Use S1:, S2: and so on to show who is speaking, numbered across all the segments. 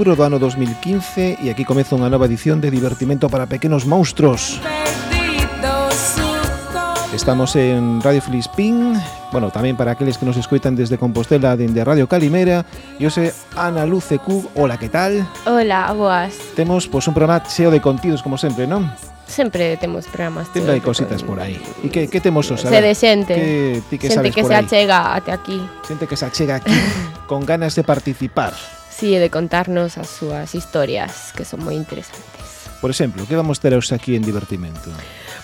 S1: outubro do ano 2015 e aquí comeza unha nova edición de Divertimento para Pequenos Monstros. Estamos en Radio Filispín, bueno, tamén para aqueles que nos escoitan desde Compostela, dende Radio Calimera, e hoxe Ana Luce Cub, hola, que tal?
S2: Hola, boas.
S1: Temos pois, un programa cheo de contidos, como sempre, non?
S2: Sempre temos programas.
S1: Sempre hai cositas por aí. E que, que temos os?
S2: Se de xente.
S1: Que, ti que
S2: xente que se
S1: aí?
S2: achega até aquí.
S1: Xente que se achega aquí con ganas de participar.
S2: si e de contarnos as súas historias que son moi interesantes.
S1: Por exemplo, que vamos ter hoxe aquí en divertimento?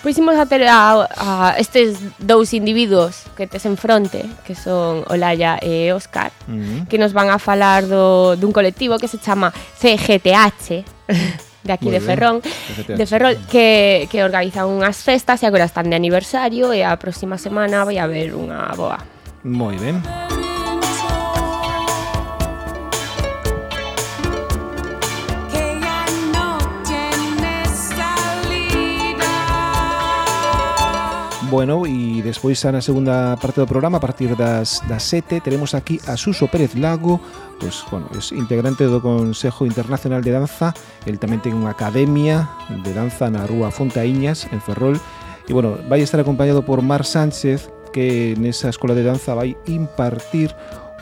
S2: Pois imos a ter a, a estes dous individuos que tes en fronte, que son Olaya e Óscar,
S1: uh -huh.
S2: que nos van a falar do, dun colectivo que se chama CGTH, de aquí
S1: Muy
S2: de Ferrón,
S1: CGTH.
S2: de Ferrol, que, que organizan unhas festas e agora están de aniversario e a próxima semana vai haber unha boa.
S1: Moi ben. Bueno, e despois na segunda parte do programa, a partir das, das sete, teremos aquí a Suso Pérez Lago, pois, bueno, es integrante do Consejo Internacional de Danza, el tamén ten unha academia de danza na Rúa Fontaíñas, en Ferrol, e bueno, vai estar acompañado por Mar Sánchez, que nesa escola de danza vai impartir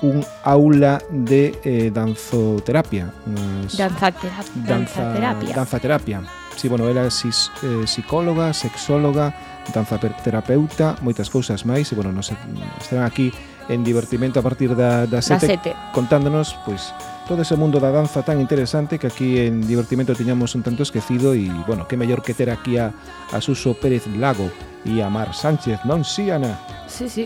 S1: un aula de eh, danzoterapia. Unas...
S2: Danza,
S1: danzaterapia. Danzaterapia. Sí, bueno, ela sis, eh, psicóloga, sexóloga, danza terapeuta, moitas cousas máis, e, bueno, nos estarán aquí en divertimento a partir da,
S2: da
S1: sete, da
S2: sete.
S1: contándonos, pois, todo ese mundo da danza tan interesante que aquí en Divertimento tiñamos un tanto esquecido e, bueno, que mellor que ter aquí a, a Suso Pérez Lago e a Mar Sánchez, non, sí, Ana?
S2: Sí, sí.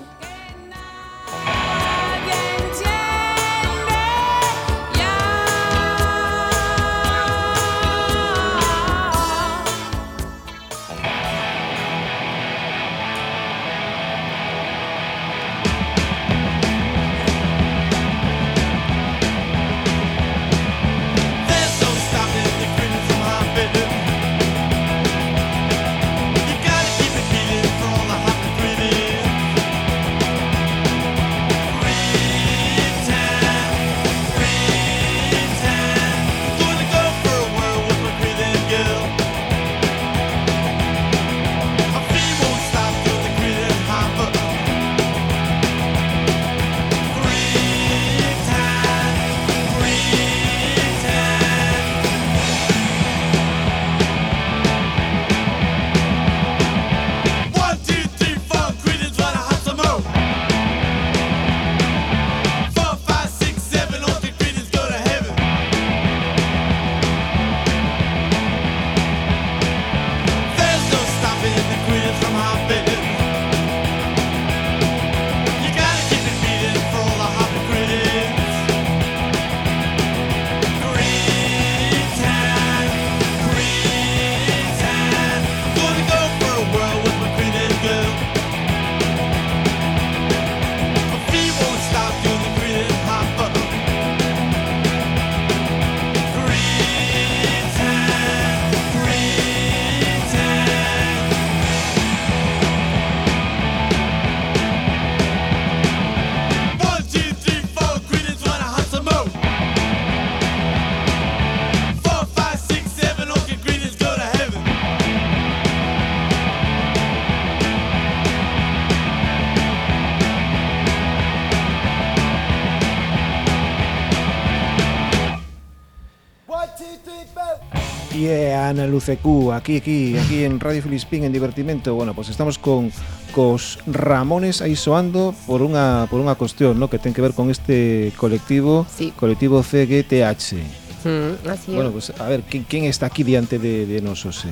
S1: Lucecú, aquí, aquí, aquí en Radio Filispín en Divertimento. Bueno, pues estamos con cos Ramones aí soando por unha por unha cuestión, ¿no? que ten que ver con este colectivo,
S2: Sí.
S1: colectivo CGTH.
S2: Mm, así
S1: Bueno, pues a ver, quen, quen está aquí diante de, de nos hoxe?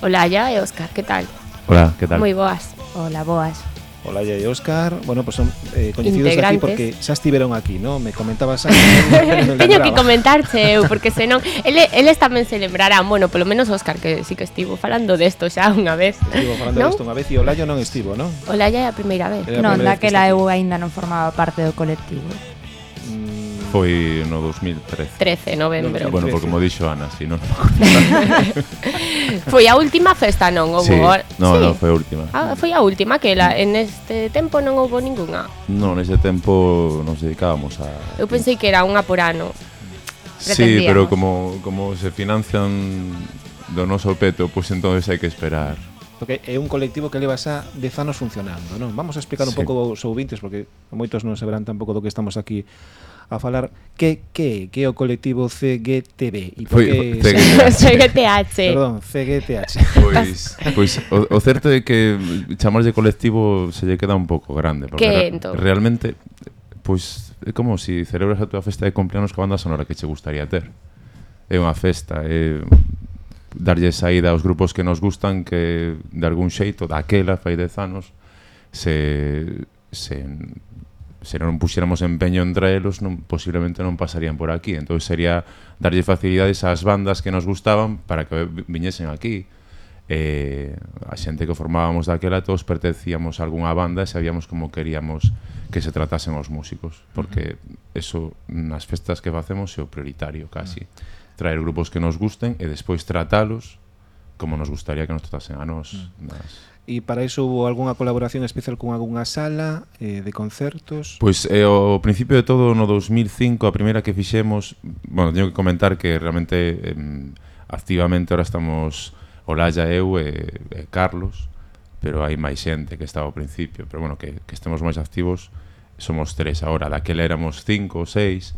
S2: Olaya e Óscar, que tal?
S3: Hola, ¿qué tal?
S2: Moi boas.
S4: Hola, boas.
S1: Hola, e Óscar. Bueno, pues son eh, coñecidos aquí porque xa estiveron aquí, ¿no? Me comentabas antes,
S2: Teño que comentarche eu porque senón eles eles tamén celebrarán, bueno, polo menos Óscar que sí que estivo falando desto xa unha vez.
S1: Estivo falando ¿No? unha vez e Olayo non estivo, non?
S2: Olaya é a primeira vez.
S4: Non, daquela eu aínda non formaba parte do colectivo.
S3: Foi no 2013.
S2: 13, novembro.
S3: Bueno, porque como dixo Ana, si non
S2: Foi a última festa, non houve.
S3: Sí. No,
S2: sí.
S3: no, foi a última.
S2: Ah, foi a última que la, en este tempo non houve ningunha.
S3: Non, neste tempo nos dedicábamos a
S2: Eu pensei que era unha por ano.
S3: Sí, pero como como se financian do noso peto, pois pues entonces hai que esperar.
S1: Porque é un colectivo que leva xa 10 anos funcionando, non? Vamos a explicar un
S3: sí.
S1: pouco os ouvintes porque moitos non saberán tampouco do que estamos aquí a falar que que que é o colectivo CGTB e por que
S3: CGTH.
S1: Perdón, CGTH.
S3: Pois, pois o, o certo é que chamarlle colectivo se lle queda un pouco grande porque
S2: que,
S3: re, realmente pois é como se si celebras a túa festa de cumpleanos coa banda sonora que che gustaría ter. É unha festa, é darlle saída aos grupos que nos gustan que de algún xeito daquela fai dez anos se se se non puxéramos empeño entre elos, non, posiblemente non pasarían por aquí. Entón sería darlle facilidades ás bandas que nos gustaban para que viñesen aquí. Eh, a xente que formábamos daquela todos pertencíamos a algunha banda e sabíamos como queríamos que se tratasen os músicos porque eso nas festas que facemos é o prioritario casi. Traer grupos que nos gusten e despois tratalos como nos gustaría que nos tratasen a nós nas
S1: e para iso houve algunha colaboración especial con algunha sala eh, de concertos?
S3: Pois eh, o principio de todo no 2005 a primeira que fixemos, bueno, teño que comentar que realmente eh, activamente ahora estamos Olaya, eu e, e Carlos, pero hai máis xente que estaba ao principio, pero bueno, que, que estemos máis activos somos tres agora, daquela éramos cinco ou seis,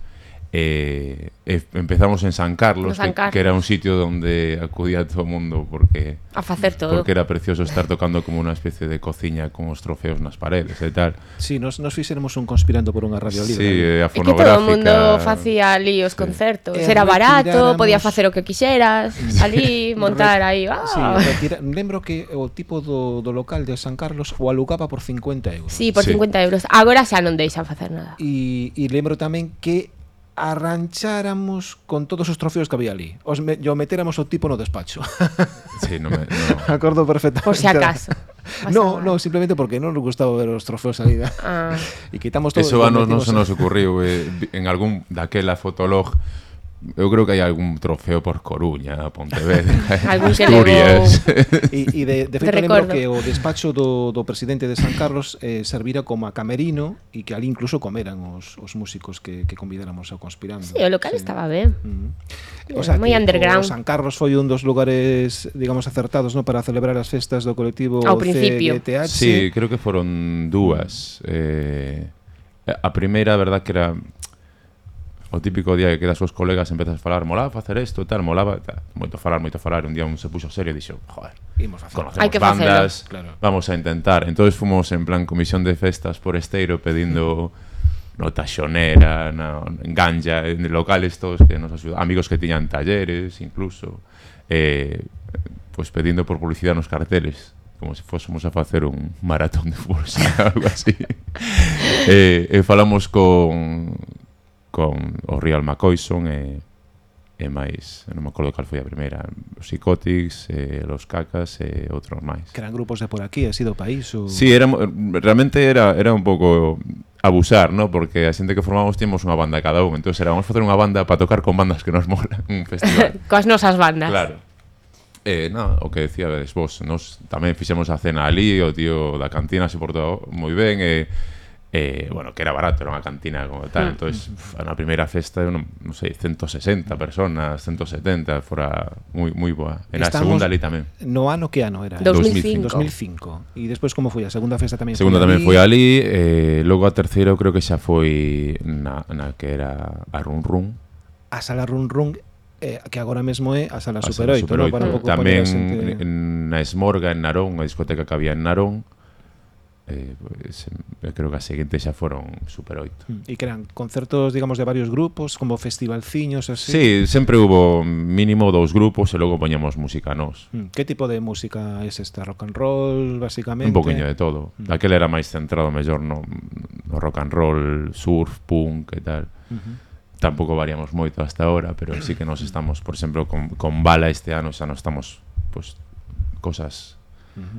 S3: Eh, e, e empezamos en San Carlos,
S2: San Carlos.
S3: Que, que era un sitio donde acudía todo o mundo porque
S2: a facer todo.
S3: Porque era precioso estar tocando como unha especie de cociña con os trofeos nas paredes e tal.
S1: Sí, nos nos fixéramos un conspirando por unha radio libre.
S3: Sí, eh, eh a
S2: fonográfica. E que todo o mundo facía ali os sí. concertos.
S1: Eh,
S2: era barato,
S1: retiráramos...
S2: podía facer o que quixeras, ali montar aí. Ah.
S1: Sí, retira... lembro que o tipo do, do local de San Carlos o alugaba por 50 euros.
S2: Sí, por
S3: sí.
S2: 50 euros. Agora xa non deixan facer nada.
S1: E lembro tamén que arrancháramos con todos os trofeos que había ali. Os me, yo metéramos o tipo no despacho.
S3: Sí, no me... No.
S1: Acordo perfectamente.
S2: Por si acaso.
S1: No, no, simplemente porque non nos gustaba ver os trofeos salida.
S2: Ah.
S1: E quitamos todo.
S3: Eso a nos non se nos ocurriu eh, en algún daquela fotolog Eu creo que hai algún trofeo por Coruña, Pontevedra,
S2: eh, algún
S3: Asturias.
S1: E, e de, de feito lembro que o despacho do, do presidente de San Carlos eh, servira como a camerino e que ali incluso comeran os, os músicos que, que convidáramos ao Conspirando.
S2: Sí, o local sí. estaba ben.
S1: Mm.
S2: -hmm. O sea, Muy underground.
S1: O San Carlos foi un dos lugares, digamos, acertados no para celebrar as festas do colectivo
S2: ao principio.
S1: CDTH.
S3: Sí, creo que foron dúas. Eh, a primeira, a verdad, que era o típico día que quedas cos colegas empezas a falar, molaba facer isto, tal, molaba, tal. moito falar, moito falar, un día un se puxo serio e dixo, joder,
S1: Imos a
S3: facer.
S2: Hai que
S3: bandas,
S1: claro.
S3: vamos a intentar. Entonces fomos en plan comisión de festas por Esteiro pedindo no taxonera, na, en ganja, en locales todos que nos axudaban, amigos que tiñan talleres incluso, eh, pues pedindo por publicidade nos carteles como se fósemos a facer un maratón de fútbol, algo así. eh, e eh, falamos con con o Real McCoyson e, e máis, non me acordo cal foi a primeira, os Psicotics, eh, los Cacas e outros máis.
S1: Que eran grupos de por aquí, así do país? O...
S3: Sí, era, realmente era, era un pouco abusar, ¿no? Porque a xente que formamos temos unha banda cada un, entonces era vamos facer unha banda para tocar con bandas que nos molan un festival.
S2: Coas nosas bandas.
S3: Claro. Eh, no, o que decía vos, nos tamén fixemos a cena ali, o tío da cantina se portou moi ben, e eh, eh, bueno, que era barato, era unha cantina como tal, Entonces, na primeira festa, non, non sei, 160 personas, 170, fora moi moi boa. En a
S1: Estamos
S3: segunda ali tamén.
S1: No ano que ano era?
S2: 2005.
S1: 2005. E despois como foi? A segunda festa tamén
S3: segunda
S1: foi
S3: tamén
S1: ali?
S3: foi ali, eh, logo a terceira creo que xa foi na, na que era a Run Run.
S1: A sala Run Run eh, que agora mesmo é a sala,
S3: a sala Super
S1: 8,
S3: Super
S1: 8.
S3: No?
S1: Para un pouco
S3: Tamén
S1: xente
S3: en, na Esmorga, en Narón, a discoteca que había en Narón, eh, pues, creo que a seguinte xa foron super oito.
S1: Mm. E que eran concertos, digamos, de varios grupos, como festivalciños, así?
S3: Sí, sempre hubo mínimo dous grupos e logo poñamos música nos.
S1: Mm. Que tipo de música é es esta? Rock and roll, basicamente?
S3: Un poquinho de todo.
S1: Mm.
S3: Aquel era máis centrado, mellor, no, no rock and roll, surf, punk e tal.
S1: Uh
S3: tampouco variamos moito hasta ahora, pero sí que nos estamos, por exemplo, con, con Bala este ano xa nos estamos pues, cosas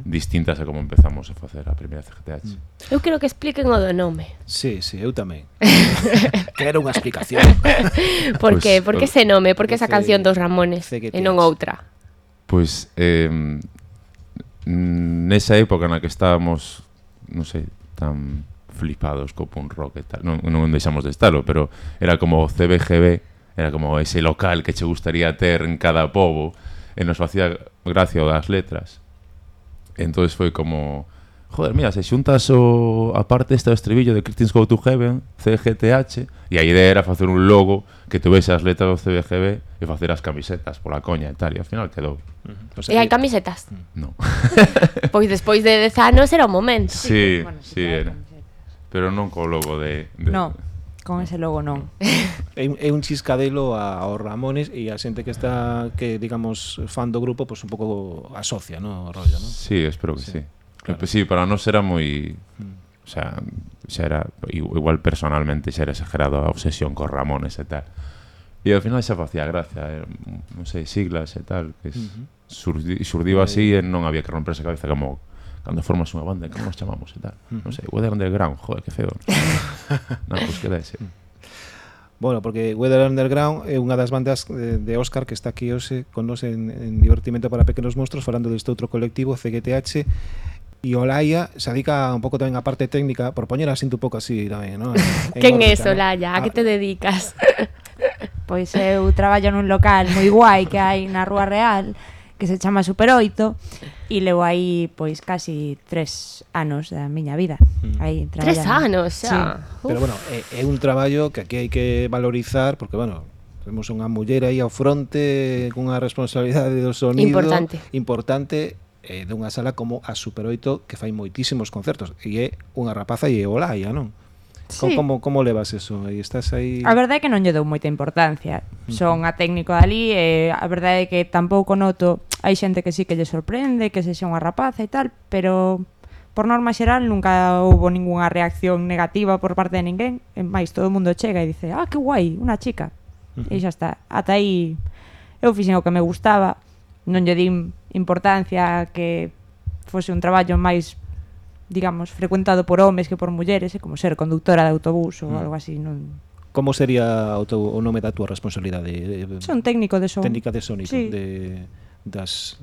S3: distintas a como empezamos a facer a primeira CGTH. Mm.
S2: Eu quero que expliquen o do nome.
S1: Sí, sí, eu tamén. quero unha explicación.
S2: Por que? Por que ese nome? Por que esa canción dos Ramones e non outra?
S3: Pois pues, eh, nesa época na que estábamos, non sei, tan flipados co punk rock e tal. Non, non deixamos de estarlo, pero era como o CBGB, era como ese local que che gustaría ter en cada povo, e nos facía gracia das letras entonces foi como joder, mira, se xuntas o, a parte esta do estribillo de Christians Go to Heaven, CGTH, e a idea era facer un logo que tuvese as letras do CBGB e facer as camisetas pola coña e tal, e ao final quedou. Uh -huh.
S1: o sea,
S2: e hai camisetas? Mm.
S3: No.
S2: pois despois de 10 anos era o momento.
S3: Sí, sí,
S4: bueno, sí
S3: era. Pero non co logo de... de...
S4: No. Con ese logo non.
S1: é, é un chiscadelo a, aos Ramones e a xente que está que digamos fan do grupo, pois pues, un pouco asocia, no, rollo, no?
S3: Sí, espero que
S1: sí.
S3: sí.
S1: Claro.
S3: Pues sí, para nós era moi mm. o sea, xa era igual personalmente xa era exagerado a obsesión con Ramones e tal. E ao final xa facía gracia, eh, non sei, siglas e tal, que es, uh -huh. surdi, surdiu así e non había que romperse a cabeza como cando formas unha banda, como nos chamamos e tal. Non sei, Weather Underground, joder, que feo. non, pois pues queda ese. Mm.
S1: Bueno, porque Weather Underground é unha das bandas eh, de, de Óscar que está aquí hoxe con nos en, en Divertimento para Pequenos Monstros falando deste outro colectivo, CGTH e Olaya se dedica un pouco tamén a parte técnica por poñer así un pouco así tamén, ¿no?
S2: Quen é Olaya? A que
S1: ah.
S2: te dedicas?
S4: pois eu eh, traballo nun local moi guai que hai na Rúa Real que se chama Super 8 e levo aí pois casi tres anos da miña vida. Mm. Aí
S2: Tres anos xa. Sí.
S1: Pero bueno, é, é un traballo que aquí hai que valorizar porque bueno, temos unha muller aí ao fronte cunha responsabilidade do sonido
S2: importante,
S1: importante eh, dunha sala como a Super 8 que fai moitísimos concertos e é unha rapaza e é olaia, non?
S4: Sí.
S1: Como, como levas eso? Aí estás aí...
S4: A verdade é que non lle dou moita importancia. Son a técnico dali e a verdade é que tampouco noto... Hai xente que sí que lle sorprende, que sexa unha rapaza e tal, pero por norma xeral nunca houbo ningunha reacción negativa por parte de ninguén. E máis, todo o mundo chega e dice, ah, que guai, unha chica. E xa está. Ata aí eu fixen o que me gustaba, non lle din importancia que fose un traballo máis digamos, frecuentado por homes que por mulleres, é como ser conductora de autobús ou mm. algo así, non...
S1: Como sería o, teu, o nome da túa responsabilidade? Eh,
S4: son técnico de son.
S1: Técnica de sonido,
S4: sí.
S1: de, das,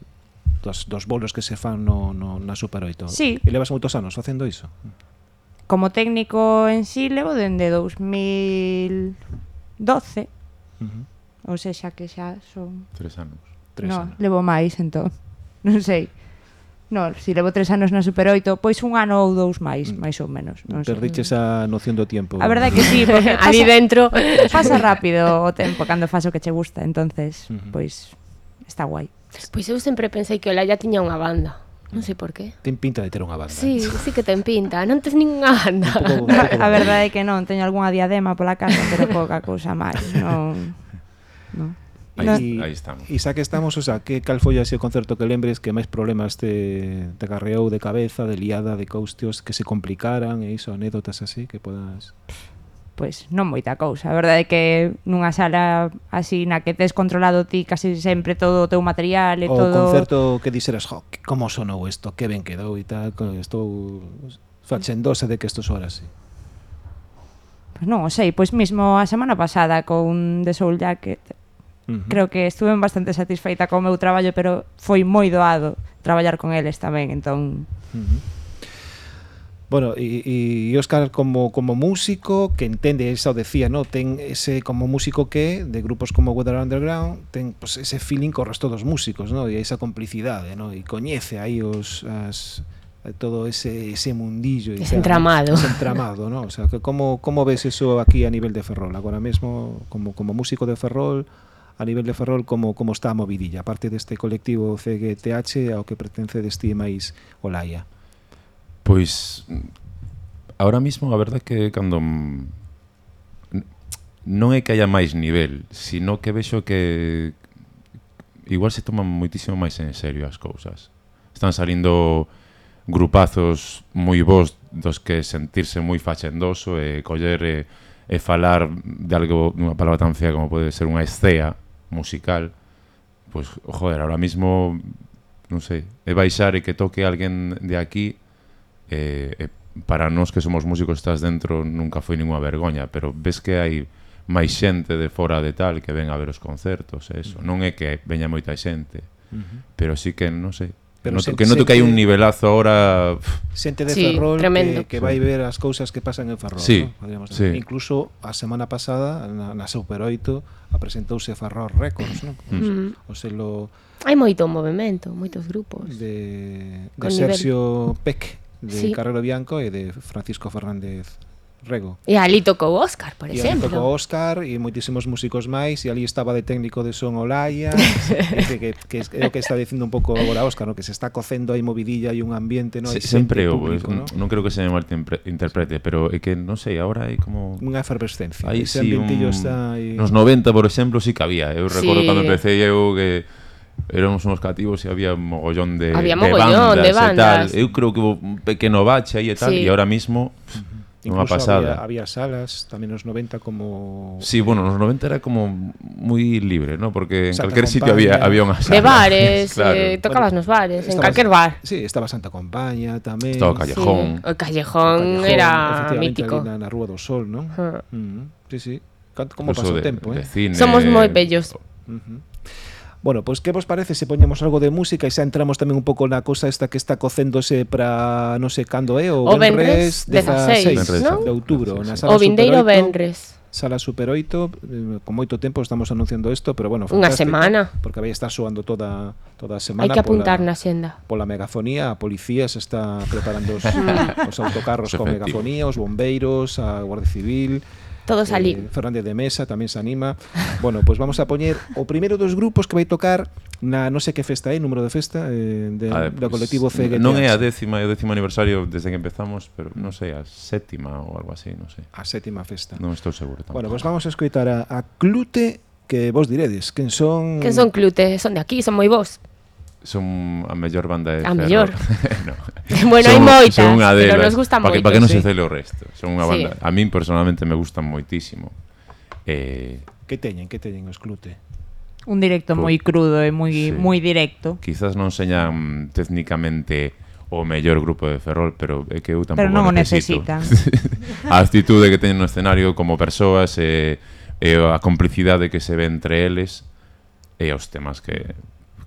S1: dos, dos bolos que se fan no, no, na Super 8.
S4: Sí.
S1: E levas moitos anos facendo iso?
S4: Como técnico en sí, levo dende 2012.
S1: Uh -huh.
S4: Ou sexa que xa son...
S3: Tres anos.
S1: Tres
S4: no,
S1: anos.
S4: levo máis, entón. Non sei. No, si levo tres anos na Super 8, pois un ano ou dous máis, mm. máis ou menos. Non
S1: Perdiches a noción do tempo.
S4: A verdade que sí, porque pasa, ali
S2: dentro
S4: pasa rápido o tempo cando faz o que che gusta, entonces,
S1: uh -huh.
S4: pois está guai.
S2: Pois eu sempre pensei que o Laia tiña unha banda. Non sei por qué.
S1: Ten pinta de ter unha banda.
S2: Sí, sí que ten pinta. Non tes ningunha banda.
S1: Un pouco, un pouco
S4: a verdade é que non. Teño algunha diadema pola casa, pero pouca cousa máis. Non... non.
S3: Aí, aí estamos.
S1: E xa que estamos, o sea, que cal foi ese concerto que lembres que máis problemas te, te carreou de cabeza, de liada, de coustios que se complicaran e iso, anécdotas así que podas
S4: pois non moita cousa. A verdade é que nunha sala así na que tes controlado ti casi sempre todo o teu material e
S1: o
S4: todo...
S1: O concerto que dixeras, jo, como sonou isto, que ben quedou e tal, estou facendose de que isto soa así.
S4: Pois non o sei, pois mesmo a semana pasada con The Soul Jacket
S1: Uh -huh.
S4: Creo que estuve bastante satisfeita co meu traballo, pero foi moi doado traballar con eles tamén, entón...
S1: Uh -huh. Bueno, e Óscar como, como músico que entende, esa o decía, ¿no? ten ese como músico que de grupos como Weather Underground ten pues, ese feeling co resto dos músicos ¿no? e esa complicidade ¿no? e coñece aí os, as, todo ese, ese mundillo
S2: ese entramado,
S1: ese entramado ¿no? o sea, que como, como ves eso aquí a nivel de Ferrol agora mesmo como, como músico de Ferrol a nivel de Ferrol como como está a movidilla, aparte deste colectivo CGTH ao que pertence deste máis Olaia.
S3: Pois ahora mismo a verdade é que cando non é que haya máis nivel, sino que vexo que igual se toman moitísimo máis en serio as cousas. Están salindo grupazos moi bons dos que sentirse moi fachendoso e coller e, e falar de algo, dunha palabra tan fea como pode ser unha escea musical, pues, joder, ahora mismo, non sei, é baixar e que toque alguén de aquí, eh, eh, para nós que somos músicos estás dentro nunca foi ninguna vergoña, pero ves que hai máis xente de fora de tal que ven a ver os concertos, e eso. Non é que veña moita xente, uh -huh. pero sí que, non sei,
S1: Pero
S3: noto, que noto que hai un nivelazo ahora
S1: Xente de
S2: sí,
S1: Ferrol
S2: tremendo.
S1: que, que vai ver as cousas que pasan en Ferrol
S3: sí,
S1: ¿no? Podríamos
S3: sí.
S1: Incluso a semana pasada na, na Super 8 apresentouse a Farror Records, non?
S2: Mm. Mm-hmm.
S1: O selo
S2: Hai moito movimento, moitos grupos.
S1: De, de
S2: Con
S1: Sergio nivel... Peck, de
S2: sí.
S1: Carrero Bianco e de Francisco Fernández Rego.
S2: E ali tocou Óscar, por
S1: e
S2: exemplo.
S1: Tocou Óscar e moitísimos músicos máis e ali estaba de técnico de son Olaia que, que, que é o que está dicindo un pouco agora Óscar, no? que se está cocendo aí movidilla e un ambiente no?
S3: Se, sempre houve,
S1: no?
S3: non creo que se me mal interprete pero é que, non sei, agora hai como
S1: unha efervescencia
S3: aí,
S1: Ese
S3: sí, un...
S1: está aí...
S3: nos 90, por exemplo, sí que había eu recordo
S2: sí.
S3: cando empecé eu que éramos unos cativos e había mogollón de,
S2: había mogollón de
S3: bandas,
S2: de bandas.
S3: E tal. Eu creo que un pequeno bache aí e tal
S2: sí.
S3: e agora mismo... Uh
S1: Incluso Una
S3: pasada.
S1: Había, había, salas también en los 90 como...
S3: Sí, bueno, en los 90 era como muy libre, ¿no? Porque en
S1: Santa
S3: cualquier Compaña, sitio había, había una sala.
S2: De bares,
S3: claro.
S2: eh, tocabas bueno, los bares, estaba,
S1: en
S2: cualquier bar.
S1: Sí, estaba Santa Compaña también.
S3: Estaba Callejón.
S2: Sí. El Callejón, el
S1: Callejón
S2: era mítico.
S1: En la Rúa do Sol, ¿no?
S2: Uh -huh.
S1: Mm, sí, sí. ¿Cómo
S3: pasó
S1: el tiempo?
S3: De,
S1: eh?
S3: de cine,
S2: Somos muy bellos.
S1: Uh -huh. Bueno, pois pues, que vos parece se poñemos algo de música e xa entramos tamén un pouco na cosa esta que está cocéndose para non sei cando é o,
S2: o Benres 16,
S1: 16
S2: ¿no?
S1: de outubro, na sala O vindeiro
S2: Benres.
S1: Sala Super 8, eh, con moito tempo estamos anunciando isto, pero bueno,
S2: unha semana,
S1: porque vai estar soando toda toda a semana.
S2: Hai que apuntar
S1: pola,
S2: na xenda.
S1: Pola megafonía, a policía se está preparando os, os autocarros con megafonía, os bombeiros, a Guardia Civil,
S2: Todos eh, ali.
S1: Eh, Fernández de Mesa tamén se anima. Bueno, pois pues vamos a poñer o primeiro dos grupos que vai tocar na non sei que festa é, número de festa eh, de,
S3: a ver,
S1: do colectivo CGT.
S3: Non é a décima, é o décimo aniversario desde que empezamos, pero non sei, a sétima ou algo así, non sei.
S1: A sétima festa.
S3: Non estou seguro tamén.
S1: Bueno, pois pues vamos a escoitar a, a Clute que vos diredes, quen son...
S2: Quen son Clute, son de aquí, son moi vos
S3: son a mellor banda de
S2: a mellor.
S3: no.
S2: bueno,
S3: son, hai
S2: moitas,
S3: son unha delas, pero
S2: nos gustan
S3: moito. Para
S2: que,
S3: pa que non
S2: sí.
S3: se cele o resto. Son unha banda, a min personalmente me gustan moitísimo. Eh,
S1: que teñen, que teñen os Clute?
S4: Un directo
S3: po,
S4: moi crudo e moi
S3: sí.
S4: moi directo.
S3: Quizás non señan técnicamente o mellor grupo de Ferrol, pero é que eu tampouco
S4: Pero non o necesitan.
S3: a actitude que teñen no escenario como persoas e, e a complicidade que se ve entre eles e os temas que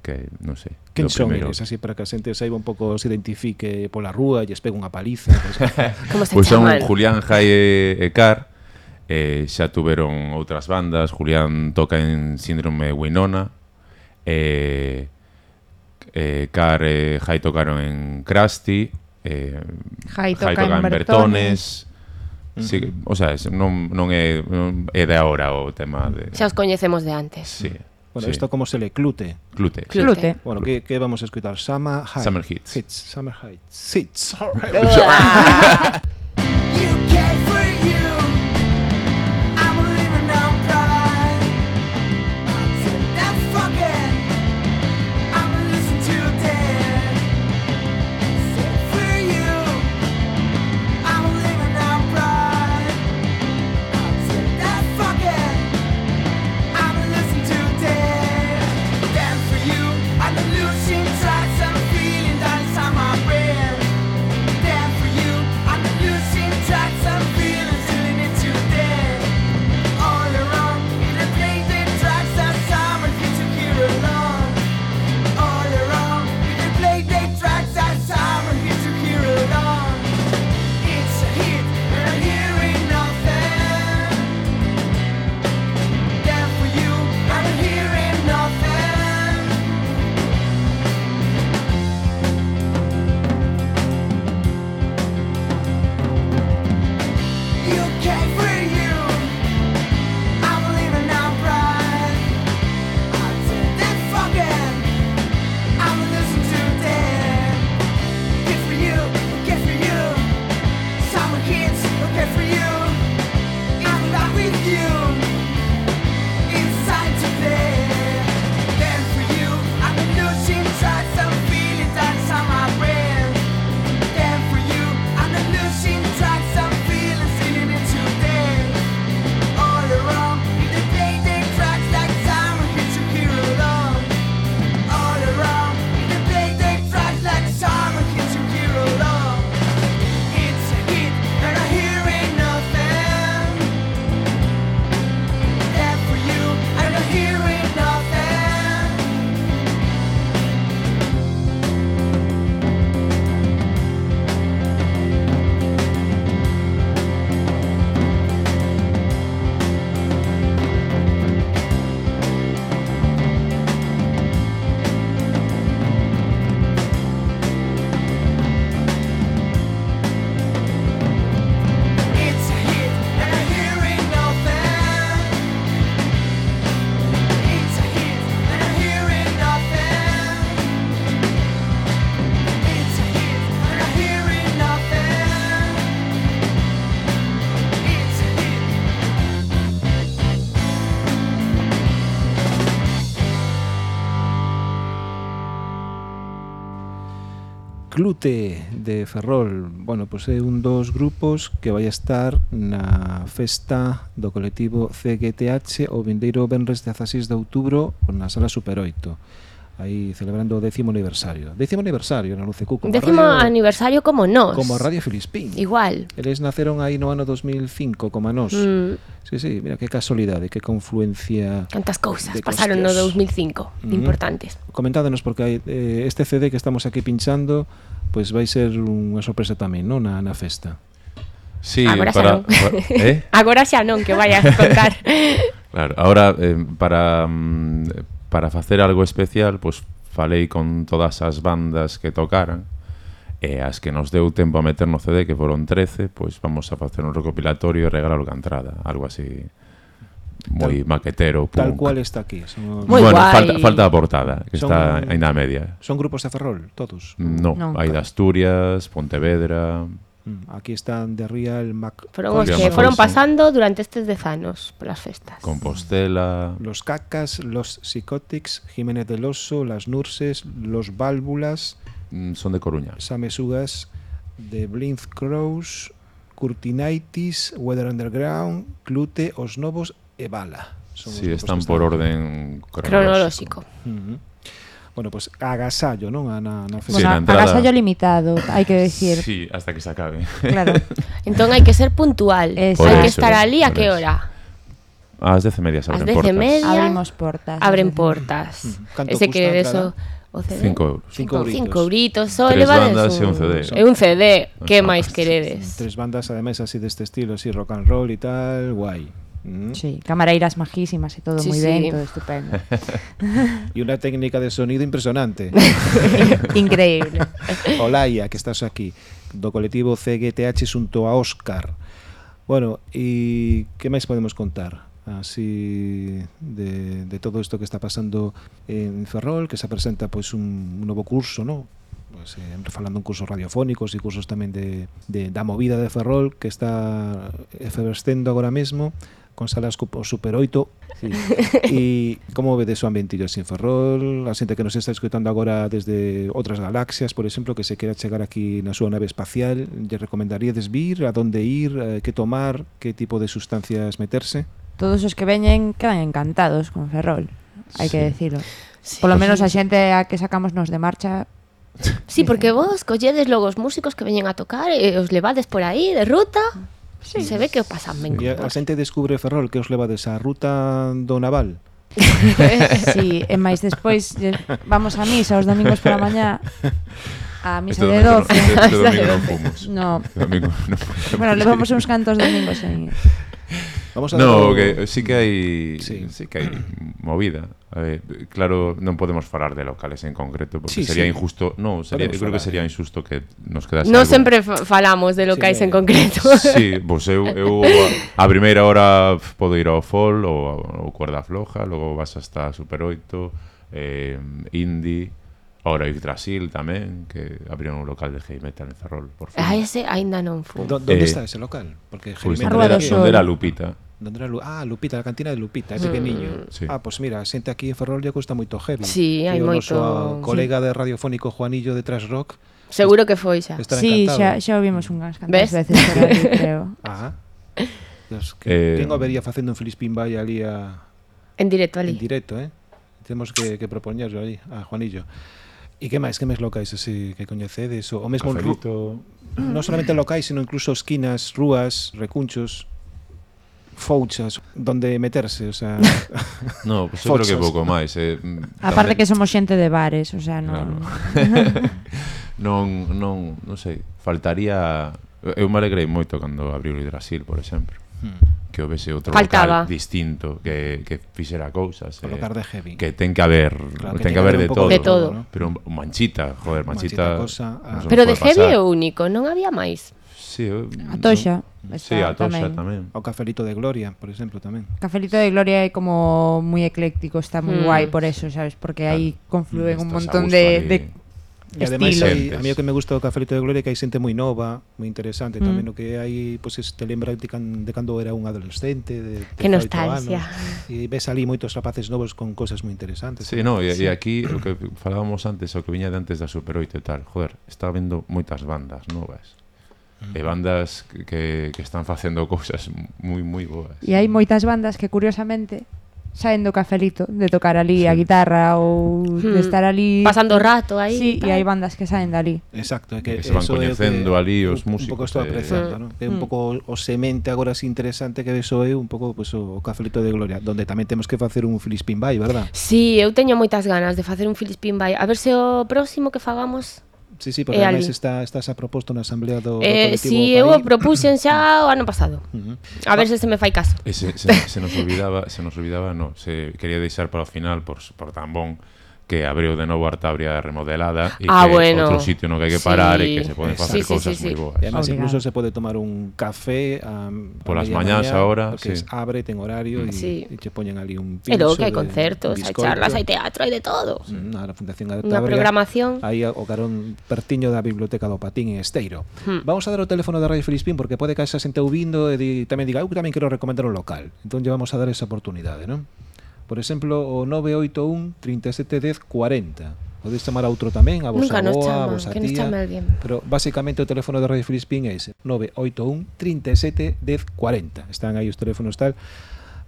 S3: que non sei.
S1: Quen son
S3: primeiro...
S1: eles, así para que a xente saiba un pouco se identifique pola rúa, lles pega unha paliza. Pois pues...
S2: Como se
S3: pois pues
S2: son
S3: Julián Jai e Car, eh, xa tuveron outras bandas, Julián toca en Síndrome Winona, eh, eh, Car e eh, Jai tocaron en Krusty, eh,
S4: Jai toca, toca en,
S3: Bertones, Bertones mm. Sí, o sea, non, non é, non é de agora o tema de...
S2: Xa os coñecemos de antes.
S3: Sí.
S1: Bueno,
S3: sí.
S1: isto como se le Clute.
S3: Clute, sí.
S4: Clute.
S1: Bueno, que, que vamos a escoitar? Summer High.
S3: Summer Hits.
S1: Hits. Summer Hits. Hits. Clute de Ferrol. Bueno, pois é un dos grupos que vai estar na festa do colectivo CGTH o vindeiro Benres 16 de outubro na sala Super 8 aí celebrando o décimo aniversario. Décimo aniversario na Luce Cuco
S2: décimo
S1: radio,
S2: aniversario como nós.
S1: Como Radio Filispín.
S2: Igual.
S1: Eles naceron aí no ano 2005 como nós.
S2: Mm.
S1: sí, sí, mira que casualidade que confluencia
S2: cantas cousas pasaron no 2005
S1: mm. -hmm.
S2: importantes.
S1: Comentádenos porque hai, eh, este CD que estamos aquí pinchando pois vai ser unha sorpresa tamén, non, na, na festa.
S3: Sí,
S2: agora
S3: para, xa
S2: non.
S3: Para, eh?
S2: agora xa non, que vayas contar.
S3: Claro, agora eh, para mm, para facer algo especial, pois pues, falei con todas as bandas que tocaran e as que nos deu tempo a meter no CD, que foron 13, pois vamos a facer un recopilatorio e regalar a entrada, algo así moi maquetero, punk.
S1: Tal cual está aquí. Son...
S3: Bueno,
S2: guai.
S3: falta, falta a portada, que
S1: son,
S3: está ainda a media.
S1: Son grupos de Ferrol, todos?
S3: No,
S4: no
S3: hai claro. de Asturias, Pontevedra...
S1: Mm, aquí están de Real Mac...
S2: Foron os que foron pasando durante estes dez anos polas festas.
S3: Compostela...
S1: Los Cacas, Los Psicotics Jiménez del Oso, Las Nurses, Los Válvulas...
S3: Mm, son de Coruña.
S1: Samesugas, de Blinth Crows, Curtinaitis, Weather Underground, Clute, Os Novos e Bala. Son
S3: sí, están por orden
S2: cronolóxico.
S1: cronolóxico. Uh -huh. Bueno, pues agasallo, non? A, na, na
S3: fecha.
S1: Sí,
S3: na entrada...
S4: Agasallo limitado, hai que decir.
S3: Sí, hasta que se acabe.
S4: Claro.
S2: entón hai que ser puntual.
S4: Eso.
S2: Hai que estar ali a que hora?
S3: Ás dez e media se abren portas.
S2: Media,
S4: abrimos portas.
S2: Abren portas. Ese que eso... O CD?
S3: Cinco euros.
S1: Cinco, cinco,
S2: cinco euritos. Só
S3: Tres bandas un, e un CD.
S2: E un CD. Que máis queredes?
S1: Tres bandas, ademais, así deste estilo, así rock and roll e tal, guai. Mm.
S4: Sí, camareiras majísimas e todo
S2: sí,
S4: moi
S2: sí.
S4: ben, todo estupendo.
S1: E unha técnica de sonido impresionante.
S4: Increíble.
S1: Olaia, que estás aquí, do colectivo CGTH xunto a Óscar. Bueno, e que máis podemos contar? así de, de todo isto que está pasando en Ferrol, que se presenta pois un, un novo curso, ¿no? pues, eh, falando en cursos radiofónicos e cursos tamén de, de, da movida de Ferrol que está efervescendo agora mesmo con salas cupo Super 8 sí. e como vedes o ambientillo sin ferrol a xente que nos está escutando agora desde outras galaxias, por exemplo, que se quera chegar aquí na súa nave espacial lle recomendaríades vir, a donde ir, eh, que tomar que tipo de sustancias meterse?
S4: Todos os que veñen quedan encantados con ferrol, hai sí. que decirlo
S2: sí.
S4: Por lo menos a xente a que sacamos nos de marcha
S2: Sí, porque vos colledes logo os músicos que veñen a tocar e os levades por aí de ruta Sí. Se ve que o pasan ben.
S1: E a xente descubre Ferrol que os leva desa ruta do Naval.
S4: sí, e máis despois vamos a misa os domingos pola mañá a misa
S3: este
S4: de 12.
S3: Este, domingo non fomos.
S4: No.
S3: Domingo, no.
S4: Bueno, levamos uns cantos domingos en
S1: Vamos a
S3: no, que sí que hai
S1: sí.
S3: sí que hai movida. A ver, claro, non podemos falar de locales en concreto porque
S1: sí,
S3: sería
S1: sí.
S3: injusto, no, sería, eu creo que sería injusto que nos quedase
S2: Non sempre falamos de locais
S1: sí,
S2: en concreto.
S3: Sí, vos eu, eu a, a primeira hora podo ir ao Fol ou ao Cuerda Floja, logo vas hasta Super 8, eh, Indie Heroic Yggdrasil tamén, que abriron un local de heavy metal en Ferrol, por fin.
S2: A ah, ese ainda non fu.
S1: Do, donde
S3: eh,
S1: está ese local? Porque heavy metal
S3: era, donde era Lupita.
S1: Donde era Lu ah, Lupita, a cantina de Lupita, eh, mm. é pequeniño.
S3: Sí.
S1: Ah, pois pues mira, xente aquí en Ferrol lle custa moito heavy.
S2: Sí, hai moito.
S1: O colega sí. de radiofónico Juanillo de Trash Rock.
S2: Seguro que foi xa.
S4: Sí,
S1: encantado.
S4: xa, xa o vimos unhas cantas veces por aquí, creo.
S1: Ajá Dios, que
S3: eh,
S1: tengo vería facendo un Filispín vai ali a...
S2: En directo ali.
S1: En directo, eh? Temos que, que propoñerlo ali a Juanillo. E que máis, que máis locais así que coñecedes? O mesmo
S3: Cafelito.
S1: non solamente locais, sino incluso esquinas, rúas, recunchos, fouchas, donde meterse, o sea...
S3: No, pues eu creo que
S1: Fochas.
S3: pouco máis. Eh,
S4: Aparte que somos xente de bares, o sea, non...
S3: non, non, non sei, faltaría... Eh, eu me alegrei moito cando abriu o Hidrasil, por exemplo.
S1: Hmm
S3: que houvese outro
S2: Faltaba.
S3: local distinto que, que fixera cousas
S1: Colocar
S3: eh,
S1: de heavy.
S3: que ten que haber
S1: Claro,
S3: ten que haber de
S1: un
S3: todo,
S2: de todo,
S1: ¿no?
S3: pero un- Manchita joder
S1: Manchita,
S3: Manchita
S1: cosa, ah.
S3: non se
S2: Pero de
S3: pode
S2: heavy
S3: pasar.
S2: é o único, non había máis.
S3: sí, eu-
S4: A toxa
S3: sí,
S4: está
S3: a toxa
S4: tamén,
S1: O cafelito de Gloria, por exemplo, tamén.
S4: Cafelito de Gloria é como moi ecléctico, está moi
S2: Mm.
S4: guai por eso, sabes? Porque aí confluen un
S3: Estás a
S4: montón
S3: gusto
S4: de,
S3: ali.
S4: de
S1: E ademais, hai, a mí o que me gusta do Cafelito de Gloria que hai xente moi nova, moi interesante,
S4: mm.
S1: tamén o que hai, pois pues, te lembra de, can, de cando era un adolescente, de, de
S5: Que nostalgia.
S1: Anos, e ves ali moitos rapaces novos con cosas moi interesantes.
S3: Sí, no, e, sí. e aquí o que falábamos antes, o que viña de antes da Super 8 e tal, joder, está vendo moitas bandas novas mm. e bandas que, que están facendo cousas moi moi boas.
S4: E hai moitas bandas que curiosamente saen do cafelito de tocar ali sí. a guitarra ou
S5: hmm.
S4: de estar ali
S5: pasando rato aí.
S4: Sí, e hai bandas que saen dali.
S1: Exacto, é que,
S3: que se van coñecendo ali os músicos.
S1: Un pouco estou
S3: eh,
S1: apreciando, eh, ¿no? É un
S5: hmm.
S1: pouco o semente agora así interesante que eso é un pouco pois, pues, o cafelito de gloria, donde tamén temos que facer un Filipin Bay, verdad?
S5: Sí, eu teño moitas ganas de facer un Filipin Bay. A ver se o próximo que fagamos
S1: Sí, sí, porque
S5: é
S1: ademais está, estás a proposto na asamblea do,
S5: eh, do
S1: colectivo
S5: Si eu o propuxen xa o ano pasado.
S1: Uh -huh.
S5: A ver se se me fai caso.
S3: E se, se, se nos olvidaba, se nos olvidaba, no, se quería deixar para o final por, por tan bon que abriu de novo a Artabria remodelada e
S5: ah,
S3: que
S5: bueno.
S3: outro sitio no que hai que parar
S5: sí.
S3: e que se poden facer
S5: sí,
S3: cousas
S5: sí, sí, moi
S3: boas.
S1: E además, incluso se pode tomar un café a, a polas
S3: mañás agora,
S1: porque
S3: sí.
S1: abre, ten horario e
S5: sí.
S1: che poñen ali un pincho.
S5: E logo que hai concertos, hai charlas, hai teatro, hai de todo.
S1: Mm, na Fundación Artabria.
S5: Unha programación.
S1: Aí o carón pertiño da Biblioteca do Patín en Esteiro.
S5: Hmm.
S1: Vamos a dar o teléfono da Radio Filispín porque pode que esa xente ouvindo e di, tamén diga, eu tamén quero recomendar un local. Entón lle vamos a dar esa oportunidade, non? Por exemplo, o 981 3710 40 podes chamar a outro tamén, a vosa
S5: Nunca nos
S1: boa, a vosa
S5: que
S1: tía.
S5: Alguén.
S1: Pero basicamente o teléfono da Radio Filispín é ese, 981 37 10 40. Están aí os teléfonos tal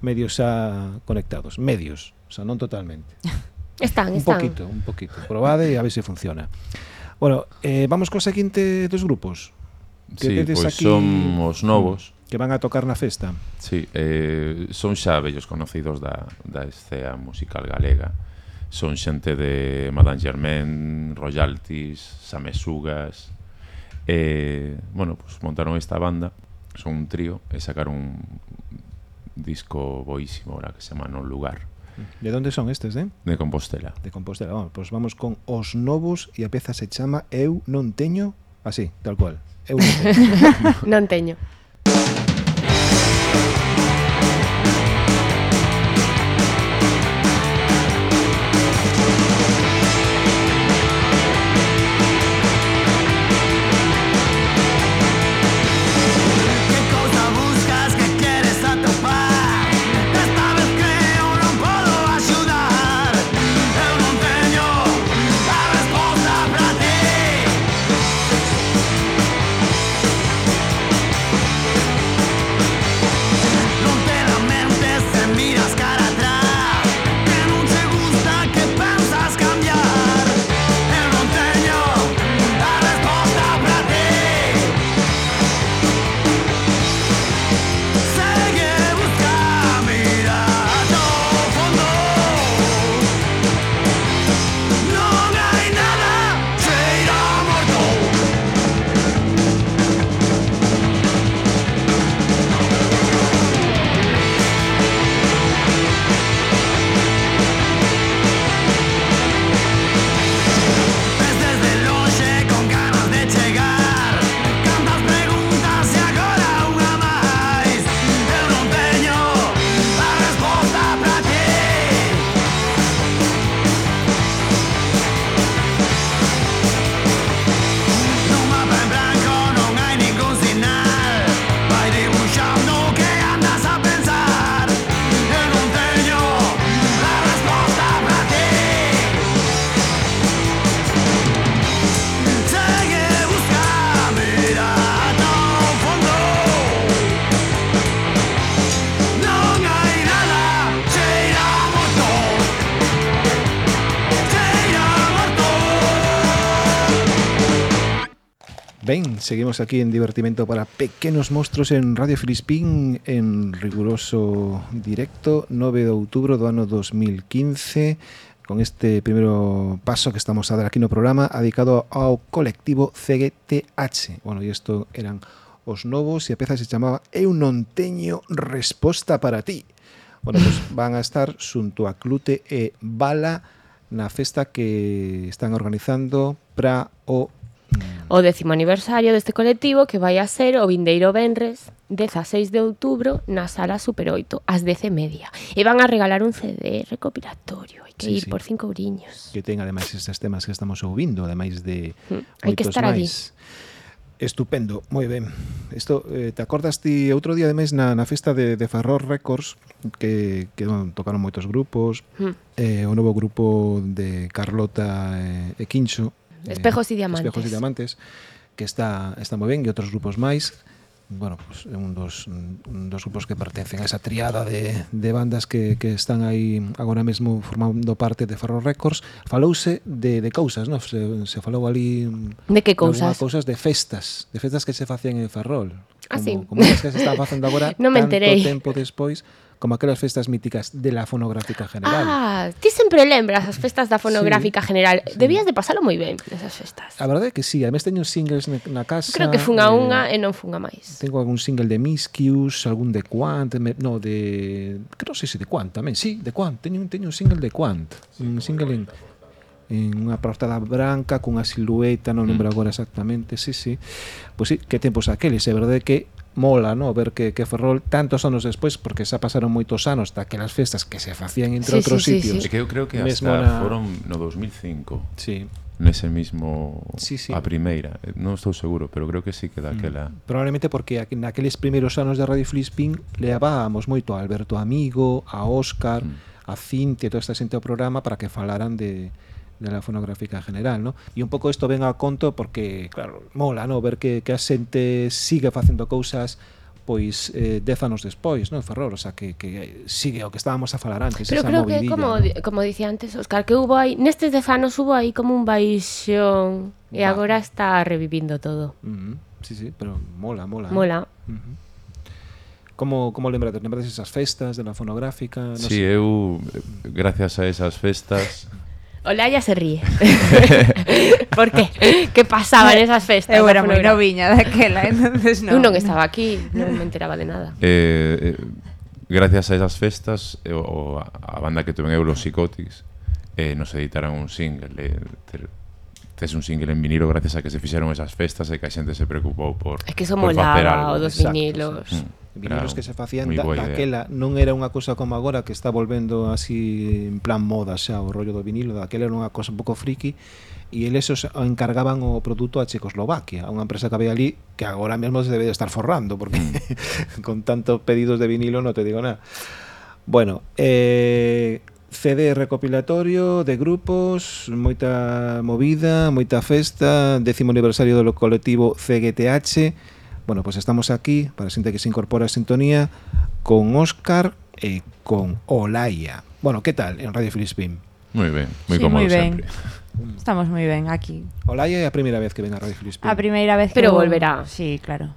S1: medios xa conectados, medios, xa non totalmente.
S5: están,
S1: un
S5: están.
S1: Un poquito, un poquito. Probade e a ver se funciona. Bueno, eh, vamos co seguinte dos grupos. Que
S3: sí, pois pues
S1: aquí...
S3: son os novos
S1: que van a tocar na festa.
S3: Sí, eh, son xa vellos conocidos da, da escena musical galega. Son xente de Madame Germain, Royalties, Samesugas... Eh, bueno, pues montaron esta banda, son un trío, e sacaron un disco boísimo ahora que se chama Non Lugar.
S1: De onde son estes, de?
S3: De Compostela.
S1: De Compostela, vamos, pues vamos con Os Novos e a peza se chama Eu non teño, así, tal cual. Eu non teño.
S5: non teño.
S1: Seguimos aquí en Divertimento para Pequenos Monstruos en Radio Filispín en riguroso directo 9 de outubro do ano 2015 con este primeiro paso que estamos a dar aquí no programa dedicado ao colectivo CGTH. Bueno, e isto eran os novos e a peza se chamaba Eu non teño resposta para ti. Bueno, pues van a estar xunto a Clute e Bala na festa que están organizando para o
S2: o décimo aniversario deste colectivo que vai a ser o vindeiro Benres 16 de outubro na sala Super 8 ás 10 e media e van a regalar un CD recopilatorio hai que
S1: sí,
S2: ir
S1: sí.
S2: por cinco ouriños
S1: que ten ademais estes temas que estamos ouvindo ademais de
S2: mm. hai que estar
S1: máis. allí Estupendo, moi ben. Isto, eh, te acordas ti outro día de mes na, na festa de, de Ferror Records que, que tocaron moitos grupos,
S2: mm.
S1: eh, o novo grupo de Carlota eh, e, e Quincho, Eh,
S2: espejos e y Diamantes.
S1: Espejos e Diamantes, que está, está moi ben, e outros grupos máis. Bueno, pues, un, dos, un dos grupos que pertencen a esa triada de, de bandas que, que están aí agora mesmo formando parte de Ferro Records. Falouse de, de cousas, no? se, se falou ali...
S2: De que cousas?
S1: cousas de festas, de festas que se facían en Ferrol.
S2: Ah,
S1: como, ah,
S2: sí.
S1: como as que se están facendo agora,
S2: no me
S1: tanto
S2: enterei.
S1: tempo despois como aquelas festas míticas de la fonográfica general.
S2: Ah, ti sempre lembras as festas da fonográfica sí, general. Sí. Debías de pasalo moi ben esas festas.
S1: A verdade é que sí, ademais teño singles na casa.
S2: Creo que fun a
S1: eh,
S2: unha e eh, non fun a máis.
S1: Tengo algún single de Miscues, algún de Quant, me, no, de... Que non sei se de Quant tamén, sí, de Quant. Teño, teño un single de Quant, sí, un single en en unha portada branca cunha silueta, non lembro mm. agora exactamente, sí, sí. Pois sí, que tempos aqueles, é verdade que mola, no, ver que, que Ferrol tantos anos despois, porque xa pasaron moitos anos daquelas festas que se facían entre
S2: sí,
S1: outros
S2: sí,
S1: sitios.
S3: Sí, sí. que eu creo que
S1: Mesmo
S3: hasta
S1: na...
S3: foron no 2005.
S1: Sí
S3: nese mismo
S1: sí, sí.
S3: a primeira. Non estou seguro, pero creo que sí que daquela. Mm.
S1: Probablemente porque naqueles primeiros anos de Radio Flispin levábamos moito a Alberto Amigo, a Óscar,
S3: mm.
S1: a Cintia, toda esta xente ao programa para que falaran de de la fonográfica general, ¿no? E un pouco isto ven a conto porque, claro, mola, ¿no? Ver que, que a xente sigue facendo cousas pois eh, dez anos despois, non, Ferrol, o sea que, que sigue o que estábamos a falar antes,
S2: Pero
S1: esa
S2: creo que como
S1: ¿no?
S2: como dicía antes, Óscar, que hubo aí nestes dez anos hubo aí como un baixón e
S1: Va.
S2: agora está revivindo todo.
S1: Uh -huh. Sí, sí, pero mola, mola. ¿eh?
S2: Mola.
S1: Eh? Uh -huh. Como, como lembrades? Lembrades esas festas de la fonográfica? No
S3: sí, sé. eu, gracias a esas festas,
S2: Olaya se ríe. Por qué? Que pasaba en esas festas?
S4: Eh,
S2: eu
S4: era moi noviña daquela, ¿eh? entonces no.
S2: Eu
S4: non
S2: estaba aquí, non me enteraba de nada.
S3: Eh, eh gracias a esas festas, eh, o, a, a banda que tuve eu, Los Psicotics, eh, nos editaron un single. Eh, ter, tes un single en vinilo gracias a que se fixeron esas festas e que a xente se preocupou por...
S2: É que eso
S3: por
S2: molaba, o dos
S1: Exacto,
S2: vinilos. Sí.
S3: Mm
S1: vinilos que se facían da, daquela. Non era unha cousa como agora que está volvendo así en plan moda xa o rollo do vinilo daquela era unha cousa un pouco friki e eles os encargaban o produto a Checoslovaquia a unha empresa que había ali que agora mesmo se debe de estar forrando porque mm. con tantos pedidos de vinilo non te digo nada. Bueno eh, CD recopilatorio de grupos, moita movida, moita festa, décimo aniversario do colectivo CGTH, Bueno, pues estamos aquí, para xente que se incorpora a sintonía, con Óscar e con Olaya. Bueno, que tal en Radio Filispín?
S3: Moi ben, moi
S4: sí,
S3: cómodo
S4: moi ben.
S3: sempre.
S4: Estamos moi ben aquí.
S1: Olaya é a primeira vez que ven a Radio Filispín.
S4: A primeira vez que
S2: Pero volverá.
S4: Sí, claro.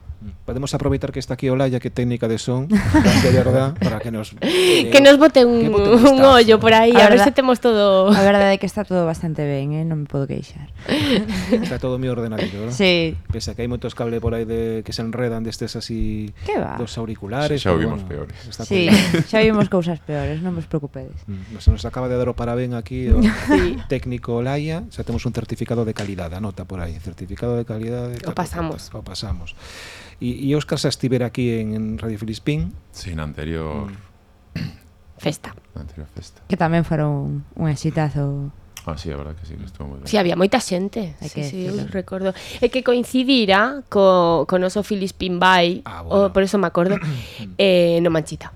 S1: Podemos aproveitar que está aquí Olaya, que técnica de son, de verdad, para que nos... Eh,
S2: que nos bote un,
S1: bote
S2: un, ollo por aí,
S4: a,
S2: a ver se temos todo...
S4: A verdade é que está todo bastante ben, eh? non me podo queixar.
S1: Está todo moi ordenadito, verdad?
S4: Sí.
S1: Pese a que hai moitos cables por aí de, que se enredan destes así...
S4: Que va?
S1: Dos auriculares...
S3: Xa,
S1: vimos
S3: bueno, peores.
S4: Sí, xa vimos cousas peores, non vos preocupedes.
S1: Mm, se nos acaba de dar o parabén aquí o sí. técnico Olaya, xa temos un certificado de calidade, anota por aí, certificado de calidade...
S2: O pasamos.
S1: O pasamos. E Óscar xa estivera aquí en, en Radio Filispín.
S3: Sí, na anterior... Mm.
S2: Festa.
S3: Na anterior festa.
S4: Que tamén foron un exitazo
S3: Ah, sí, a verdad que sí, que estuvo moi ben.
S2: Sí, había moita xente,
S4: hai
S2: sí,
S4: que
S2: sí,
S4: sí,
S2: recordo. É que coincidira co, co noso Filispín Bay,
S1: ah, bueno.
S2: o, por eso me acordo, eh, no Manchita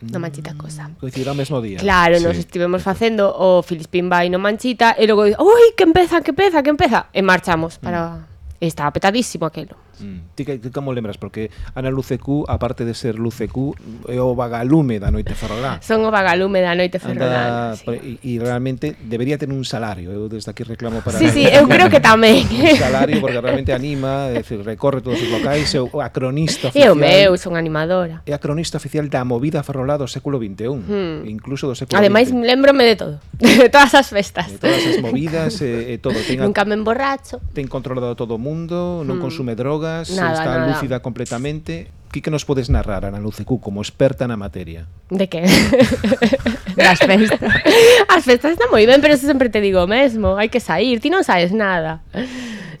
S2: no mm. Manchita Cosa.
S1: Coincidirá o mesmo día.
S2: Claro,
S3: sí.
S2: nos estivemos facendo o Filispín Bay no Manchita e logo, ui, que empeza, que empeza, que empeza, e marchamos para... Mm. Estaba petadísimo aquelo.
S1: Mm. Ti que, que como lembras? Porque Ana Luce Q, aparte de ser Luce Q, é o vagalume da noite ferrolá.
S2: Son o vagalume da noite
S1: ferrolá.
S2: Sí.
S1: E, e realmente debería ter un salario. Eu desde aquí reclamo para...
S2: Sí, sí, eu creo que tamén.
S1: Un salario porque realmente anima, é decir, recorre todos os locais, é acronista
S2: cronista
S1: oficial...
S2: Eu o meu, son animadora.
S1: É a cronista oficial da movida ferrolá do século XXI.
S2: Mm.
S1: Incluso do século
S2: Ademais,
S1: XX.
S2: lembrome de todo. De todas as festas.
S1: De todas as movidas, e, e todo. Ten a,
S2: Nunca me emborracho.
S1: Ten controlado todo o mundo, non
S2: mm.
S1: consume droga, dúbidas,
S2: nada,
S1: está
S2: nada.
S1: lúcida completamente. Que que nos podes narrar, Ana Lucecu, como experta na materia?
S2: De que?
S4: das festas.
S2: As festas están moi ben, pero eso sempre te digo o mesmo. Hai que sair, ti non sabes nada.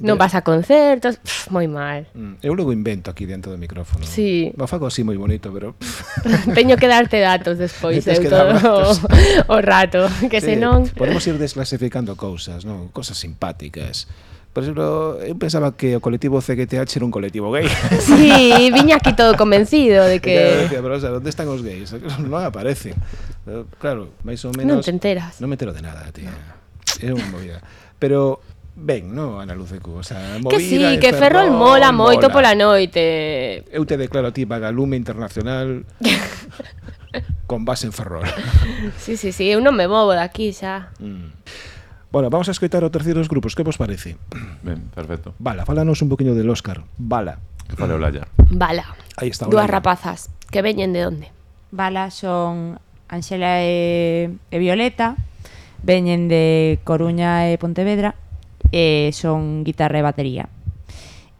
S2: Non vas a concertos, pff, moi mal.
S1: Mm, Eu logo invento aquí dentro do micrófono.
S2: Sí.
S1: Va fago así moi bonito, pero... pff.
S2: Teño que darte datos despois, eu
S1: que dar
S2: todo
S1: datos.
S2: o, o rato, que
S1: sí,
S2: senón...
S1: Podemos ir desclasificando cousas, non? Cosas simpáticas Por exemplo, eu pensaba que o colectivo CGTH era un colectivo gay.
S2: Sí, viña aquí todo convencido de
S1: que... Claro, decía, pero, o sea, onde están os gays? Non aparecen. Eh, claro, máis ou menos...
S2: Non te enteras.
S1: Non me entero de nada, tía. É unha movida. Pero ben, no, Ana Lucecu, o sea, movida,
S2: Que sí, que Ferrol mola,
S1: mola moito
S2: pola noite.
S1: Eu te declaro a ti vagalume internacional con base en Ferrol.
S2: Sí, sí, sí, eu non me movo daqui xa.
S1: Mm. Bueno, vamos a escoitar o terceiro dos grupos, que vos parece?
S3: Ben, perfecto.
S1: Bala, falanos un poquinho del Óscar. Bala.
S3: Que fale Olaya.
S2: Bala.
S1: Aí está
S2: Dúas
S1: Duas
S2: rapazas, que veñen de onde?
S4: Bala son Anxela e, e Violeta, veñen de Coruña e Pontevedra, e son guitarra e batería.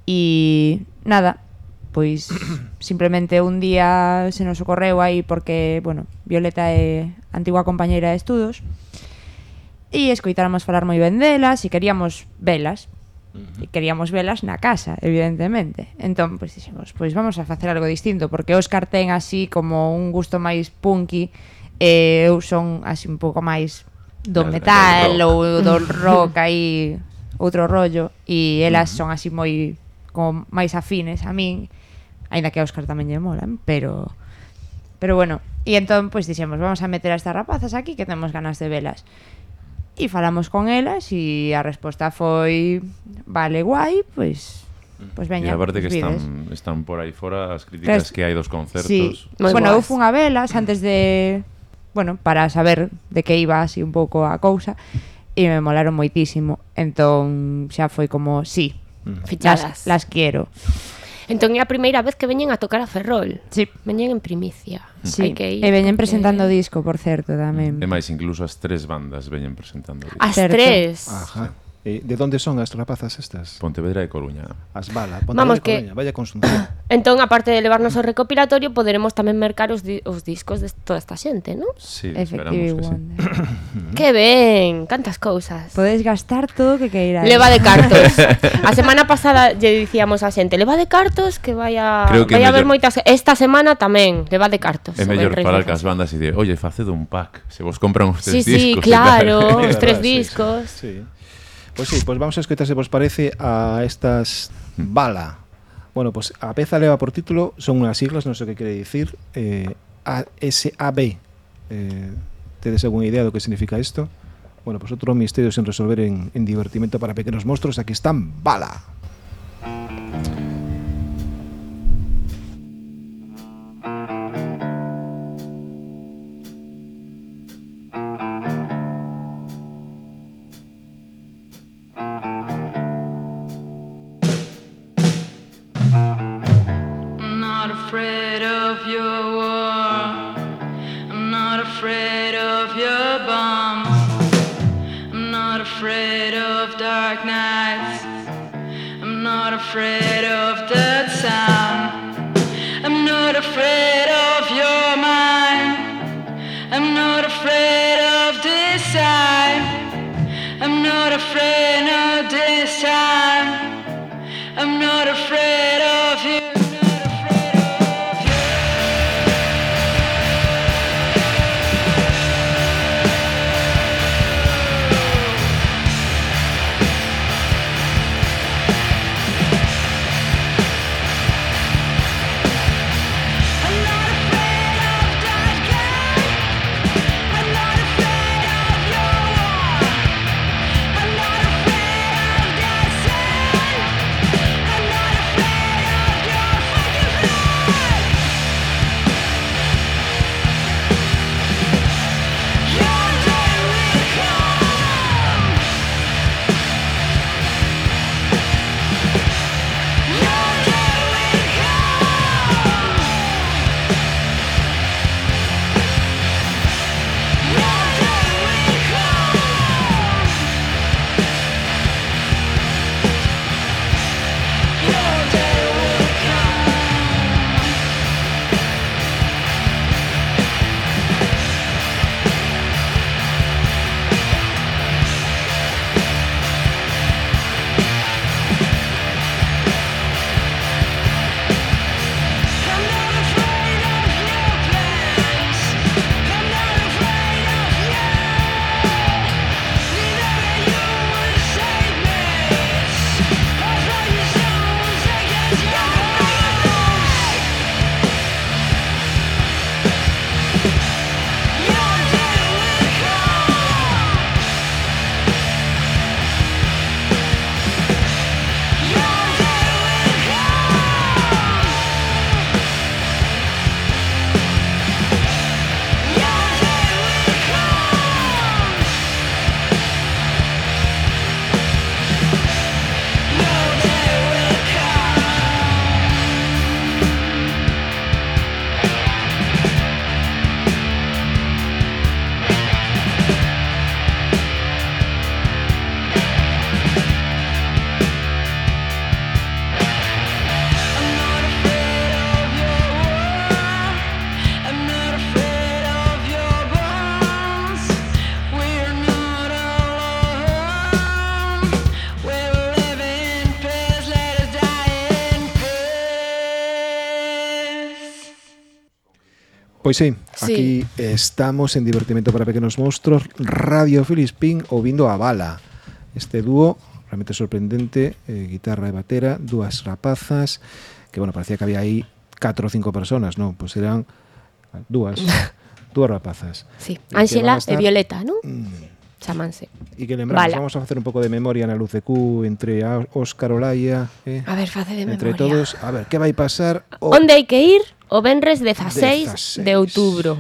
S4: E nada, pois simplemente un día se nos ocorreu aí porque, bueno, Violeta é antigua compañeira de estudos, e escoitáramos falar moi ben delas e queríamos velas. E queríamos velas na casa, evidentemente. Entón, pois dixemos, pois vamos a facer algo distinto, porque Óscar ten así como un gusto máis punky e eu son así un pouco máis do metal ou do rock aí outro rollo e elas son así moi como máis afines a min, aínda que a Óscar tamén lle molan, pero pero bueno, e entón pois dixemos, vamos a meter a estas rapazas aquí que temos ganas de velas e falamos con elas e a resposta foi vale guai, pois Pois veña,
S3: e a que
S4: están, vides.
S3: están por aí fora as críticas
S4: Res,
S3: que hai dos concertos.
S4: Sí. Bueno, guas.
S2: eu
S4: fun a velas antes de... Bueno, para saber de que iba así un pouco a cousa e me molaron moitísimo. Entón xa foi como, sí, mm.
S2: fichadas,
S4: las, las quiero.
S2: Entón é a primeira vez que veñen a tocar a Ferrol.
S4: Sí.
S2: Veñen en primicia.
S4: Sí.
S2: Hai que ir,
S4: e veñen
S2: porque...
S4: presentando eh, disco, por certo, tamén.
S3: E máis, incluso as tres bandas veñen presentando disco.
S2: As
S4: certo.
S2: tres?
S1: Ajá. Eh, de onde son as rapazas estas?
S3: Pontevedra e Coruña.
S1: As bala, Pontevedra Vamos
S2: e
S1: Coruña, que... vaya consunción.
S2: entón, aparte de levarnos o recopilatorio, poderemos tamén mercar os, di os discos de toda esta xente, non?
S3: Sí, esperamos que sí.
S2: que ben, cantas cousas.
S4: Podes gastar todo o que queiras.
S2: Leva de cartos. a semana pasada lle dicíamos a xente, leva de cartos que vai a
S3: Creo que
S2: vai a haber moitas esta semana tamén, leva de cartos.
S3: É mellor falar cas bandas e de, "Oye, faced un pack, se vos compran os tres
S2: sí,
S3: discos." Sí, sí,
S2: claro, os tres
S1: discos. Sí. sí. Pois sí, pois vamos a escoitar se vos parece a estas bala. Bueno, pois a peza leva por título, son unhas siglas, non sei o que quere dicir, eh, ASAB. Eh, tedes algunha idea do que significa isto? Bueno, pois outro misterio sen resolver en, en divertimento para pequenos monstruos, aquí están bala.
S6: Bala.
S1: Pois sí,
S2: Sí.
S1: aquí estamos en Divertimento para Pequenos Monstros, Radio Filispín ouvindo a Bala. Este dúo realmente sorprendente, eh, guitarra e batera, dúas rapazas, que bueno, parecía que había aí 4 ou 5 personas, non, pois eran dúas, dúas rapazas.
S2: Sí, Ángela
S1: a estar-
S2: e Violeta, non?
S1: Mm,
S2: Chamanse.
S1: E que lembramos,
S2: Bala.
S1: vamos a facer un pouco de memoria na luz de Q entre a Óscar Olaya, eh,
S2: A ver, face de
S1: entre
S2: memoria.
S1: todos, a ver, que vai pasar o
S2: Onde hai que ir? o venres 16,
S1: 16.
S2: de outubro.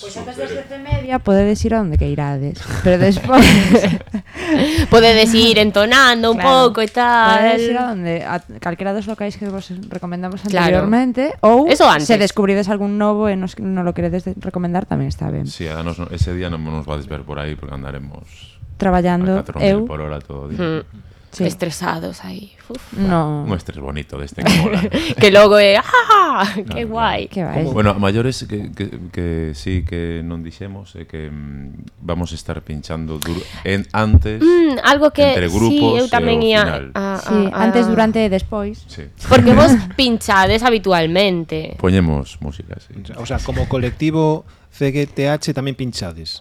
S4: Pois antes das 10 media podedes ir onde que irades Pero despois
S2: Podedes ir entonando un
S4: claro.
S2: pouco e tal
S4: Podedes ir onde a calquera dos locais que vos recomendamos anteriormente claro. Ou
S2: Eso antes.
S4: se descubrides algún novo e nos, non lo queredes recomendar tamén está ben Si,
S3: sí, a nos, ese día non nos vades ver por aí Porque andaremos
S4: traballando eu
S3: por hora todo o día.
S2: Mm
S4: sí.
S2: estresados aí. Uf,
S4: no.
S3: Un estrés bonito deste que mola.
S2: que logo é, ah, ¡Qué
S3: no,
S2: guai.
S4: Que vai.
S3: Bueno, a maiores que, que, que sí que non dixemos é que mm, vamos a estar pinchando en antes
S2: mm, algo que
S3: entre grupos sí,
S2: eu tamén ia a, a,
S4: sí,
S2: a,
S4: antes, durante e despois.
S3: Sí.
S2: Porque vos pinchades habitualmente.
S3: Poñemos música, sí.
S1: O sea, como colectivo CGTH tamén pinchades.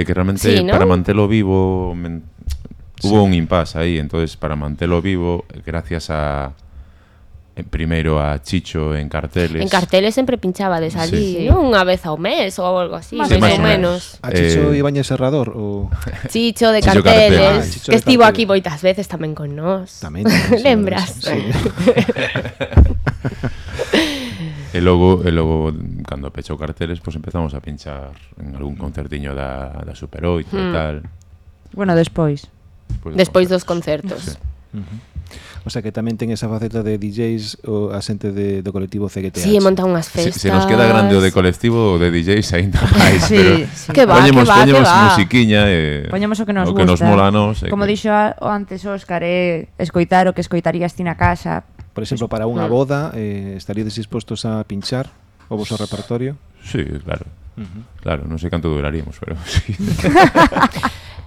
S3: É que realmente
S2: sí, ¿no?
S3: para mantelo vivo men Hubo sí. un impasse aí, entonces para mantelo vivo, gracias a eh, primeiro a Chicho en carteles.
S2: En carteles sempre pinchaba desde allí,
S4: sí.
S2: non? Unha vez ao mes ou algo así, máis
S4: ou menos.
S2: menos.
S1: A Chicho
S3: eh...
S1: Ibañez Serrador o...
S2: Chicho de
S3: Chicho
S2: carteles,
S3: carteles.
S1: Ah,
S2: que estivo
S1: carteles.
S2: aquí moitas veces tamén con nós.
S1: Tamén, tamén
S2: lembras.
S1: Sí. Eh.
S3: e logo, e logo cando pechou carteles, pois pues empezamos a pinchar en algún concertiño da, da Super 8 mm. e
S2: hmm.
S3: tal.
S4: Bueno, despois.
S3: Despois,
S2: Despois dos concertos.
S3: Sí. Uh -huh.
S1: O sea que tamén ten esa faceta de DJs o a xente de, do colectivo CGTH.
S2: Sí, monta unhas festas.
S3: Se, se nos queda grande o de colectivo o de DJs aínda máis,
S4: sí,
S3: pero
S4: sí.
S2: Que va,
S3: poñemos,
S2: que va,
S3: poñemos
S2: que va.
S3: musiquiña e eh,
S4: poñemos o que nos,
S3: o que
S4: gusta.
S3: nos mola nos. Eh,
S4: Como
S3: que...
S4: dixo antes Óscar, eh, escoitar o que escoitarías ti na casa.
S1: Por exemplo, para unha boda, eh, estaríades dispostos a pinchar o vosso repertorio?
S3: Sí, claro. Uh -huh. Claro, non sei canto duraríamos, pero sí.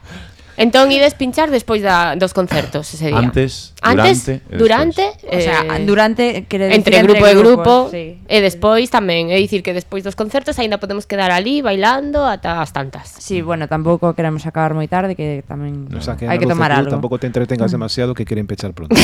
S2: Entón ides pinchar despois da, dos concertos ese día.
S3: Antes,
S2: Antes
S3: durante,
S2: durante
S3: eh,
S4: o sea,
S2: eh,
S4: durante quere decir
S2: entre, entre grupo e grupo,
S4: sí.
S2: e despois tamén, é dicir que despois dos concertos aínda podemos quedar ali bailando ata as tantas.
S4: Si, sí, bueno, tampouco queremos acabar moi tarde que tamén no,
S1: o sea, que
S4: hai que tomar
S1: tú,
S4: algo.
S1: Tampouco te entretengas mm. demasiado que queren pechar pronto.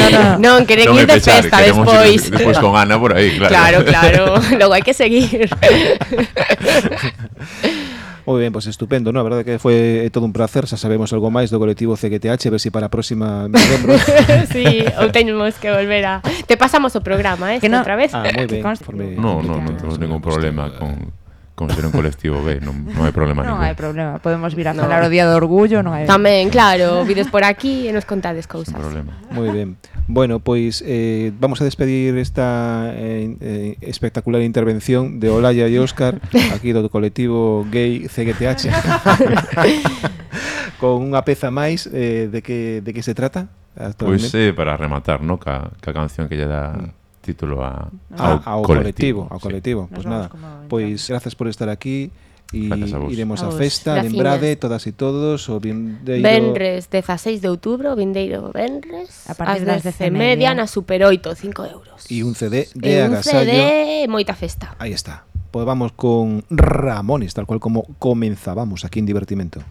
S4: no, no.
S2: non, queren
S3: non
S2: ir de
S3: pechar,
S2: festa despois.
S3: Ir, despois con Ana por aí,
S2: claro.
S3: Claro,
S2: claro. Logo hai que seguir.
S1: Moi ben, pois pues estupendo, non? A verdade que foi eh, todo un placer, xa sabemos algo máis do colectivo CGTH, ver se si para a próxima me lembro.
S2: sí, ou teñemos que volver a... Te pasamos o programa, eh,
S4: que no...
S2: outra vez.
S1: Ah, moi ben.
S3: No, no, no, temos ningún problema con considero un colectivo B, non, non hai problema
S4: non
S3: ningún.
S4: Non hai problema, podemos vir a
S2: no.
S4: falar o Día do Orgullo, non hai...
S2: Tamén, claro, vides por aquí e nos contades cousas.
S3: Problema.
S1: Moi ben. Bueno, pois eh, vamos a despedir esta eh, eh, espectacular intervención de Olaya e Óscar aquí do colectivo gay CGTH. con unha peza máis eh, de que de que se trata?
S3: Pois
S1: pues,
S3: eh, para rematar, no, ca, ca canción que lle dá mm título a,
S1: ah, ao, ah, ao
S3: colectivo,
S1: colectivo,
S4: ao
S1: colectivo.
S4: Sí.
S1: Pois
S4: nada,
S1: pois grazas por estar aquí e iremos
S4: a, a
S1: festa,
S2: Graciñas.
S1: lembrade todas e todos o vindeiro
S2: Benres 16 de outubro, vindeiro Benres,
S4: a partir das
S2: 10 media na Super 8, 5 euros.
S1: E un CD de e
S2: un
S1: agasallo.
S2: CD moita festa.
S1: Aí está. Pois vamos con Ramones, tal cual como comenzábamos aquí en Divertimento.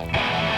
S7: Música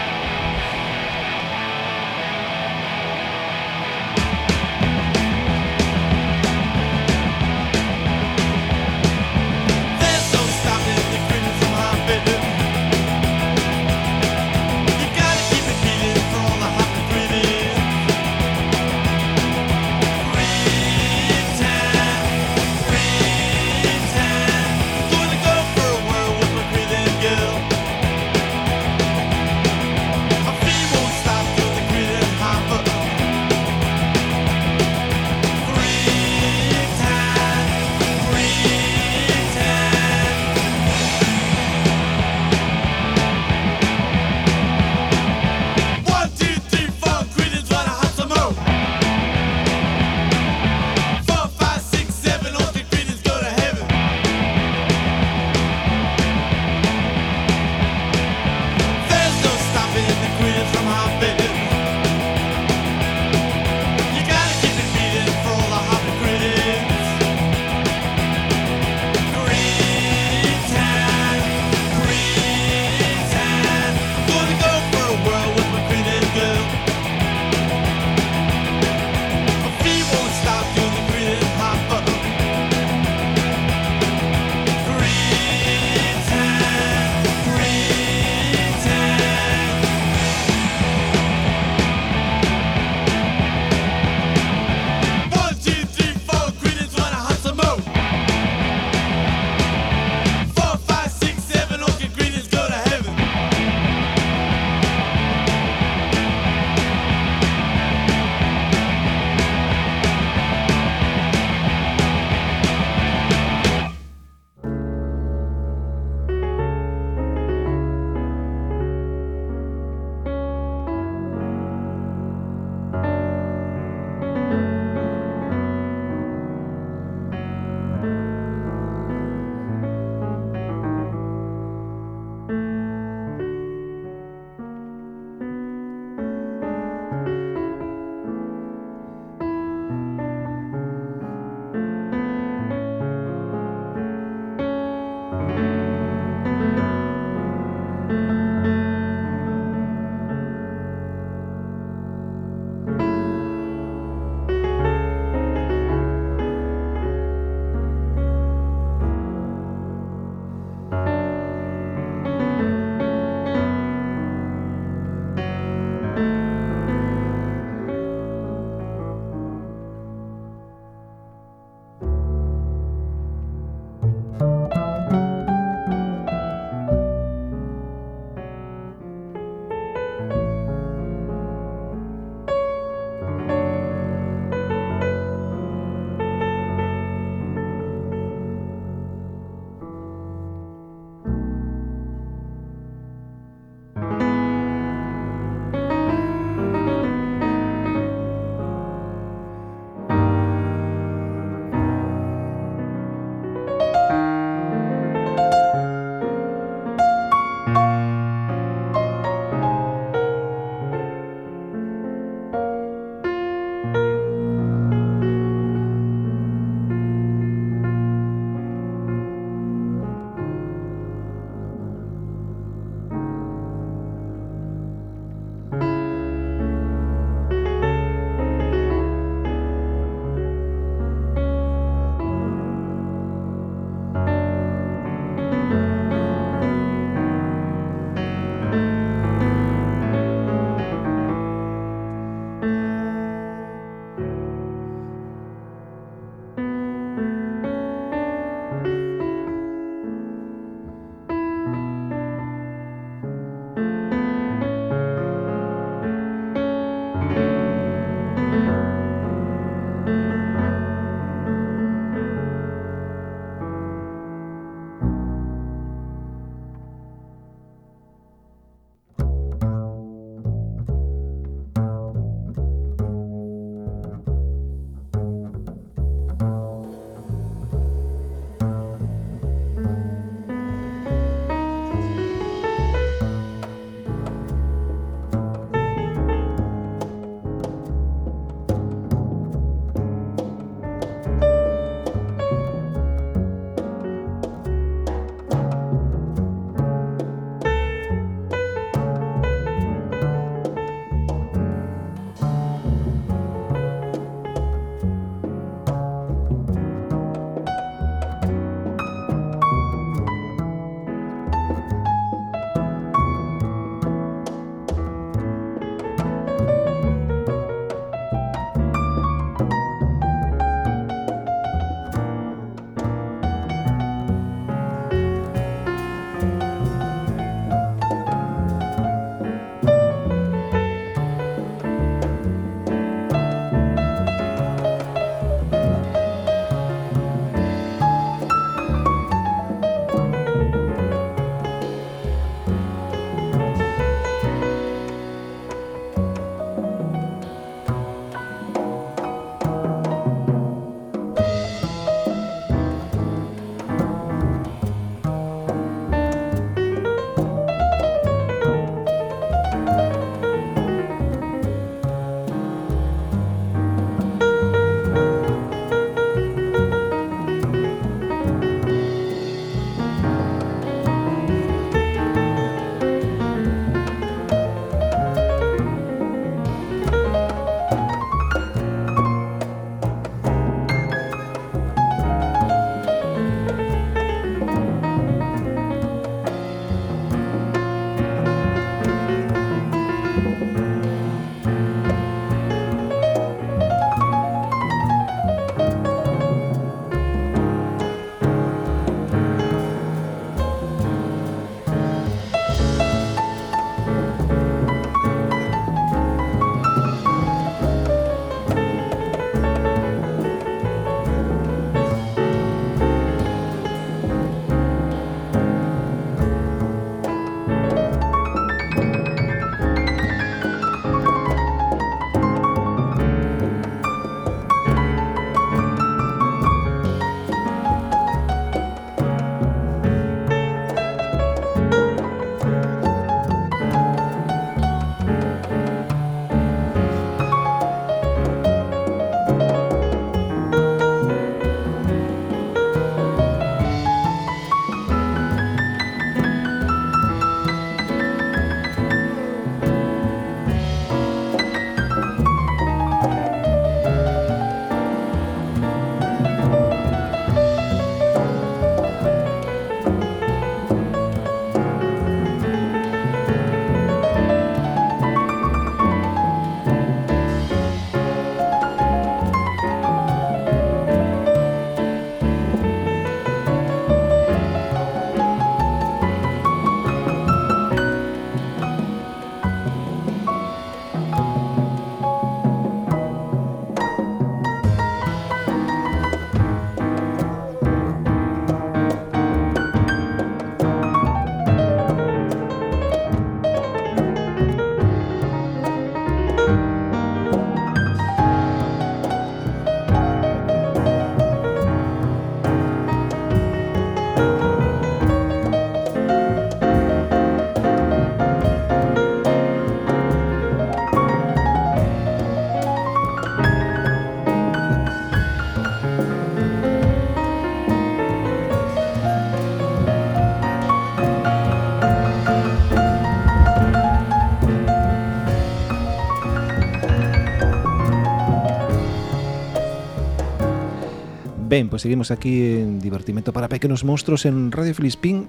S1: Ben, pois seguimos aquí en Divertimento para Pequenos Monstros en Radio Filispín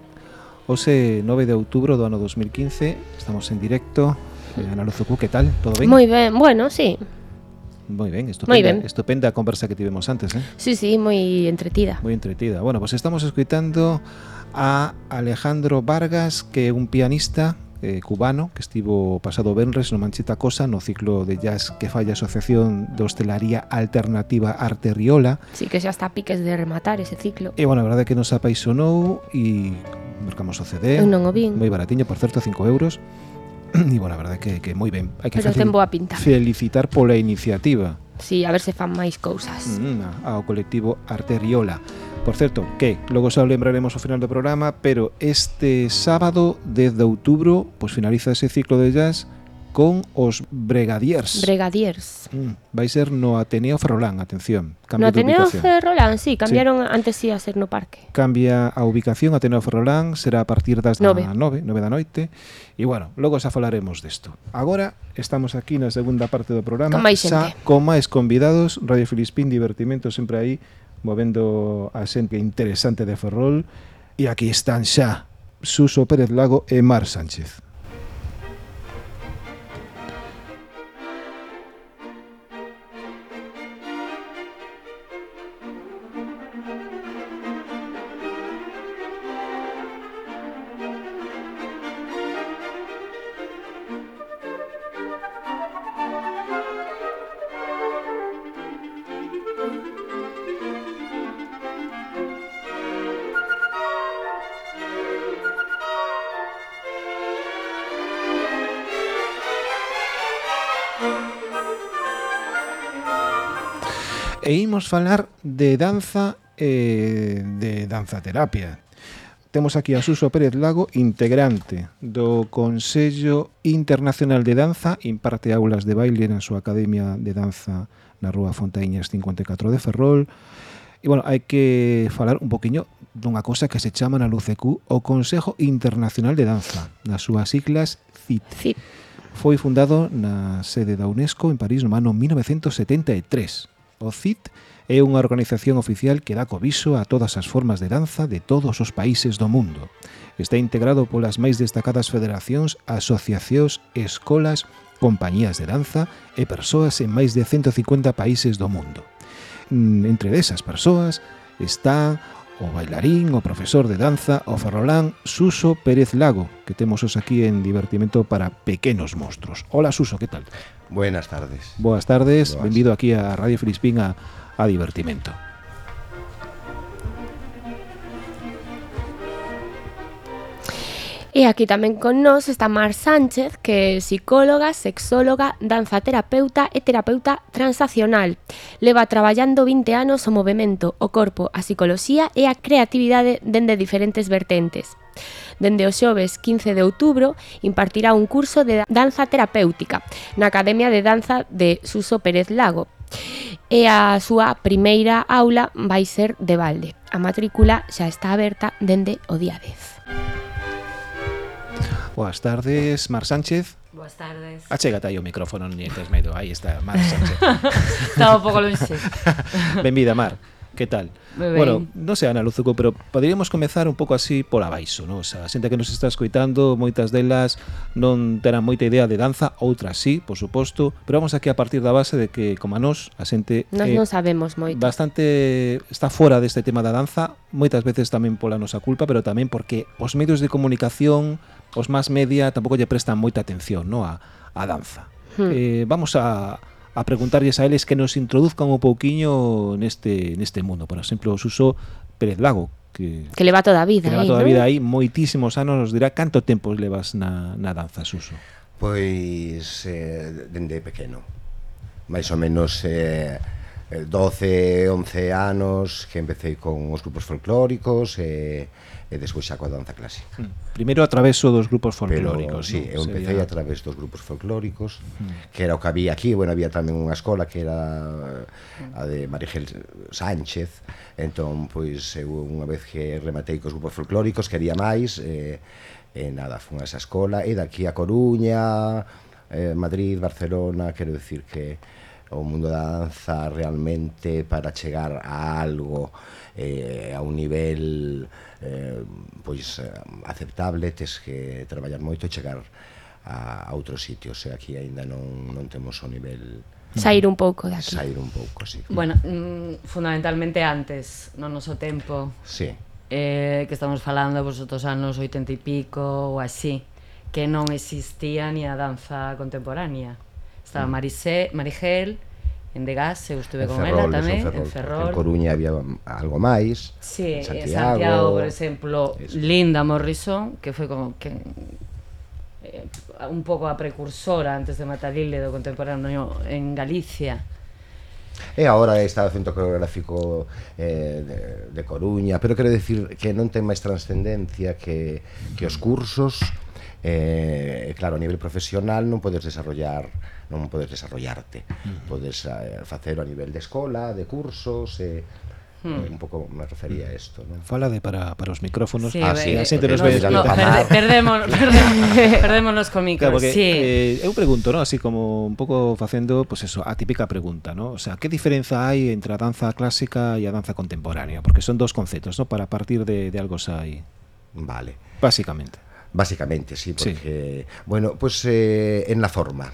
S1: Ose 9 de outubro do ano 2015 Estamos en directo eh, Ana Luzucu, que tal? Todo ben?
S2: Moi ben, bueno, sí.
S1: Moi ben, estupenda,
S2: Moi ben.
S1: estupenda a conversa que tivemos antes, eh?
S2: Sí, sí, moi entretida.
S1: Moi entretida. Bueno, pues estamos escuitando a Alejandro Vargas, que é un pianista eh, cubano que estivo pasado venres no Manchita Cosa no ciclo de jazz que falla a Asociación de Hostelaría Alternativa Arte Riola.
S2: Sí, que xa está a piques de rematar ese ciclo.
S1: E bueno, a verdade é que nos apaisonou e marcamos o CD.
S2: Eu non o vin.
S1: Moi baratiño, por certo, 5 euros. E bueno, a verdade é que, que moi ben. Hai que
S2: Pero ten boa pinta.
S1: felicitar pola iniciativa.
S2: Sí, a ver se fan máis cousas.
S1: Mm, ao colectivo Arte Riola. Por certo, que logo xa lembraremos ao final do programa, pero este sábado 10 de outubro pois finaliza ese ciclo de jazz con os Bregadiers.
S2: Bregadiers.
S1: Mm, vai ser no Ateneo Ferrolán, atención. Cambio no
S2: Ateneo Ferrolán, sí, cambiaron sí. antes sí a ser no parque.
S1: Cambia a ubicación Ateneo Ferrolán, será a partir das
S2: 9,
S1: 9, 9 da noite. E bueno, logo xa falaremos desto. Agora estamos aquí na segunda parte do programa,
S2: con máis
S1: xa con máis convidados, Radio Filispín, divertimento sempre aí movendo a xente interesante de Ferrol e aquí están xa Suso Pérez Lago e Mar Sánchez. imos falar de danza e eh, de danzaterapia. Temos aquí a Suso Pérez Lago, integrante do Consello Internacional de Danza, imparte aulas de baile na súa Academia de Danza na Rúa Fontaíñas 54 de Ferrol. E, bueno, hai que falar un poquinho dunha cosa que se chama na LUCQ o Consejo Internacional de Danza, nas súas siglas CIT.
S2: CIT.
S1: Foi fundado na sede da UNESCO en París no ano 1973. O CIT é unha organización oficial que dá coviso a todas as formas de danza de todos os países do mundo. Está integrado polas máis destacadas federacións, asociacións, escolas, compañías de danza e persoas en máis de 150 países do mundo. Mm, entre desas persoas está o bailarín, o profesor de danza, o ferrolán Suso Pérez Lago, que temos os aquí en Divertimento para Pequenos Monstruos. Hola Suso, que tal?
S8: Buenas tardes.
S1: Boas tardes,
S8: Boas.
S1: benvido aquí a Radio Filispín a a divertimento.
S2: E aquí tamén con nós está Mar Sánchez, que é psicóloga, sexóloga, danza terapeuta e terapeuta transaccional. Leva traballando 20 anos o movimento, o corpo, a psicoloxía e a creatividade dende diferentes vertentes. Dende o xoves 15 de outubro impartirá un curso de danza terapéutica na Academia de Danza de Suso Pérez Lago, e a súa primeira aula vai ser de balde. A matrícula xa está aberta dende o día 10.
S1: Boas tardes, Mar Sánchez.
S4: Boas tardes.
S1: Achégate aí o micrófono, non tes medo. Aí está, Mar Sánchez.
S4: Estaba un pouco longe.
S1: Benvida, Mar que tal?
S4: Ben.
S1: Bueno, non sei, Ana Luzuco, pero poderíamos comezar un pouco así por abaixo, non? O sea, a xente que nos está escoitando, moitas delas non terán moita idea de danza, outras sí, por suposto, pero vamos aquí a partir da base de que, como a nós, a xente...
S2: Nos
S1: eh,
S2: non sabemos moito.
S1: Bastante está fora deste tema da danza, moitas veces tamén pola nosa culpa, pero tamén porque os medios de comunicación, os más media, tampouco lle prestan moita atención, non? A, a danza.
S2: Hmm.
S1: Eh, vamos a a preguntarlles a eles que nos introduzcan un pouquiño neste, neste mundo. Por exemplo, Suso Pérez Lago, que,
S2: que leva toda a vida
S1: que leva toda a vida aí, moitísimos anos, nos dirá canto tempo levas na, na danza, Suso?
S8: Pois, eh, dende pequeno, Mais ou menos eh, 12, 11 anos que empecé con os grupos folclóricos e eh, e despois xa coa danza clásica. Mm.
S1: Primeiro a través dos grupos folclóricos.
S8: Pero, sí,
S1: no?
S8: eu empecé
S1: Sería...
S8: a través dos grupos folclóricos, mm. que era o que había aquí, bueno, había tamén unha escola que era a de Marigel Sánchez, entón, pois, eu unha vez que rematei cos grupos folclóricos, quería máis, eh, e nada, fun a esa escola, e daqui a Coruña, eh, Madrid, Barcelona, quero decir que o mundo da danza realmente para chegar a algo, eh, a un nivel eh, pois eh, aceptable, tes que traballar moito e chegar a, a outro sitio, o sea, aquí aínda non, non temos o nivel
S2: Sair un pouco daqui.
S8: Sair un pouco, sí.
S9: Bueno, mm, fundamentalmente antes, no noso tempo.
S8: Sí.
S9: Eh, que estamos falando vos outros anos 80 e pico ou así, que non existía ni a danza contemporánea. Estaba mm. Marisé, Marigel, en Degas, eu estuve en con Ferrol, ela tamén, en Ferrol.
S8: en Ferrol. En Coruña había algo máis,
S9: sí,
S8: en Santiago...
S9: En
S8: Santiago,
S9: por exemplo,
S8: eso.
S9: Linda Morrison, que foi como que eh, un pouco a precursora antes de Matalilde do contemporáneo en Galicia.
S8: E agora está o Centro Coreográfico eh, de, de Coruña, pero quero decir que non ten máis transcendencia que, que os cursos Eh, claro, a nivel profesional non podes desarrollar non podes desarrollarte. Uh -huh. Podes eh, facelo a nivel de escola, de cursos, mm. eh, un pouco me refería a isto non?
S1: Fala de para, para os micrófonos
S9: sí,
S8: ah, sí,
S1: a eh, xente nos
S8: vai
S9: no, perde, perdemos, perdemos, perdémonos co micro
S1: claro, porque,
S9: sí.
S1: eh, eu pregunto, ¿no? así como un pouco facendo pues eso, a típica pregunta ¿no? o sea, que diferenza hai entre a danza clásica e a danza contemporánea? porque son dos conceptos ¿no? para partir de, de algo xa aí
S8: vale
S1: básicamente
S8: Básicamente, sí,
S1: Sí.
S8: porque, bueno, pues eh, en la forma,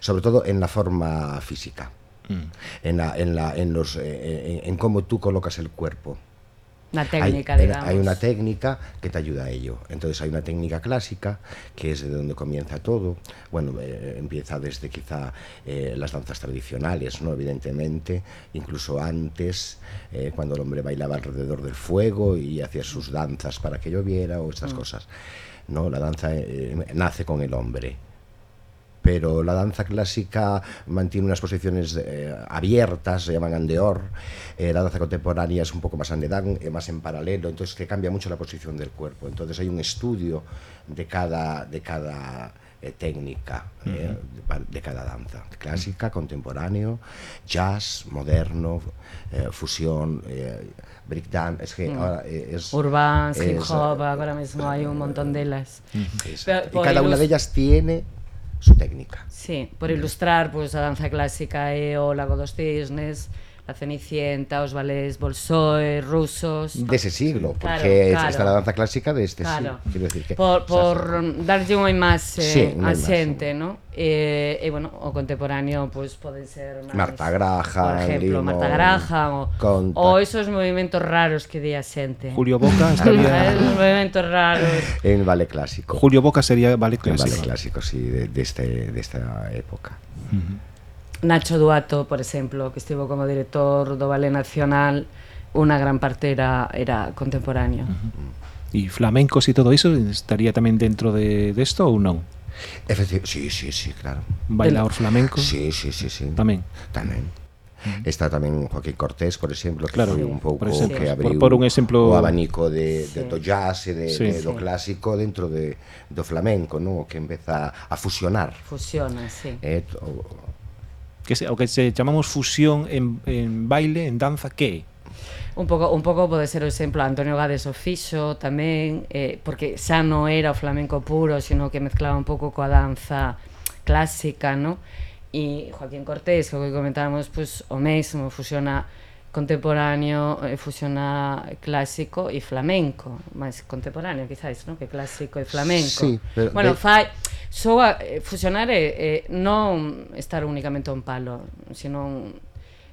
S8: sobre todo en la forma física,
S1: Mm.
S8: en, la, en, la, en, los, eh, en, en cómo tú colocas el cuerpo.
S9: Na
S8: Hay-
S9: técnica,
S8: hay,
S9: digamos.
S8: hay una técnica que te ayuda a ello. Entonces hay una técnica clásica, que es de donde comienza todo. Bueno, eh, empieza desde quizá eh, las danzas tradicionales, ¿no? Evidentemente, incluso antes, eh, cuando el hombre bailaba alrededor del fuego y hacía sus danzas para que lloviera o estas cosas. ¿no? La danza eh, nace con el hombre pero la danza clásica mantiene unas posiciones eh, abiertas, se llaman andeor, eh, la danza contemporánea es un poco más andedán, eh, más en paralelo, entonces que cambia mucho la posición del cuerpo. Entonces hay un estudio de cada, de cada eh, técnica, eh, de pa- de cada danza, clásica, contemporáneo, jazz, moderno, eh, fusión, eh, breakdance, es que ahora eh, es...
S9: Urbans, hip hop, agora mesmo hai un montón
S8: es-
S9: Pero
S8: y cada una de ellas tiene su técnica.
S9: Sí, por ilustrar, pois pues, a danza clásica é o Lago dos Cisnes, a Cenicienta, os balés Bolshoi, rusos.
S8: de ese siglo,
S9: Claro,
S8: porque
S9: claro.
S8: está la danza clásica de este
S9: Claro.
S8: siglo. Quiero decir que
S9: por, por darlle unha imaxe
S8: Sí,
S9: a
S8: imaxe.
S9: xente, no? E, e bueno, o contemporáneo pois pode ser máis,
S8: Marta Graham,
S9: por exemplo,
S8: Limón,
S9: Marta Graham o, o esos movimentos raros que di a xente.
S1: Julio Boca estaría...
S9: Esos movimentos raros.
S8: en ballet clásico.
S1: Julio Boca sería ballet
S8: en ballet
S1: clásico.
S8: clásico, sí, de, de este, de esta época.
S9: Nacho Duato, por exemplo, que estivo como director do Ballet Nacional, unha gran parte era, era contemporáneo.
S1: E uh -huh. flamencos e todo iso estaría tamén dentro de desto de ou non?
S8: Efectivamente, sí, sí, sí, claro.
S1: Bailador flamenco?
S8: Sí, sí, sí, sí.
S1: Tamén.
S8: Tamén. Uh-huh. Está tamén Joaquín Cortés, por exemplo, que
S1: claro,
S8: foi un pouco
S1: exemplo,
S8: que abriu
S1: por, por un exemplo...
S8: o abanico de,
S9: sí.
S8: de do jazz e de,
S1: sí.
S8: de, do
S9: sí.
S8: clásico dentro de, do flamenco, no? que empeza a fusionar.
S9: Fusiona, sí.
S8: Eh,
S1: que se, o que se chamamos fusión en, en baile, en danza, que é?
S9: un pouco un pouco pode ser o exemplo Antonio Gades o fixo tamén eh, porque xa non era o flamenco puro, sino que mezclaba un pouco coa danza clásica, no? E Joaquín Cortés, o que comentábamos, pues, o mesmo, fusiona contemporáneo, eh, fusiona clásico e flamenco, máis contemporáneo, quizáis, no? Que clásico e flamenco.
S8: Sí, pero,
S9: bueno,
S8: de...
S9: fai só eh, fusionar é eh, non estar únicamente un palo, sino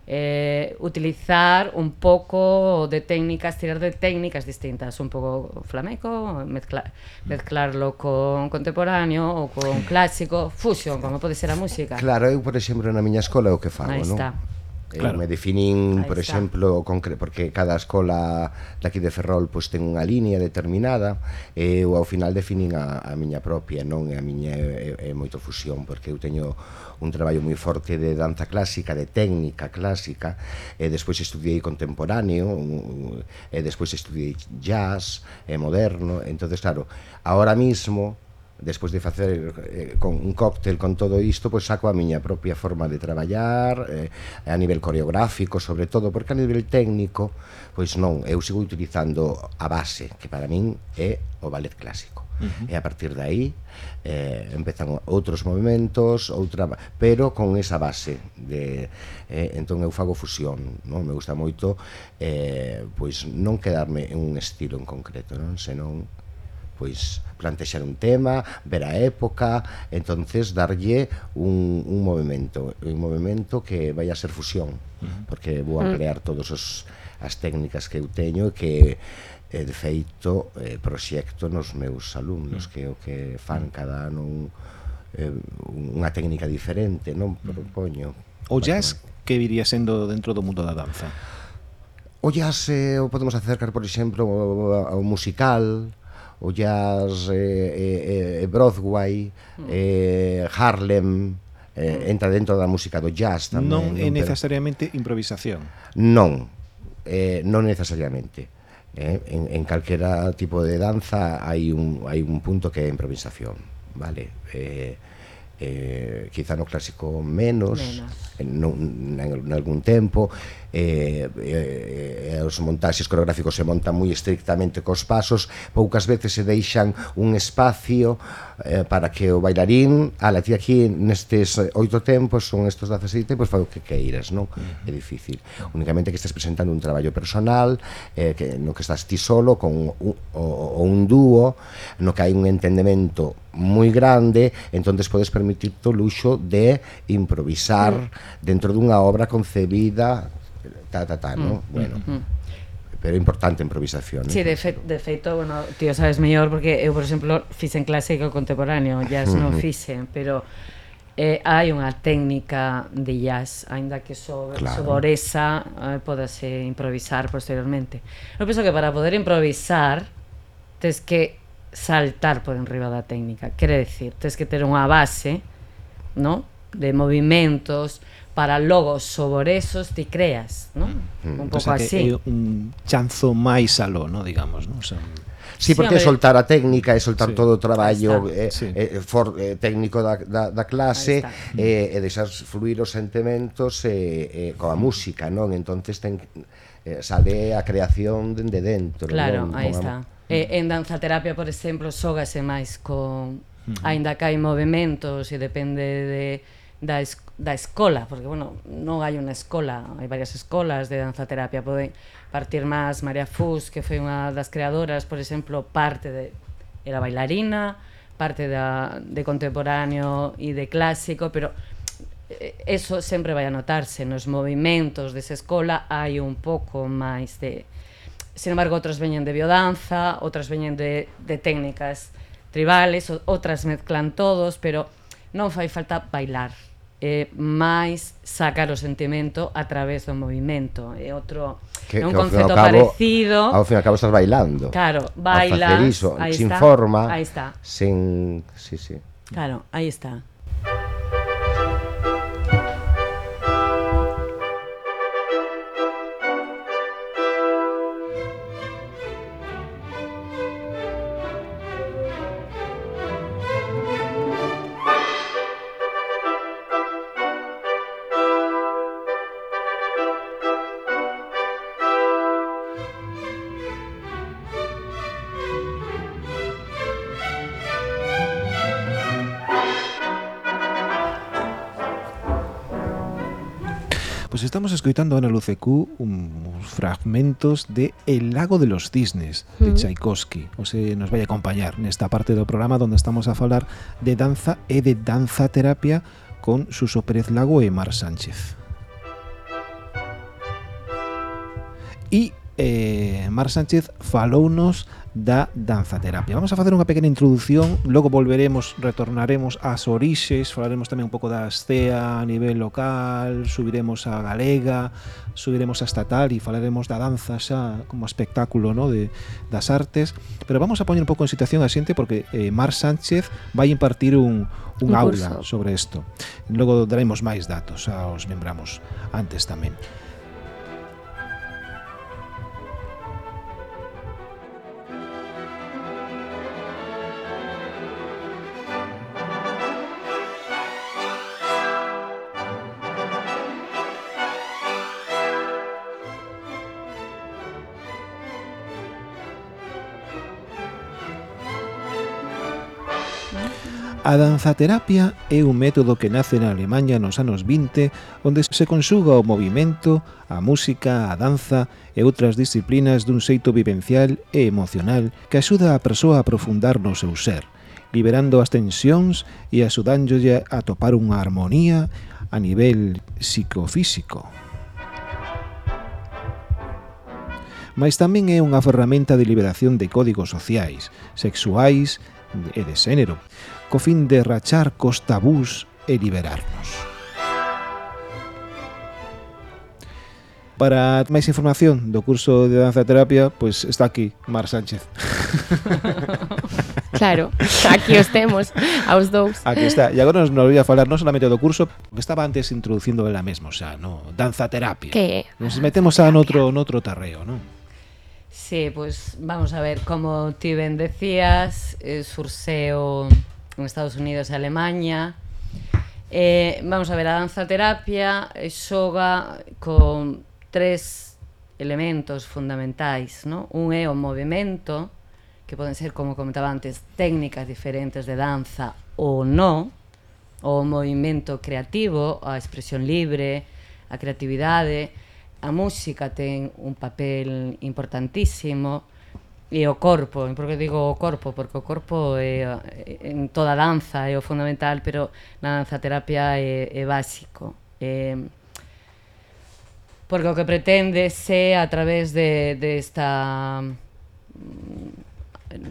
S9: eh, utilizar un pouco de técnicas, tirar de técnicas distintas, un pouco flamenco, mezcla, mezclarlo con contemporáneo ou con clásico, fusión, como pode ser a música.
S8: Claro, eu, por exemplo, na miña escola o que fago, non?
S9: Aí está.
S8: Eh,
S1: claro.
S8: Me definín, por exemplo, porque cada escola daqui de Ferrol pois ten unha liña determinada e eu ao final definín a, a miña propia, non? É a miña é, é moito fusión, porque eu teño un traballo moi forte de danza clásica, de técnica clásica, e despois estudiei contemporáneo, e despois estudiei jazz, e moderno, entonces claro, agora mismo despois de facer eh, con un cóctel con todo isto, pois saco a miña propia forma de traballar, eh, a nivel coreográfico, sobre todo, porque a nivel técnico, pois non, eu sigo utilizando a base, que para min é o ballet clásico. Uh -huh. E a partir de aí eh, empezan outros movimentos, outra, pero con esa base de eh, entón eu fago fusión, non? Me gusta moito eh, pois non quedarme en un estilo en concreto, non? Senón pois plantexar un tema, ver a época, entonces darlle un, un movimento, un movimento que vai a ser fusión, porque vou ampliar mm. todos os as técnicas que eu teño e que eh, de feito eh, proxecto nos meus alumnos mm. que é o que fan cada ano un, eh, unha técnica diferente non? Mm. Propoño.
S1: O jazz que viría sendo dentro do mundo da danza?
S8: O jazz eh, o podemos acercar, por exemplo, ao musical, o jazz eh, eh, eh, Broadway, hmm. eh, Harlem, eh, hmm. entra dentro da música do jazz tamén.
S1: Non é necesariamente pero... improvisación.
S8: Non, eh, non necesariamente. Eh, en, en calquera tipo de danza hai un, hai un punto que é improvisación, vale? Eh, eh, quizá no clásico menos,
S9: menos.
S8: En, no, en, en algún tempo Eh, eh, eh, os montaxes coreográficos se montan moi estrictamente cos pasos, poucas veces se deixan un espacio eh, para que o bailarín, ala, ti aquí nestes oito tempos, son estes 17 tempos, fai o que queiras, non? É difícil. Únicamente que estás presentando un traballo personal, eh, que, no que estás ti solo, con un, o, o un dúo, no que hai un entendemento moi grande, entonces podes permitirte o luxo de improvisar mm. dentro dunha obra concebida ta, ta, ta, no? Mm. Bueno, mm. pero é importante a improvisación. ¿eh?
S9: Sí, de, fe, de feito, bueno, tío, sabes mellor, porque eu, por exemplo, fixen clásico contemporáneo, jazz non fixen, pero eh, hai unha técnica de jazz, aínda que so,
S8: claro.
S9: soboresa eh, podase improvisar posteriormente. Eu penso que para poder improvisar tes que saltar por enriba da técnica, quere decir, tes que ter unha base, ¿no? de movimentos, para logo sobre esos ti creas, non? Mm,
S1: un mm. pouco
S9: así.
S1: É un chanzo máis aló, no, digamos, non? O sea,
S8: Sí, porque
S9: sí,
S8: soltar a técnica e soltar
S1: sí.
S8: todo o traballo eh,
S1: sí.
S8: eh, for, eh, técnico da, da, da clase eh, e deixar fluir os sentimentos eh, eh, coa mm. música, non? Entonces ten, eh, sale a creación dende dentro.
S9: Claro,
S8: non?
S9: aí está. Eh, en danzaterapia, por exemplo, xógase máis con... Mm. Uh -huh. Ainda que hai movimentos e depende de, da escola da escola, porque, bueno, non hai unha escola, hai varias escolas de danza terapia, pode partir máis María Fus, que foi unha das creadoras, por exemplo, parte de era bailarina, parte da, de contemporáneo e de clásico, pero eh, eso sempre vai a notarse nos movimentos desa escola hai un pouco máis de Sin embargo, outras veñen de biodanza, outras veñen de, de técnicas tribales, outras mezclan todos, pero non fai falta bailar é máis sacar o sentimento a través do movimento. É outro
S8: que,
S9: é un
S8: que concepto ao cabo,
S9: parecido.
S8: Ao fin e ao cabo estás bailando.
S9: Claro, bailas,
S8: iso,
S9: aí
S8: sin
S9: está,
S8: forma,
S9: aí está.
S8: Sen, sí, sí.
S9: Claro, aí está.
S1: Pois estamos escoitando a Ana uns fragmentos de El lago de los cisnes de Tchaikovsky. O se nos vai acompañar nesta parte do programa onde estamos a falar de danza e de danza terapia con Suso Pérez Lago e Mar Sánchez. E eh, Mar Sánchez falounos da danzaterapia. Vamos a facer unha pequena introdución, logo volveremos, retornaremos ás orixes, falaremos tamén un pouco da escea a nivel local, subiremos a galega, subiremos a estatal e falaremos da danza xa como espectáculo no de, das artes, pero vamos a poñer un pouco en situación a xente porque eh, Mar Sánchez vai impartir un, un aula
S2: curso.
S1: sobre isto. Logo daremos máis datos, xa os membramos antes tamén. danzaterapia é un método que nace na Alemanha nos anos 20 onde se consuga o movimento, a música, a danza e outras disciplinas dun xeito vivencial e emocional que axuda a persoa a aprofundar no seu ser, liberando as tensións e axudándolle a topar unha armonía a nivel psicofísico. Mas tamén é unha ferramenta de liberación de códigos sociais, sexuais e de xénero, co fin de rachar cos tabús e liberarnos. Para máis información do curso de danza terapia, pois está aquí Mar Sánchez.
S2: claro, aquí os temos, aos dous.
S1: Aquí está. E agora nos, nos voy a falar non solamente do curso, que estaba antes introducindo ela mesmo, xa, no, danza terapia.
S2: Que
S1: Nos metemos a noutro, noutro tarreo, non?
S9: Sí, pois pues, vamos a ver, como ti ben decías, eh, surseo con Estados Unidos e Alemanha. Eh, vamos a ver, a danza terapia xoga con tres elementos fundamentais, no? Un é o movimento, que poden ser, como comentaba antes, técnicas diferentes de danza ou non, o movimento creativo, a expresión libre, a creatividade, a música ten un papel importantísimo, e o corpo, porque digo o corpo, porque o corpo é, en toda danza é o fundamental, pero na danza terapia é, é básico. É, porque o que pretende é a través de, de esta mm,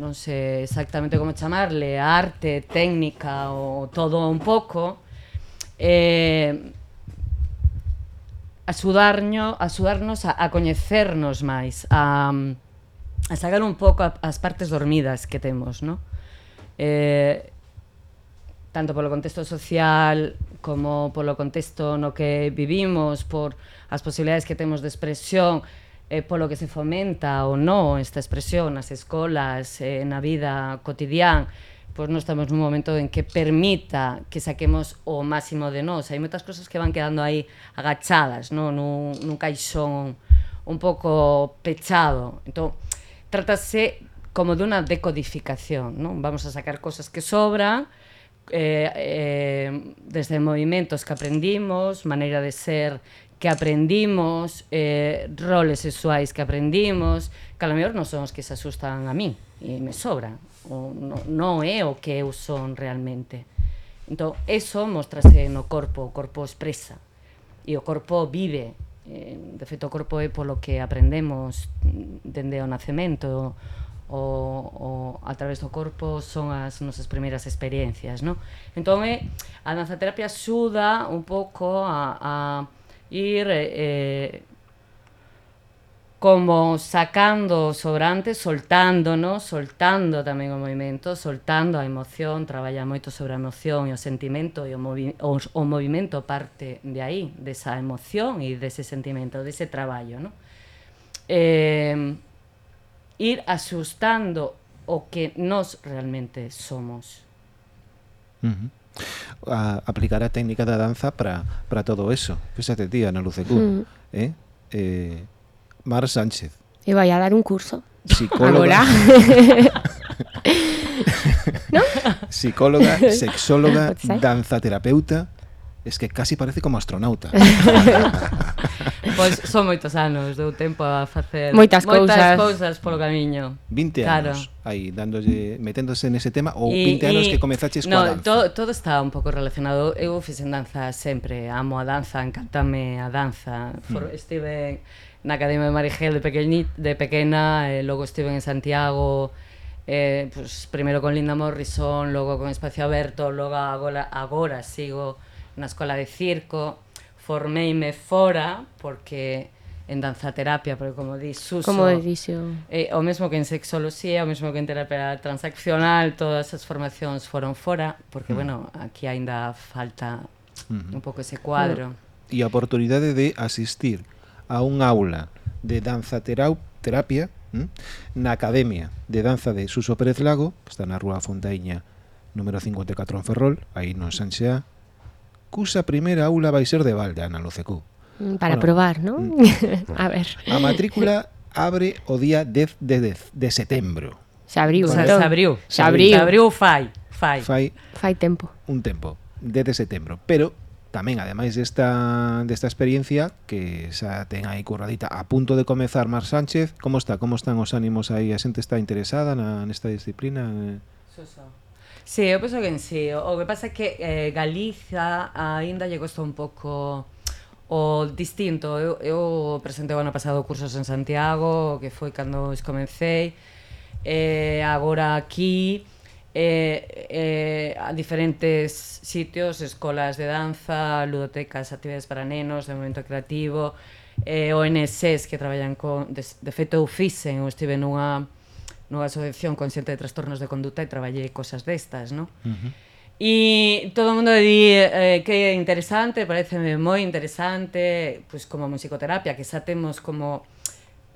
S9: non sei exactamente como chamarle, arte, técnica ou todo un pouco, eh, axudarnos, axudarnos a, a coñecernos máis, a, a a sacar un pouco as partes dormidas que temos, no? Eh, tanto polo contexto social como polo contexto no que vivimos, por as posibilidades que temos de expresión, eh, polo que se fomenta ou non esta expresión nas escolas, eh, na vida cotidián, pois non estamos nun momento en que permita que saquemos o máximo de nós. Hai moitas cousas que van quedando aí agachadas, non? Nun, nun caixón un pouco pechado. Entón, Trátase como dunha decodificación, non? Vamos a sacar cosas que sobran, eh, eh, desde movimentos que aprendimos, maneira de ser que aprendimos, eh, roles sexuais que aprendimos, que a lo mellor non son os que se asustan a mí e me sobran, o, no, non é o que eu son realmente. Entón, eso mostrase no corpo, o corpo expresa e o corpo vive eh, de feito o corpo é polo que aprendemos dende o nacemento o, o a través do corpo son as nosas primeiras experiencias no? entón é, a danzaterapia axuda un pouco a, a ir eh, como sacando o sobrante, soltándonos, soltando tamén o movimento, soltando a emoción, traballa moito sobre a emoción e o sentimento e o, movi o, o movimento parte de aí, desa emoción e dese sentimento, dese traballo, ¿no? Eh, ir asustando o que nós realmente somos.
S1: Uh -huh. a aplicar a técnica da danza para todo eso. Fíxate ti, Ana Lucecú, uh
S2: mm. -huh.
S1: eh? Eh, Mar Sánchez.
S2: E vai a dar un curso.
S1: Psicóloga.
S2: Agora. ¿No?
S1: Psicóloga, sexóloga, danzaterapeuta. Es que casi parece como astronauta.
S9: pois son moitos anos, deu tempo a facer
S2: moitas,
S9: moitas
S2: cousas.
S9: cousas polo camiño.
S1: 20
S9: claro.
S1: anos aí dándolle meténdose nese tema ou 20
S9: e, anos
S1: que comezaches
S9: no,
S1: coa danza.
S9: To, todo está un pouco relacionado. Eu fixen danza sempre, amo a danza, encantame a danza. Hmm. For,
S1: mm.
S9: Estive na Academia de Marigel de, pequeñi, de pequena, e logo estive en Santiago, eh, pues, primeiro con Linda Morrison, logo con Espacio Aberto, logo agora, agora sigo na Escola de Circo, formeime fora, porque en danzaterapia, porque como di Suso...
S2: Como dixo...
S9: Eh, o mesmo que en sexoloxía, o mesmo que en terapia transaccional, todas as formacións foron fora, porque, mm. bueno, aquí aínda falta mm -hmm. un pouco ese cuadro.
S1: E a oportunidade de asistir a un aula de danza terapia ¿m? na Academia de Danza de Suso Pérez Lago, que está na Rúa Fontaiña número 54 en Ferrol, aí non Sanxea, cusa primeira aula vai ser de balde, Ana Lucecú.
S2: Mm, para
S1: bueno,
S2: probar, non? Mm. a ver.
S1: A matrícula abre o día 10 de, 10 de setembro.
S2: Se abriu,
S9: se abriu.
S2: Se abriu.
S9: Se abriu fai, fai.
S1: Fai,
S2: fai tempo.
S1: Un tempo, 10 de setembro. Pero tamén, ademais desta, desta experiencia, que xa ten aí curradita a punto de comezar Mar Sánchez, como está? Como están os ánimos aí? A xente está interesada na, nesta disciplina? Sosa.
S9: Sí, eu penso que en sí. O que pasa é que eh, Galiza aínda lle costa un pouco o distinto. Eu, eu presentei o ano pasado cursos en Santiago, que foi cando os comecei, eh, agora aquí eh, eh, a diferentes sitios, escolas de danza, ludotecas, actividades para nenos, de momento creativo, eh, ONSs que traballan con... De, de feito, eu fixen, eu estive nunha, nunha asociación consciente de trastornos de conduta e traballei cosas destas, non? Uh -huh. E todo o mundo di eh, que é interesante, pareceme moi interesante, pois pues, como musicoterapia, que xa temos como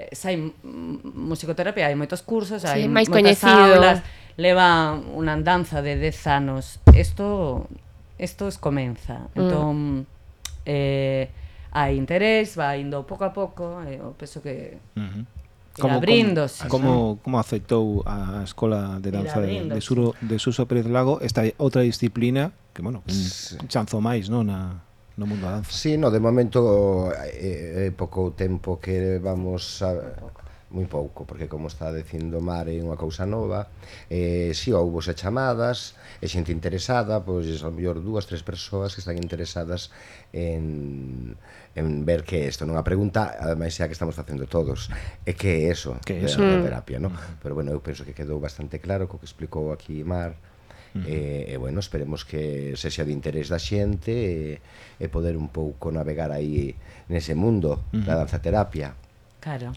S9: eh, xa hai musicoterapia, hai moitos cursos, hai sí,
S2: máis
S9: moitas
S2: coñecido.
S9: aulas, leva unha andanza de 10 anos. Isto isto es comeza. Mm. Entón eh hai interés, vai indo pouco a pouco, eh, eu penso que
S1: uh -huh.
S9: Como, abríndose.
S1: Como, como afectou a Escola de Danza de, de, Suro, de Suso Pérez Lago esta outra disciplina que, bueno, sí. un chanzo máis, non? Na, no mundo da danza.
S8: Sí, no, de momento eh, é eh, eh, pouco tempo que vamos a moi pouco, porque como está dicindo Mare é unha cousa nova, eh, si sí, houbo se chamadas, e xente interesada, pois ao mellor dúas, tres persoas que están interesadas en, en ver que é isto, non a pregunta, ademais xa que estamos facendo todos, é que é eso,
S1: que é eso?
S8: a mm. terapia, non? Mm. Pero bueno, eu penso que quedou bastante claro co que explicou aquí Mar, Uh -huh. e, e bueno, esperemos que sexa de interés da xente e, e poder un pouco navegar aí nese mundo uh -huh. da mm-hmm. danza terapia.
S9: Claro.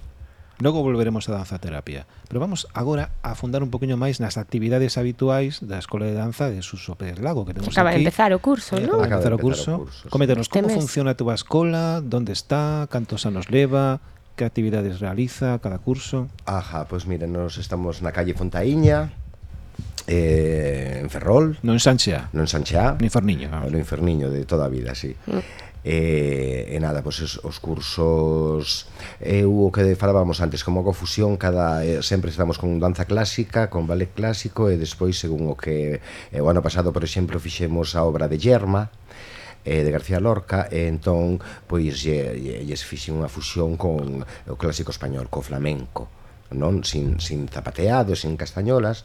S1: Logo volveremos a danza terapia. Pero vamos agora a afundar un poquinho máis nas actividades habituais da Escola de Danza de Suso Pérez Lago que temos
S2: Acaba
S1: aquí.
S2: Eh, de empezar o curso, non?
S1: Acaba de empezar o curso.
S8: curso
S1: Coméntanos, como
S2: mes.
S1: funciona a túa escola, onde está, cantos anos leva, que actividades realiza cada curso?
S8: Ajá, pois pues mira, nos estamos na calle Fontaíña, eh, en Ferrol.
S1: Non Sanxea.
S8: Non Sanxea.
S1: No Inferniño.
S8: No Inferniño de toda a vida, sí. Mm. E, e nada, pois os, os cursos eh, eu o que falábamos antes como a fusión cada eh, sempre estamos con danza clásica, con ballet clásico e despois según o que eh, o ano pasado, por exemplo, fixemos a obra de Yerma eh, de García Lorca e entón pois lle, lles fixen unha fusión con o clásico español, co flamenco non? Sin, sin zapateados, sin castañolas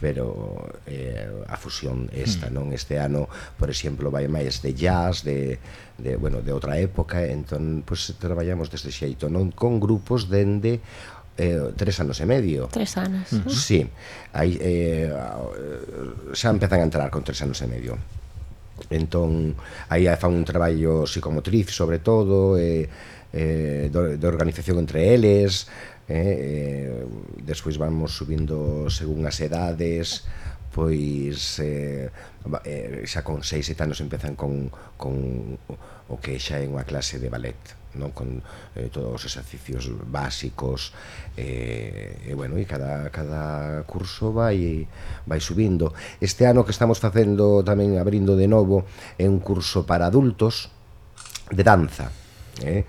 S8: pero eh, a fusión esta, mm. non? Este ano, por exemplo, vai máis de jazz, de, de, bueno, de outra época, entón, pois, pues, traballamos deste xeito, non? Con grupos dende eh, tres anos e medio.
S2: Tres anos. Uh.
S8: Sí. Aí, eh, xa empezan a entrar con tres anos e medio. Entón, aí fan un traballo psicomotriz, sobre todo, eh, eh, de, de organización entre eles, eh, eh, despois vamos subindo según as edades pois eh, eh, xa con 6 e anos empezan con, con o que xa é unha clase de ballet non con eh, todos os exercicios básicos eh, e bueno, e cada, cada curso vai vai subindo este ano que estamos facendo tamén abrindo de novo é un curso para adultos de danza eh?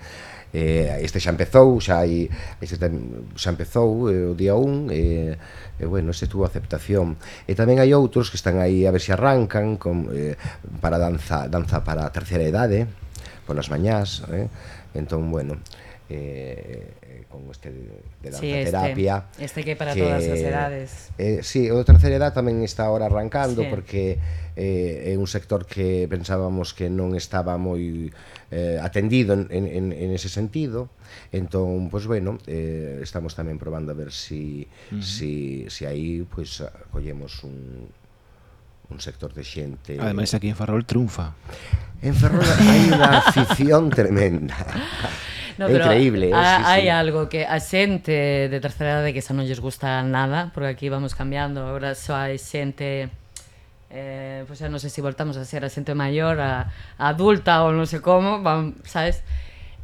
S8: eh, este xa empezou, xa hai este xa empezou eh, o día 1 e eh, eh, bueno, ese tuvo aceptación. E tamén hai outros que están aí a ver se arrancan con, eh, para danza, danza para a terceira edade polas mañás, eh? entón, bueno, eh, eh, con este de de danzaterapia.
S9: Sí, este, este, que para que, todas as edades.
S8: Eh, sí, o de terceira edad tamén está ahora arrancando
S9: sí.
S8: porque eh, é un sector que pensábamos que non estaba moi eh, atendido en, en, en ese sentido. Entón, pois pues, bueno, eh, estamos tamén probando a ver si, uh -huh. si, si aí pois, pues, collemos un, un sector de xente...
S1: Ademais, aquí en Ferrol triunfa.
S8: En Ferrol hai unha afición tremenda.
S9: No,
S8: é increíble. ¿eh?
S9: Ha,
S8: sí,
S9: hai
S8: sí.
S9: algo que a xente de terceira edade que xa non lles gusta nada, porque aquí vamos cambiando, agora só hai xente eh, pois xa non sei se voltamos a ser a xente maior, a, a adulta ou non sei como, van, sabes?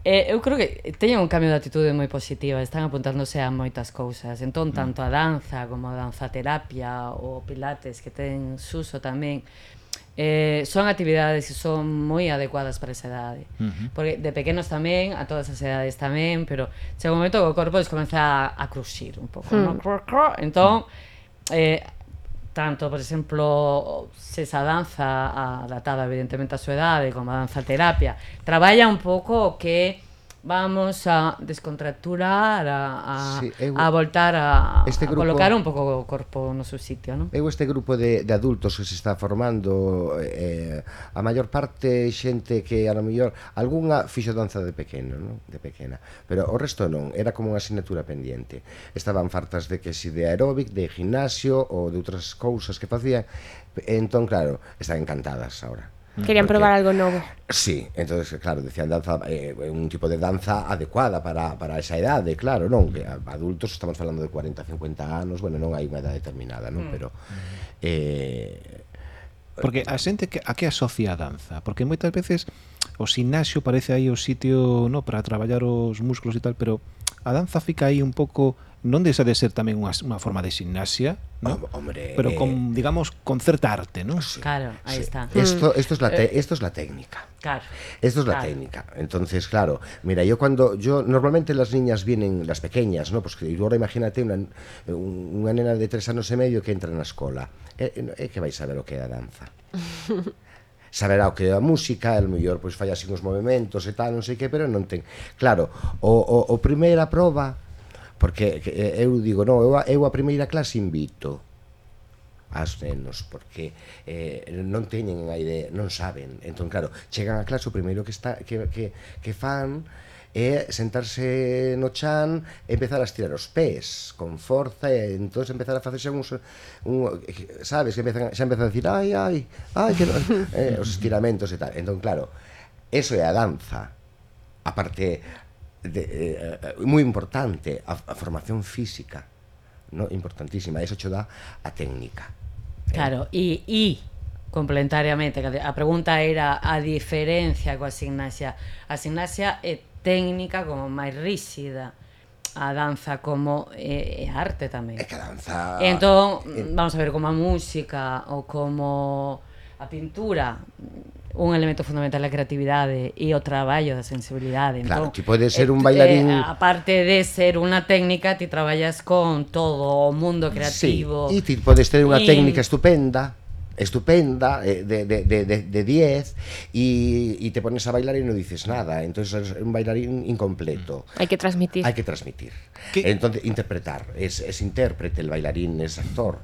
S9: Eh, eu creo que teñen un cambio de atitude moi positiva, están apuntándose a moitas cousas. Entón, mm. tanto a danza como a danza terapia ou pilates que ten suso tamén, eh, son actividades que son moi adecuadas para esa idade. Uh -huh. Porque de pequenos tamén, a todas as edades tamén, pero chega un momento que o corpo des comeza a, a cruxir un pouco, mm. no? Hmm. Entón, eh, tanto, por exemplo, se esa danza adaptada evidentemente a súa idade, como a danza terapia, traballa un pouco que vamos a descontracturar, a, a,
S8: sí, eu,
S9: a voltar a,
S8: este grupo, a
S9: colocar un pouco o corpo no seu sitio, non?
S8: Eu este grupo de, de adultos que se está formando eh, a maior parte xente que a lo mellor algunha fixo danza de pequeno, non? De pequena, pero o resto non, era como unha asignatura pendiente. Estaban fartas de que si de aeróbic, de gimnasio ou de outras cousas que facían. Entón, claro, están encantadas agora
S2: Querían
S8: porque,
S2: probar algo novo.
S8: Sí, entonces claro, decían danza eh, eh un tipo de danza adecuada para, para esa idade, claro, non? Que mm. adultos estamos falando de 40, 50 anos, bueno, non hai unha edad determinada, non? Mm. Pero mm. eh
S1: Porque a xente que a que asocia a danza? Porque moitas veces o gimnasio parece aí o sitio, no, para traballar os músculos e tal, pero a danza fica aí un pouco non deixa de ser tamén unha, unha forma de gimnasia, ¿no?
S8: hom- hombre,
S1: pero
S8: eh,
S1: con, digamos, con certa arte, ¿no?
S9: Claro, aí
S8: sí.
S9: está.
S8: Esto, esto, es la te- esto es la técnica.
S9: Claro.
S8: Esto es la
S9: Claro.
S8: técnica. Entonces, claro, mira, yo cuando yo normalmente las niñas vienen las pequeñas, ¿no? Pues que ahora imagínate una, un- unha nena de tres anos e medio que entra na escola. É, é que vai saber o que é a danza. saberá o que é a música, el mellor pois fai así uns movimentos e tal, non sei que, pero non ten. Claro, o, o, o primeira proba, porque eh, eu digo, non, eu, a, eu a primeira clase invito as nenos porque eh, non teñen a idea, non saben. Entón claro, chegan a clase o primeiro que está que que que fan é sentarse no chan e empezar a estirar os pés con forza e entón empezar a facerse uns, un, sabes, que empezan, xa empezan a decir ai, ai, ai, que no, eh, os estiramentos e tal. Entón, claro, eso é a danza. A parte de, eh, eh moi importante, a, a formación física, no importantísima, eso cho dá a técnica. Eh.
S9: Claro, e, e complementariamente, a pregunta era a diferencia coa asignasia. A asignasia é técnica, como máis ríxida a danza como é, é arte tamén.
S8: É que a danza...
S9: E entón, vamos a ver, como a música ou como a pintura, un elemento fundamental da creatividade e o traballo da sensibilidade.
S8: Claro,
S9: entón,
S8: ti podes ser un
S9: eh,
S8: bailarín...
S9: Eh, aparte de ser unha técnica, ti traballas con todo o mundo creativo.
S8: Sí, e ti podes ter unha técnica estupenda estupenda, eh, de 10, de, de, de diez, y, y, te pones a bailar y no dices nada. Entonces es un bailarín incompleto. Mm.
S2: Hay que transmitir.
S8: Hay que transmitir.
S1: ¿Qué?
S8: Entonces, interpretar. Es, es, intérprete el bailarín, es actor.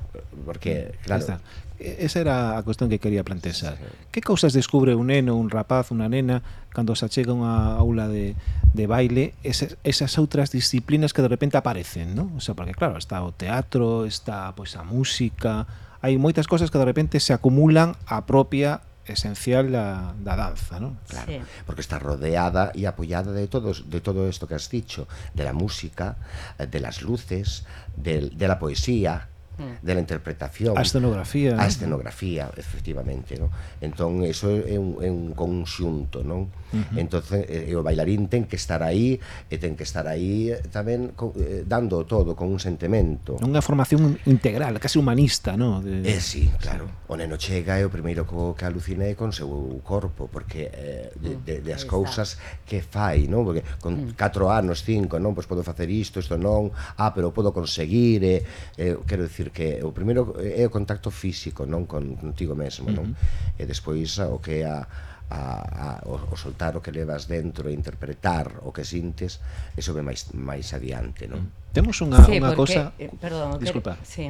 S8: Porque,
S1: mm,
S8: claro.
S1: Esa era a cuestión que quería plantexar. Que cousas descubre un neno, un rapaz, unha nena cando se achega unha aula de, de baile esas, esas outras disciplinas que de repente aparecen, ¿no? O sea, porque claro, está o teatro, está pois a música, hai moitas cosas que de repente se acumulan a propia esencial da, da danza, ¿no?
S8: Claro,
S9: sí.
S8: porque está rodeada y apoyada de todos de todo esto que has dicho, de la música, de las luces, de, de la poesía, de la interpretación.
S1: A escenografía.
S8: A escenografía, ¿no? efectivamente, ¿no? Entón, eso é un, é un conxunto, non? Uh -huh. Entón, o bailarín ten que estar aí, e ten que estar aí eh, tamén co, eh, dando todo con un sentimento.
S1: Unha formación integral, casi humanista, non? De...
S8: Eh, sí, claro. O neno chega e o primeiro co que alucine con seu corpo, porque eh, de, de, de as
S9: mm,
S8: cousas que fai, non? Porque con 4 uh -huh. anos, 5, non? Pois podo facer isto, isto non, ah, pero podo conseguir, eh, eh, quero dicir, dicir que o primeiro é o contacto físico, non con contigo mesmo, non? Uh -huh. E despois o que é a a, a o, o soltar o que levas dentro e interpretar o que sintes, eso ve máis máis adiante, non? Mm.
S1: Temos unha
S9: sí,
S1: unha cosa,
S9: eh, perdón,
S1: disculpa.
S9: Que, sí.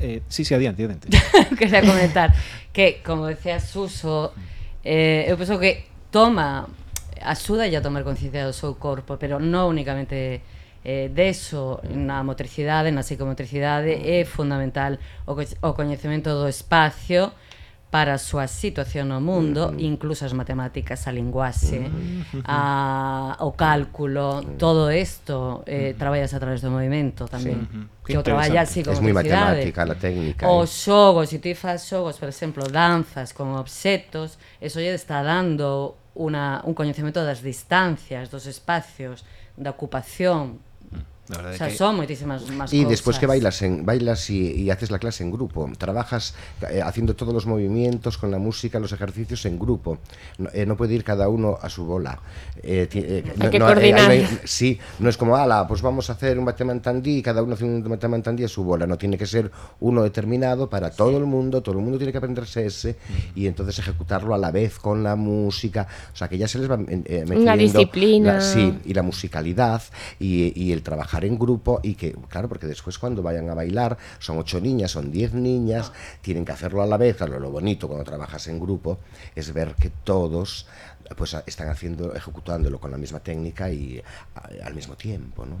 S1: Eh, sí, sí, adiante, adiante.
S9: Quería comentar que como decía Suso, eh, eu penso que toma axuda a tomar conciencia do seu corpo, pero non únicamente eh, deso na motricidade, na psicomotricidade é fundamental o, co o coñecemento do espacio para a súa situación no mundo, incluso as matemáticas, a linguaxe, a, o cálculo, todo isto eh, traballas a través do movimento tamén.
S1: Sí.
S9: Que o
S1: traballa
S9: así como
S8: Es moi matemática a técnica.
S9: Os xogos, se ti faz xogos, por exemplo, danzas con obxetos, eso lle está dando una, un coñecemento das distancias, dos espacios, da ocupación,
S1: La verdad
S9: O sea,
S1: que-
S9: son moitísimas máis
S8: Y después que bailas en bailas y, y haces la clase en grupo, trabajas eh, haciendo todos los movimientos con la música, los ejercicios en grupo. No, eh, no puede ir cada uno a su bola. Eh, eh,
S2: Hay
S8: no-
S2: que
S8: no,
S2: coordinar.
S8: sí, no es como, ala, pues vamos a hacer un batemantandí y cada uno hace un batemantandí a su bola. No tiene que ser uno determinado para todo el mundo, todo el mundo tiene que aprenderse ese y entonces ejecutarlo a la vez con la música. O sea, que ya se les va eh, eh,
S2: Una
S8: metiendo
S2: disciplina.
S8: la- sí, y la musicalidad y, y el trabajar en grupo y que, claro, porque después cuando vayan a bailar son ocho niñas, son diez niñas, tienen que hacerlo a la vez. Claro, lo bonito cuando trabajas en grupo es ver que todos pues están haciendo, ejecutándolo con la misma técnica y a- al mismo tiempo, ¿no?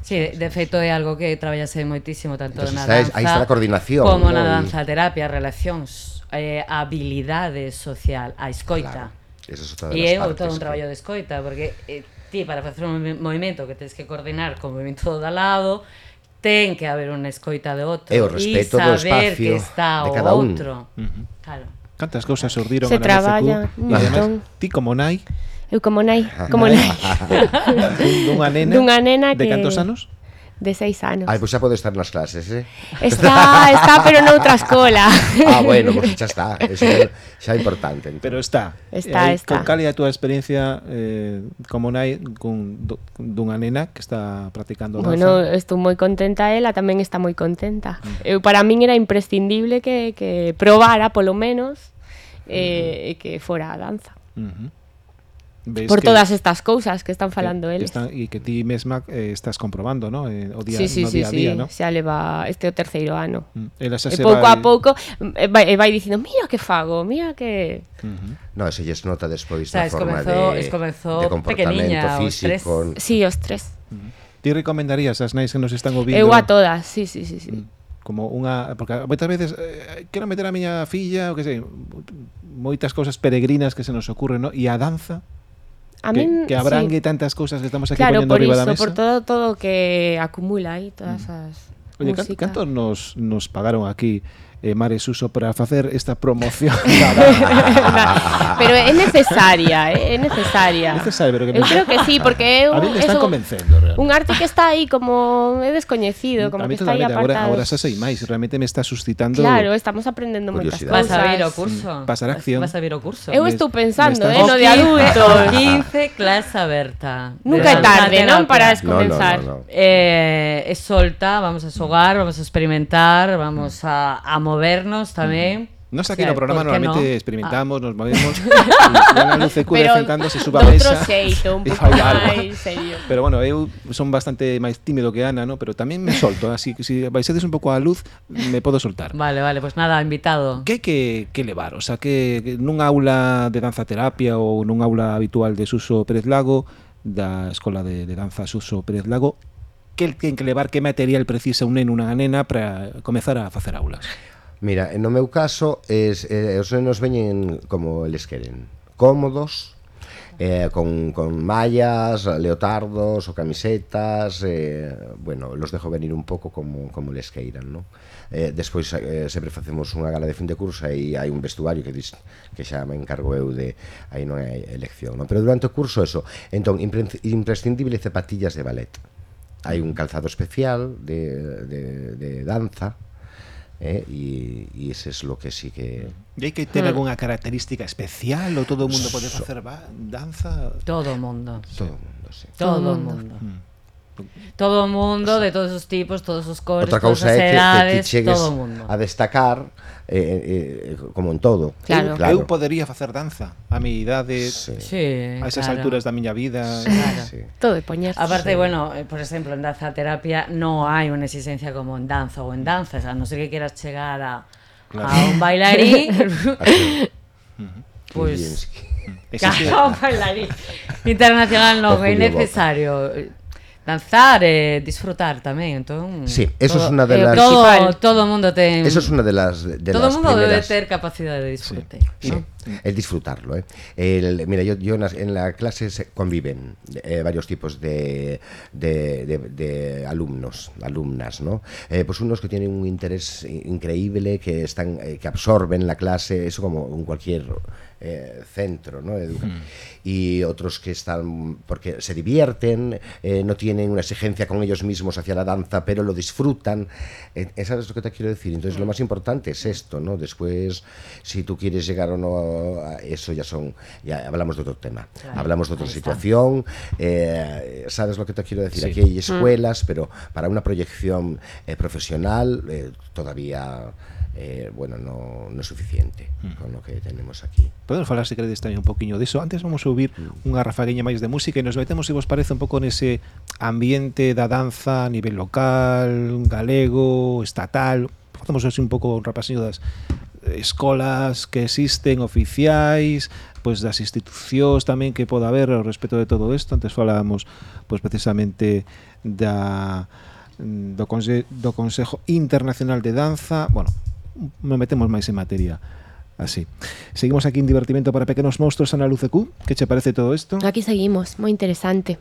S9: Sí, de, de feito é algo que traballase moitísimo tanto
S8: Entonces
S9: na
S8: está-
S9: danza
S8: aí está a coordinación,
S9: como
S8: ¿no?
S9: na danza terapia, relacións, eh, habilidade social, a escoita.
S8: Claro, esa es otra de
S9: E é todo un traballo de escoita, porque eh, ti para facer un movimento que tens que coordinar co movimento do lado, ten que haber unha escoita de outro.
S8: E o respeto do espacio
S9: que está
S8: de cada un.
S9: Outro. Uh -huh. Claro.
S1: Cantas cousas surdiron
S2: Se traballa un montón.
S1: Ti como nai?
S2: Eu como nai, como nai.
S1: Dunha nena.
S2: Dunha nena que...
S1: De cantos anos?
S2: De seis anos.
S8: Ai, pois xa pode estar nas clases, eh?
S2: Está, está, pero noutra escola.
S8: Ah, bueno, pois pues xa está. Xa, xa é importante. Entón.
S1: Pero está.
S2: Está,
S1: eh,
S2: está.
S1: Con cal é a túa experiencia eh, como nai con, dunha nena que está practicando danza?
S2: Bueno, estou moi contenta, ela tamén está moi contenta. Mm. Eu, para min era imprescindible que, que probara, polo menos, eh, mm-hmm. que fora a danza.
S1: Uh -huh ves
S2: por
S1: que,
S2: todas estas cousas que están falando
S1: eh,
S2: eles.
S1: Están, e que ti mesma eh, estás comprobando, ¿no? Eh, o día,
S2: sí, sí,
S1: no día sí, a día,
S2: sí.
S1: ¿no?
S2: Xa leva este o terceiro ano.
S1: Mm.
S2: E,
S1: e
S2: pouco
S1: vai...
S2: a pouco eh, vai, vai dicindo, mira que fago, mira que...
S1: Uh -huh.
S8: No, eso lles nota despois da forma
S9: comenzó,
S8: de, de comportamento
S9: físico. Os
S8: tres.
S2: Sí, os tres.
S1: Ti recomendarías as nais que nos están ouvindo?
S2: Eu a todas, sí, sí, sí, sí.
S1: Mm como unha porque moitas veces eh, quero meter a miña filla, o que sei, moitas cousas peregrinas que se nos ocurren, no? E a danza
S2: A
S1: que,
S2: min,
S1: que abrangue
S2: sí.
S1: tantas cousas que estamos aquí
S2: claro, poñendo
S1: arriba
S2: iso, da
S1: mesa.
S2: Claro, por todo todo que acumula aí todas mm. as
S1: Oye, cantos nos, nos pagaron aquí eh, Mare Suso para facer esta promoción.
S2: pero é necesaria, eh, é necesaria.
S1: Necesaria, pero que
S2: Eu creo que sí, porque é un,
S1: están convencendo, realmente.
S2: un arte que está aí como é descoñecido,
S1: mm, como
S2: que está aí
S1: apartado. Agora, agora xa sei máis, realmente me está suscitando
S2: Claro, estamos aprendendo moitas cousas.
S9: Vas a ver o curso.
S1: Mm,
S9: pasar
S1: acción.
S9: Vas a ver o curso.
S2: Eu estou pensando, eh, no de
S9: adulto. 15, clase aberta.
S2: Nunca é tarde, non? Para
S9: comenzar.
S8: No, no, no, no.
S9: Eh, é solta, vamos a xogar, vamos a experimentar, vamos a, a mover movernos tamén. Mm.
S1: Nos aquí
S9: o sea,
S1: no programa normalmente
S9: no?
S1: experimentamos, ah. nos movemos, unha
S2: luz
S1: EQ sentándose suba a mesa.
S2: Xeito, un pouco máis serio.
S1: Pero bueno, eu son bastante máis tímido que Ana, ¿no? pero tamén me solto, así que se si baixades un pouco a luz, me podo soltar.
S9: Vale, vale, pois pues nada, invitado.
S1: Que que que levar, o sea, que, que nun aula de danza terapia ou nun aula habitual de Suso Pérez Lago, da Escola de, de Danza Suso Pérez Lago, que ten que levar que material precisa un neno unha nena para comezar a facer aulas?
S8: Mira, no meu caso, es, eh, os nenos veñen como eles queren, cómodos, eh, con, con mallas, leotardos o camisetas, eh, bueno, los dejo venir un pouco como, como les queiran, ¿no? Eh, despois eh, sempre facemos unha gala de fin de curso e hai un vestuario que dis, que xa me encargo eu de aí non hai elección, ¿no? Pero durante o curso eso, entón impre, imprescindible zapatillas de ballet. Hai un calzado especial de, de, de danza, eh? e, e ese es lo que sí que...
S1: E hai que ter hmm. Ah. algunha característica especial ou todo o mundo pode facer va, danza?
S9: Todo o mundo.
S8: Todo o mundo, sí.
S9: Todo o mundo. Mm. Todo o mundo, de todos os tipos, todos os cores,
S8: Outra
S9: todas as
S8: edades, que, que
S9: todo o mundo.
S8: A destacar eh, eh, como en todo.
S2: Claro.
S1: Eu, claro. eu podería facer danza a mi idade,
S8: sí.
S9: sí,
S1: a esas
S9: claro.
S1: alturas da miña vida.
S9: Sí, claro.
S8: sí.
S2: Todo é poñer.
S9: Aparte, sí. bueno, eh, por exemplo, en danza terapia non hai unha exigencia como en danza ou en danzas, a non ser que quieras chegar a,
S1: claro.
S9: a un bailarín. pois...
S1: Pues, Existe...
S9: Claro, bailarín internacional non é necesario. Eh, danzar e disfrutar tamén, entón
S8: Sí, eso es
S9: todo-
S8: una de
S2: eh,
S8: las
S9: todo, todo o mundo ten
S8: eso es una de las de
S9: todo mundo debe
S8: primeras
S9: ter capacidade de disfrute.
S8: Sí,
S9: ¿no?
S8: el disfrutarlo. ¿eh? El- mira, yo, yo en, la clase se conviven eh, varios tipos de, de, de- de alumnos, alumnas, ¿no? Eh, pues unos que tienen un interés increíble, que están, eh, que absorben la clase, eso como en cualquier eh, centro, ¿no? Educa y otros que están porque se divierten, eh, no tienen una exigencia con ellos mismos hacia la danza, pero lo disfrutan. Eh, ¿Sabes lo que te quiero decir? Entonces, lo más importante es esto, ¿no? Después, si tú quieres llegar o no a eso, ya son, ya hablamos de otro tema,
S9: Claro,
S8: hablamos de otra situación. eh, ¿Sabes lo que te quiero decir?
S1: Sí.
S8: Aquí hay escuelas, pero para una proyección eh, profesional eh, todavía. eh, bueno, no, no suficiente mm. con lo que tenemos aquí.
S1: Podemos falar, se queredes, tamén un poquinho diso. Antes vamos a ouvir mm. unha rafagueña máis de música e nos metemos, se vos parece, un pouco nese ambiente da danza a nivel local, galego, estatal. Facemos así un pouco un rapasinho das escolas que existen oficiais, pois das institucións tamén que poda haber ao respecto de todo isto. Antes falábamos pois precisamente da mm, do, Conse do Consejo Internacional de Danza, bueno, me metemos máis en materia. Así. Seguimos aquí en Divertimento para Pequenos Monstruos, Ana Luce Que che te parece todo isto?
S2: Aquí seguimos, moi interesante.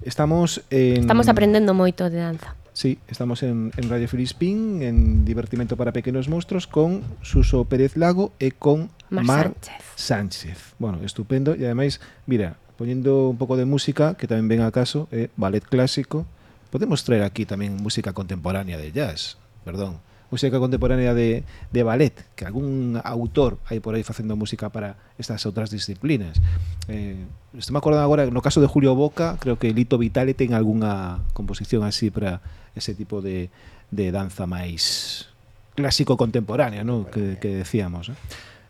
S1: Estamos en...
S2: Estamos aprendendo moito de danza.
S1: Sí, estamos en, en Radio Filispín, en Divertimento para Pequenos Monstruos, con Suso Pérez Lago e con
S2: Mar,
S1: Mar
S2: Sánchez.
S1: Sánchez. Bueno, estupendo. E ademais, mira, poñendo un pouco de música, que tamén ven a caso, eh, ballet clásico, podemos traer aquí tamén música contemporánea de jazz, perdón música contemporánea de, de ballet, que algún autor hai por aí facendo música para estas outras disciplinas. Eh, estou me acordando agora, no caso de Julio Boca, creo que Lito Vitale ten algunha composición así para ese tipo de, de danza máis clásico contemporánea, ¿no? que, que decíamos. ¿eh?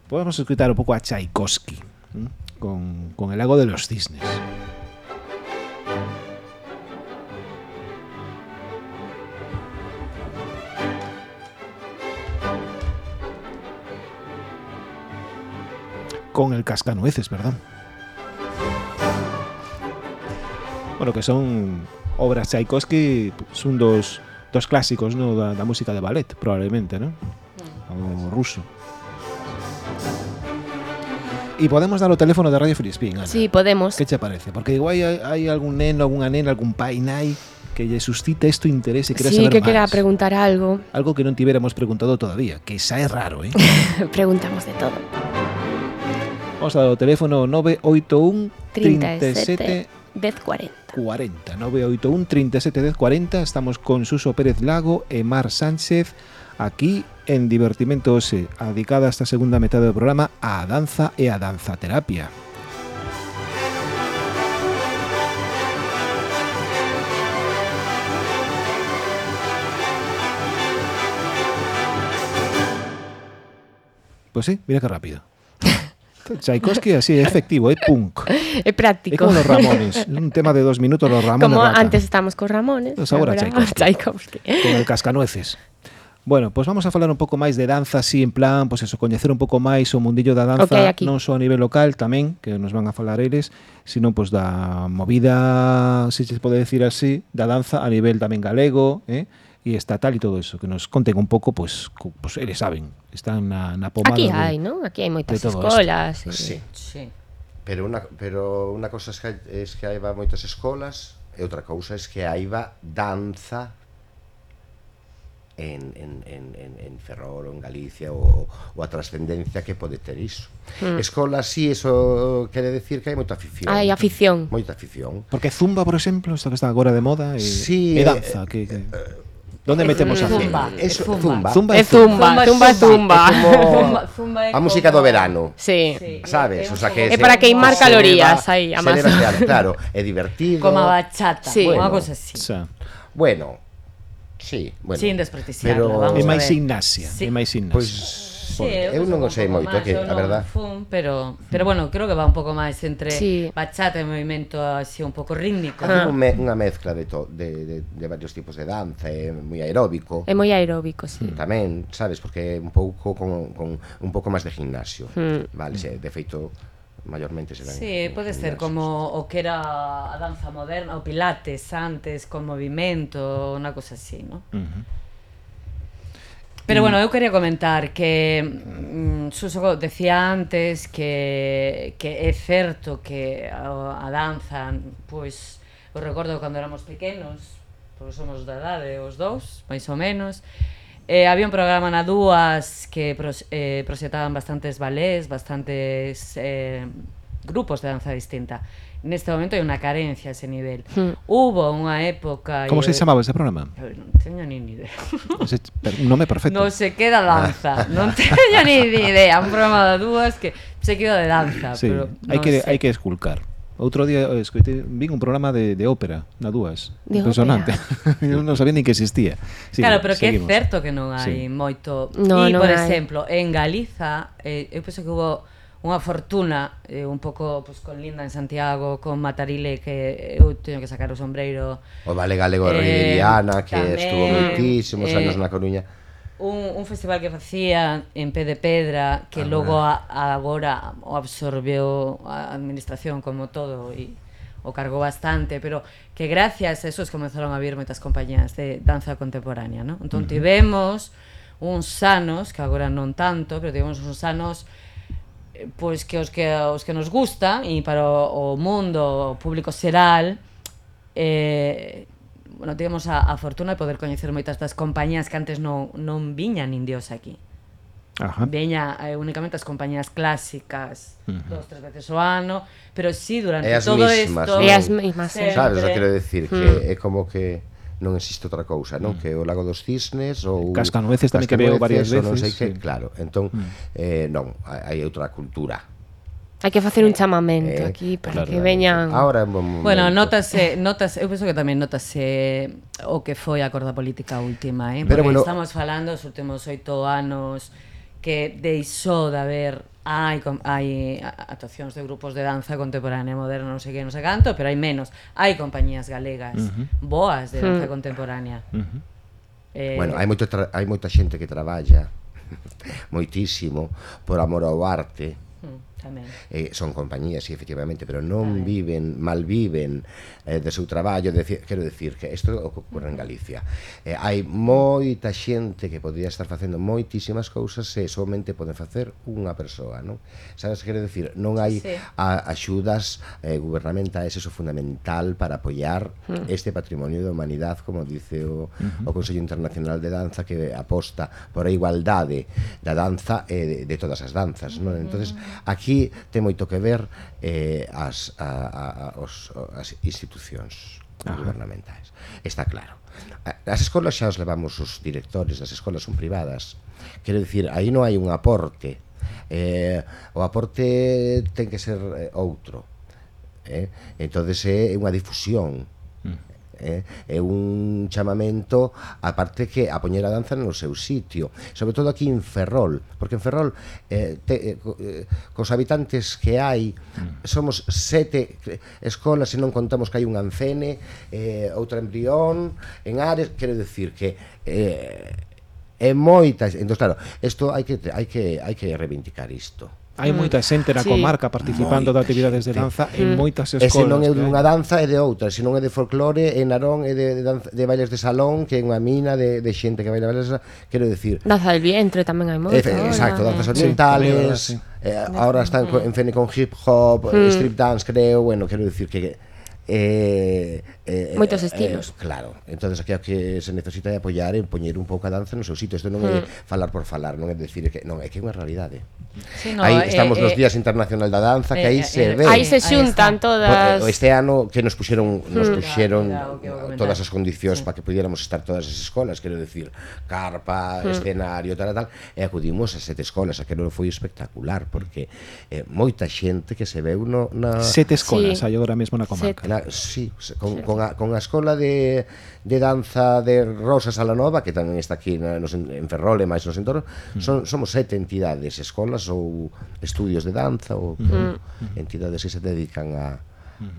S1: Podemos escutar un pouco a Tchaikovsky ¿eh? con, con El lago de los cisnes. Con el cascanueces, perdón. Bueno, que son obras Tchaikovsky, son dos, dos clásicos ¿no? da, da música de ballet, probablemente, ¿no? O ruso. E podemos dar o teléfono de Radio Filispín, Ana.
S2: Sí, podemos.
S1: Que che parece? Porque igual hai, hai algún neno, algunha nena, algún pai, nai que lle suscita isto interese, quere
S2: Sí,
S1: saber
S2: que
S1: máis.
S2: preguntar algo.
S1: Algo que non tiveramos preguntado todavía, que xa é raro, eh?
S2: Preguntamos de todo.
S1: Vamos a dar o teléfono 981
S2: 37
S1: 37
S2: 1040.
S1: 40 981 37 10 40 Estamos con Suso Pérez Lago e Mar Sánchez aquí en Divertimento Ose Dedicada esta segunda metade do programa á danza e a danzaterapia. Pois sí, mira que rápido Tchaikovsky así, é efectivo, é punk.
S2: É práctico.
S1: É como los Ramones. Un tema de dos minutos, los Ramones.
S2: Como
S1: rata.
S2: antes estamos con Ramones.
S1: Pues agora Tchaikovsky.
S2: Tchaikovsky.
S1: Con el cascanueces. Bueno, pois pues vamos a falar un pouco máis de danza, así en plan, pois pues eso, coñecer un pouco máis o mundillo da danza,
S2: okay, aquí.
S1: non só a nivel local tamén, que nos van a falar eles, sino pois pues, da movida, se se pode decir así, da danza a nivel tamén galego, eh? e estatal e todo eso, que nos conten un pouco, pois, pues, pues, eles saben, están na, na pomada.
S2: Aquí hai, non? Aquí hai moitas escolas. E... Eh.
S8: Sí.
S9: sí.
S8: Pero unha pero unha cousa es que, es que hai moitas escolas e outra cousa es que hai va danza en, en, en, en, en Ferrol ou en Galicia ou, ou a trascendencia que pode ter iso.
S2: Mm.
S8: Escola, sí, iso quere decir que hai moita afición.
S2: Hai afición.
S8: Moita afición.
S1: Porque Zumba, por exemplo, isto que está agora de moda, e,
S8: sí,
S1: e
S8: eh,
S1: danza. Que, que... Eh, eh Donde é metemos a
S9: zumba?
S8: É
S9: zumba.
S8: Zumba
S2: é zumba. Zumba
S8: é zumba.
S9: zumba. zumba é como...
S8: A música do verano.
S2: Sí.
S9: sí.
S8: Sabes? O sea que
S2: é para queimar
S8: se
S2: calorías aí, a masa.
S8: Claro, é divertido.
S9: Como a bachata,
S2: sí.
S8: bueno, unha
S9: cosa así.
S1: Sí.
S8: Bueno, sí, bueno.
S9: Sin desperdiciarla,
S8: Pero...
S9: vamos a ver.
S1: É máis Ignacia,
S9: sí.
S1: é máis gimnasia.
S8: Pois pues,
S9: Sí,
S8: eu, non o sei moito,
S9: máis, que
S8: a verdad.
S9: Fun, pero pero bueno, creo que va un pouco máis entre
S2: sí.
S9: bachata e movimento así un pouco rítmico.
S8: Ah. Me, unha mezcla de, to, de, de, de varios tipos de danza, é moi aeróbico.
S2: É moi aeróbico, sí.
S8: Tamén, sabes, porque é un pouco con, con un pouco máis de gimnasio.
S2: Mm.
S8: Vale, se, de feito maiormente se ven.
S9: Sí, pode ser como o que era a danza moderna, o pilates antes con movimento, unha cosa así, ¿no?
S1: Uh -huh.
S9: Pero mm. bueno, eu quería comentar que mm, Suso decía antes que, que é certo que a, a danza, pois, o recordo cando éramos pequenos, porque somos da edade os dous, máis ou menos, eh, había un programa na dúas que pros, eh, proxetaban bastantes balés, bastantes eh, grupos de danza distinta neste momento hai unha carencia a ese nivel.
S2: Hmm.
S9: Hubo unha época...
S1: Como se
S9: eh,
S1: chamaba ese programa?
S9: Eu non teño nin idea.
S1: Ese nome perfecto.
S9: Non se queda danza. Ah. non teño ni idea. Un programa de dúas que se queda de danza.
S1: Sí.
S9: Pero
S1: hai que,
S9: sei.
S1: hai que esculcar. Outro día eh, escoitei, vin un programa de, de ópera na dúas,
S2: de
S1: impresionante. Eu non sabía ni que existía. Sí,
S9: claro, pero seguimos. que é certo que non hai
S1: sí.
S9: moito.
S2: No,
S9: e,
S2: non
S9: por
S2: hai.
S9: exemplo, en Galiza, eh, eu penso que hubo unha fortuna eh, un pouco pues, con Linda en Santiago con Matarile que eh, eu teño que sacar o sombreiro
S8: o Vale Galego
S9: eh,
S8: Riviana que
S9: tamén,
S8: estuvo moitísimos
S9: eh,
S8: anos na Coruña
S9: un, un festival que facía en Pé de Pedra que
S8: ah,
S9: logo a, a agora o absorbeu a administración como todo e o cargou bastante, pero que gracias a esos comenzaron a vir moitas compañías de danza contemporánea, ¿no? Entón uh -huh. tivemos uns anos, que agora non tanto, pero tivemos uns anos pois que os que os que nos gusta e para o, o mundo, o público xeral, eh, bueno, tivemos a, a fortuna de poder coñecer moitas das compañías que antes non, non viñan indios aquí.
S1: Ajá.
S9: Veña eh, únicamente as compañías clásicas uh -huh. dos tres veces o ano, pero sí durante
S8: e
S9: todo
S8: mismas,
S9: isto...
S2: E as
S9: mismas.
S8: Sabes, o sea, quero decir que
S1: mm.
S8: é como que non existe outra cousa, non? Mm. Que o Lago dos Cisnes ou eh,
S1: Cascanueces tamén que veo varias
S8: veces, non sei
S1: sí.
S8: que, claro. Entón, mm. eh, non, hai outra cultura.
S2: Hai que facer un eh, chamamento
S8: eh,
S2: aquí para
S1: claro,
S2: que veñan.
S8: Ahora é un.
S9: Bueno, notase, notase, eu penso que tamén notase o que foi a corda política última, eh? Porque Pero,
S8: bueno,
S9: estamos falando os últimos oito anos que deixou de haber hai, hai actuacións de grupos de danza contemporánea, moderna, non sei que, non sei canto, pero hai menos. Hai compañías galegas uh -huh. boas de danza hmm. contemporánea. Uh -huh. eh,
S8: bueno, hai, moito hai moita xente que traballa moitísimo por amor ao arte,
S9: tamén.
S8: Eh, son compañías, sí, efectivamente, pero non tamén. viven, malviven eh, de seu traballo, de, quero decir que isto é o que ocorre en Galicia. Eh, hai moita xente que podría estar facendo moitísimas cousas se somente poden facer unha persoa, non? Sabes, quero decir, non hai
S9: sí.
S8: a, axudas eh, gubernamentais, eso fundamental para apoiar mm. este patrimonio da humanidade, como dice o, uh -huh. o Consello Internacional de Danza que aposta por a igualdade da danza e eh, de, de todas as danzas, non? Entonces, aquí ten moito que ver eh, as, a, a, os, as institucións Ajá. gubernamentais. Está claro. As escolas xa os levamos os directores das escolas son privadas. Quero dicir, aí non hai un aporte. Eh, o aporte ten que ser eh, outro. Eh? Entonces é unha difusión eh? é un chamamento a parte que a poñer a danza no seu sitio sobre todo aquí en Ferrol porque en Ferrol eh, te, eh, eh cos habitantes que hai mm. somos sete escolas e non contamos que hai un Ancene eh, outra en Brión en Ares, quero decir que eh, é moitas, entón claro, isto hai que hai que hai que reivindicar isto
S1: hai mm. moita xente na
S2: sí.
S1: comarca participando
S8: moita
S1: de actividades
S8: xente.
S1: de danza mm. en moitas escolas.
S8: Ese non é dunha danza, é de outra, se non é de folclore, é Narón, é de, de, danza, de bailes de salón, que é unha mina de, de xente que baila bailes, quero decir.
S2: Danza del vientre tamén hai moita.
S8: Efe, exacto, danzas orientales,
S1: sí,
S8: eh, ahora están mm. en Fene con hip hop, eh,
S2: mm.
S8: strip dance, creo, bueno, quero decir que eh, Eh, eh,
S2: Moitos
S8: eh,
S2: estilos.
S8: Eh, claro. Entonces aquí o que se necesita é apoiar e poñer un pouco a danza no seu sitio. Isto non é
S2: mm.
S8: falar por falar, non é decir que non, é que é unha realidade.
S9: Sí, no,
S8: aí
S9: eh,
S8: estamos
S9: eh,
S8: nos días internacional da danza,
S9: eh, que
S8: aí
S9: eh,
S8: se
S9: eh,
S8: ve.
S2: Aí se xuntan todas.
S8: Este ano que nos puxeron, nos
S9: hmm. puxeron claro, claro,
S8: todas as condicións
S9: sí.
S8: para que pudiéramos estar todas as escolas, quero decir, carpa, mm. escenario, tal tal, e acudimos a sete escolas, aquilo foi espectacular porque eh, moita xente que se veu no, na
S1: Sete escolas,
S2: sí.
S1: hai agora mesmo na comarca.
S8: Na, sí, con, sí. con con a, con a escola de, de danza de Rosa Salanova, que tamén está aquí na, nos, en Ferrol e máis nos entornos, mm. son, somos sete entidades, escolas ou estudios de danza ou mm. entidades que se dedican a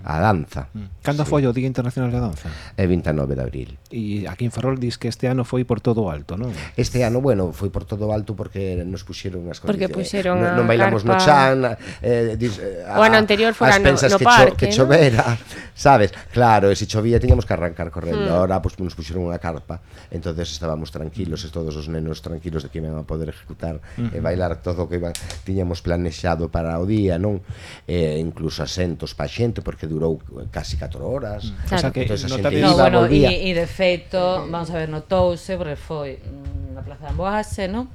S8: a danza. Mm.
S1: Cando sí. foi o Día Internacional da Danza?
S8: É 29 de abril.
S1: E aquí en Ferrol dis que este ano foi por todo alto, non?
S8: Este ano, bueno, foi por todo alto porque nos puxeron as condicións.
S2: Porque puxeron
S8: eh,
S2: non,
S8: non bailamos
S2: carpa...
S8: no chan, eh, dis, a,
S2: o ano anterior fora
S8: as pensas
S2: no, no
S8: que,
S2: parque, cho,
S8: que
S2: ¿no?
S8: chovera, sabes? Claro, e se chovía tiñamos que arrancar correndo.
S2: Mm.
S8: Ahora pues, nos puxeron unha carpa, entonces estábamos tranquilos, mm. todos os nenos tranquilos de que iban a poder ejecutar mm. e mm-hmm. bailar todo o que iban, tiñamos planexado para o día, non? Eh, incluso asentos pa xente, porque durou casi 4 horas. Claro.
S1: O sea que
S8: Entonces,
S9: no,
S8: iba,
S9: no,
S8: bueno,
S9: e, e de feito, vamos a ver, notouse, porque foi na Plaza de Amboase, non?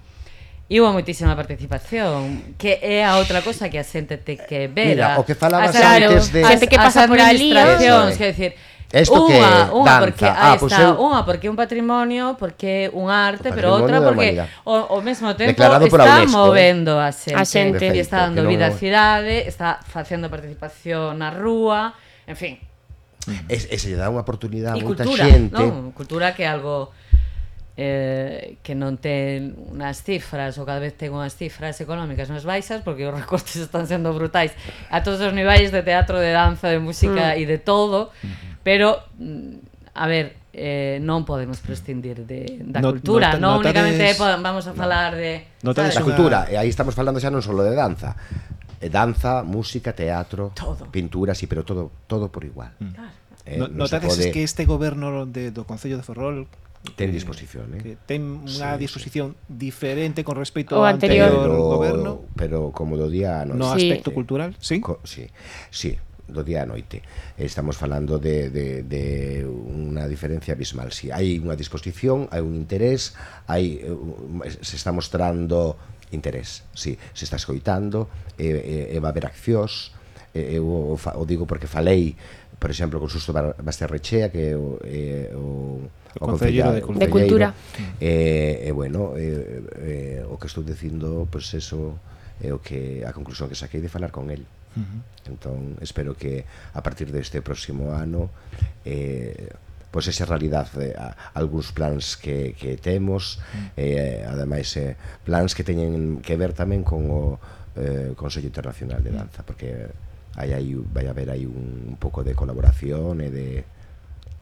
S9: E hubo moitísima participación Que é a outra cosa que a xente te que ver
S8: Mira, o que falabas
S9: As,
S8: antes de
S2: Xente que pasa por ali
S8: As é.
S9: que decir
S8: Esto que
S9: unha, unha
S8: danza.
S9: porque
S8: ah, pois
S9: está,
S8: eu...
S9: unha porque é un patrimonio, porque é un arte, pero outra porque o, o mesmo tempo
S8: Declarado
S9: está
S8: UNESCO, eh?
S9: movendo a xente,
S2: a xente.
S9: e está dando vida á cidade, está facendo participación na rúa, en fin.
S8: E, e se lle dá unha oportunidade a moita xente.
S9: Non, cultura que é algo eh, que non ten unhas cifras ou cada vez ten unhas cifras económicas máis baixas porque os recortes están sendo brutais a todos os niveis de teatro, de danza, de música mm. e de todo mm-hmm. pero, mm, a ver eh, non podemos prescindir de, da
S1: no,
S9: cultura
S1: no,
S9: non únicamente es, vamos a no, falar de
S1: no
S8: da cultura, e aí estamos falando xa non só de danza eh, danza, música, teatro,
S9: todo.
S8: pintura, sí, pero todo todo por igual. Mm. Claro. Eh,
S1: no,
S8: no
S1: notades
S8: pode...
S1: es que este goberno de, do Concello de Ferrol
S8: Ten disposición, eh?
S1: Que ten unha
S8: sí,
S1: disposición sí. diferente con respecto ao
S2: anterior,
S1: anterior
S8: pero,
S1: goberno.
S8: Pero como do día a noite.
S1: No
S2: sí.
S1: aspecto cultural, sí?
S8: Co, sí, sí, do día a noite. Estamos falando de, de, de unha diferencia abismal. Sí, hai unha disposición, hai un interés, hai, eh, se está mostrando interés, sí, se está escoitando, e, e, e va haber accións, eu o, o digo porque falei, por exemplo, con Susto Basterrechea, que é o, é, o
S1: o Concelleiro de Cultura.
S2: De Cultura.
S8: E, eh, eh, bueno, eh, eh, o que estou dicindo, pois pues eso é o que a conclusión que saquei de falar con el. Uh -huh. Entón, espero que a partir deste próximo ano eh, pois esa realidade eh, algúns plans que, que temos mm. eh, ademais eh, plans que teñen que ver tamén con o eh, Consello Internacional de mm. Danza porque aí, aí vai haber aí un, un pouco de colaboración e de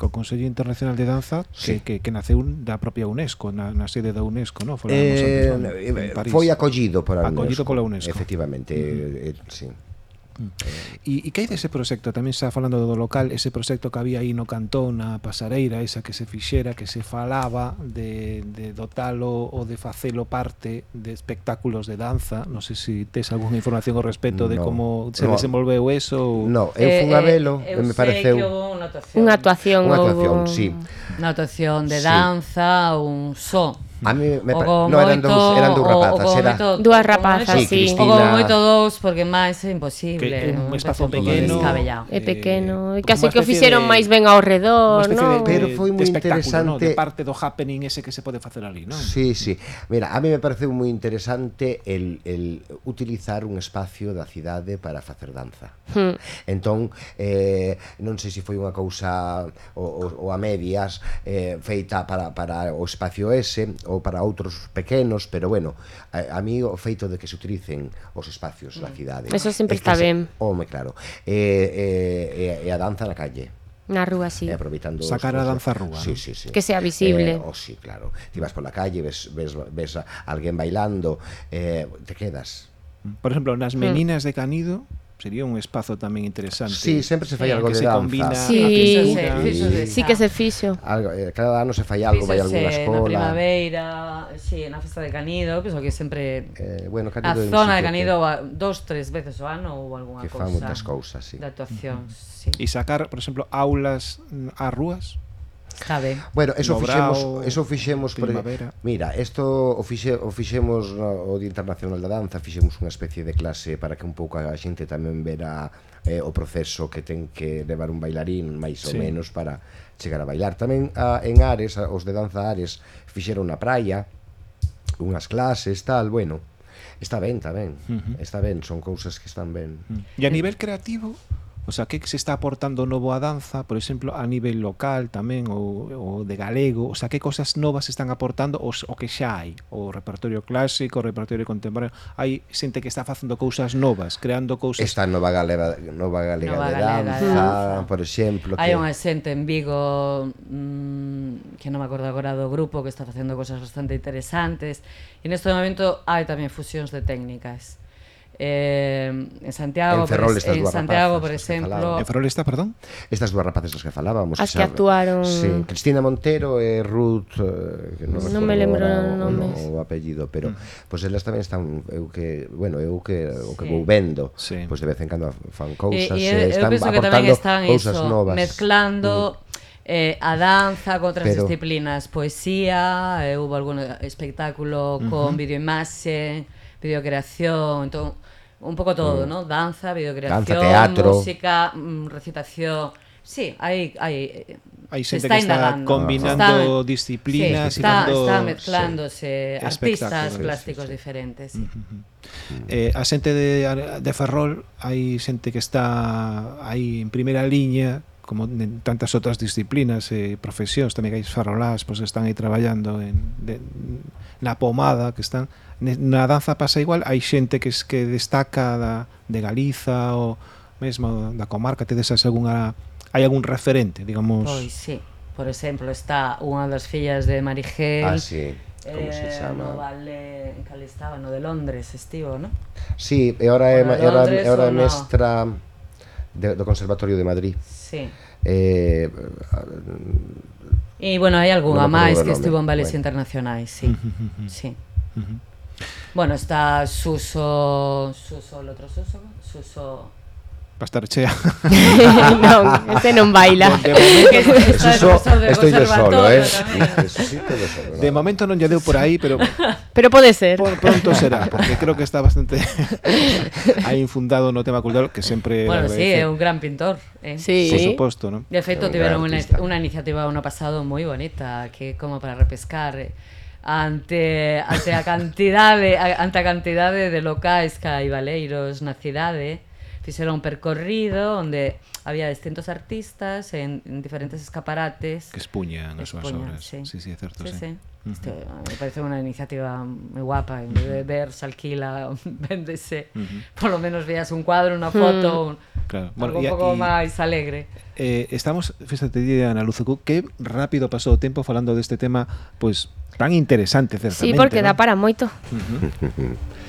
S1: co Consello Internacional de Danza
S8: sí.
S1: que, que, que naceu da propia UNESCO, na, na sede da UNESCO, non? Falamos
S8: eh,
S1: antes, eh, en París.
S8: Foi acollido por a UNESCO.
S1: Acollido pola UNESCO.
S8: Efectivamente, mm. eh, eh, sí. Mm.
S1: E, e que hai dese proxecto? Tamén xa falando do local, ese proxecto que había aí no cantón, na Pasareira, esa que se fixera, que se falaba de, de dotalo ou de facelo parte de espectáculos de danza. Non sei se tes algunha información ao respecto
S8: no, de
S1: como se
S8: no,
S1: desenvolveu eso. Ou...
S8: No, eu fui a eh, eh, velo,
S9: eh, me pareceu... Unha actuación.
S2: Unha actuación,
S8: unha actuación, sí.
S9: Unha actuación de danza, sí. un so
S8: A mí me pa... no, eran
S9: moito,
S8: dous, eran dous rapazas,
S9: o,
S8: era
S2: dúas rapazas,
S8: sí,
S9: sí.
S8: Cristina...
S9: O moito dous porque máis é imposible.
S1: Que, un espazo pequeno,
S2: é pequeno,
S1: eh,
S2: e
S1: case
S2: que o fixeron máis ben ao redor, non?
S8: Pero foi moi
S1: interesante, no? de parte do happening ese que se pode facer ali, non?
S8: Sí, sí. Mira, a mí me pareceu moi interesante el, el utilizar un espacio da cidade para facer danza.
S2: Hmm.
S8: Entón, eh, non sei se foi unha cousa o, o, o a medias eh, feita para, para o espacio ese, ou para outros pequenos, pero bueno, a, a mí o feito de que se utilicen os espacios da cidade.
S2: Eso sempre está ben.
S8: Oh, Home, claro. E, e, e a danza na calle.
S2: Na rúa, sí.
S8: E aproveitando
S1: Sacar
S8: os,
S1: a danza rúa.
S8: Sí, sí, sí.
S2: Que sea visible.
S8: Eh, oh, sí, claro. Ti vas pola calle, ves, ves, ves a alguén bailando, eh, te quedas.
S1: Por exemplo, nas meninas mm. de Canido, sería un espazo tamén interesante.
S8: Sí, sempre se fai
S9: sí,
S8: eh,
S1: algo
S8: de
S1: se
S8: danza.
S1: Combina
S2: sí,
S9: sí,
S2: sí que se fixo.
S8: Algo, eh, cada ano se fai algo, vai
S9: algunha
S8: escola.
S9: Na primavera, sí, na festa de Canido, penso que sempre
S8: eh, bueno, Canido a
S9: zona de Canido que... dos, tres veces o ano ou algunha
S8: cousa. Que fa moitas cousas, sí.
S9: De actuación, uh -huh. sí.
S1: E sacar, por exemplo, aulas ás rúas?
S9: Está ben.
S8: Bueno, eso
S1: no
S8: fixemos,
S1: brao,
S8: eso fixemos
S1: pre...
S8: Mira, isto o fixe o fixemos no, o Día Internacional da Danza, fixemos unha especie de clase para que un pouco a xente tamén vera eh, o proceso que ten que levar un bailarín máis
S1: sí.
S8: ou menos para chegar a bailar. Tamén a, en Ares, a, os de danza Ares fixeron na praia unhas clases, tal, bueno. Está ben, está ben. Uh -huh. Está ben, son cousas que están ben.
S1: E a nivel creativo, O sea, que se está aportando novo a danza, por exemplo, a nivel local tamén ou, ou de galego? O sea, que cosas novas están aportando os, o que xa hai? O repertorio clásico, o repertorio contemporáneo? Hai xente que está facendo cousas novas, creando cousas...
S8: Esta nova galega, nova galega
S9: nova
S8: de
S9: galega,
S8: danza,
S9: danza,
S8: por exemplo...
S9: Hai
S8: que...
S9: unha xente en Vigo mmm, que non me acordo agora do grupo que está facendo cousas bastante interesantes e neste momento hai tamén fusións de técnicas eh, en Santiago,
S8: en Ferrol, estas
S9: en Santiago
S8: rapazas,
S9: por exemplo.
S1: En Ferrol está, perdón?
S8: Estas dúas rapaces das que falábamos.
S2: As que,
S8: que
S2: actuaron.
S8: Sí, Cristina Montero e Ruth, eh, que non,
S2: non me lembro o, nome,
S8: o apellido, pero mm. pois pues, elas tamén están eu que, bueno, eu que o que
S9: sí.
S8: vou vendo,
S1: sí.
S8: pois pues, de vez en cando fan
S9: eh,
S8: cousas,
S9: e,
S8: e, están
S9: eu
S8: aportando que
S9: están
S8: cousas
S9: iso,
S8: novas.
S9: Mezclando mm eh, a danza con outras
S8: Pero...
S9: disciplinas, poesía, eh, houve algún espectáculo con uh -huh. videoimaxe, videocreación, entón un pouco todo, mm. ¿no? Danza, videocreación,
S8: Danza, teatro.
S9: música, mm, recitación. Sí, hai hai eh,
S1: hai xente que está combinando
S9: está,
S1: disciplinas,
S9: sí, está,
S1: dando,
S9: está mezclándose
S1: sí,
S9: artistas plásticos
S8: sí, sí.
S9: diferentes. Sí. Mm.
S1: Eh, a xente de de Ferrol hai xente que está aí en primeira liña como en tantas outras disciplinas e profesións, tamén hai farolás pois, están aí traballando en, de, na pomada que están na danza pasa igual, hai xente que, es, que destaca da, de Galiza ou mesmo da comarca tedes algunha, hai algún referente digamos
S9: pois, sí. por exemplo está unha das fillas de Marigel
S8: ah, sí. Como
S9: eh, se
S8: chama?
S9: No vale, en cal estaba, no de Londres estivo, no?
S8: Sí, e ora é, bueno,
S9: Londres,
S8: ora, ora é
S9: mestra no?
S8: De, do Conservatorio de Madrid.
S9: Sí.
S8: Eh,
S9: E, bueno, hai algunha
S8: acordo
S9: máis que
S8: nome.
S9: estivo en Vales
S8: Bueno.
S9: Internacionais, sí. sí. Bueno, está Suso... Suso, el outro Suso? Suso...
S1: para estar chea.
S2: non, ese non baila.
S1: De momento,
S8: eso so, yo solo, eh. Eso sí, todo solo.
S1: De momento non lle deu por aí, pero
S2: Pero pode ser.
S1: Por, pronto será, porque creo que está bastante aí infundado no tema cultural que sempre
S9: Bueno, sí, é un gran pintor, eh.
S2: Sí.
S1: Por suposto, ¿no?
S9: De feito tiveron unha unha iniciativa ano pasado moi bonita, que como para repescar eh ante ante a cantidade ante a cantidade de locais que hai baleiros na cidade fixeron un percorrido onde había distintos artistas en, en diferentes escaparates
S1: que expuñan as súas obras.
S9: Sí,
S1: sí, sí é certo,
S9: sí.
S1: sí.
S9: sí. Isto me parece unha iniciativa moi guapa, en vez de ver, se alquila, véndese, uh -huh. por lo menos veas un cuadro, unha foto, un,
S1: claro. bueno, algo
S9: un pouco máis alegre.
S1: Eh, estamos, fíxate, Ana Luzucu, que rápido pasou o tempo falando deste tema, pois, pues, tan interesante, certamente.
S2: Sí, porque
S1: ¿no?
S2: dá para moito. Uh -huh.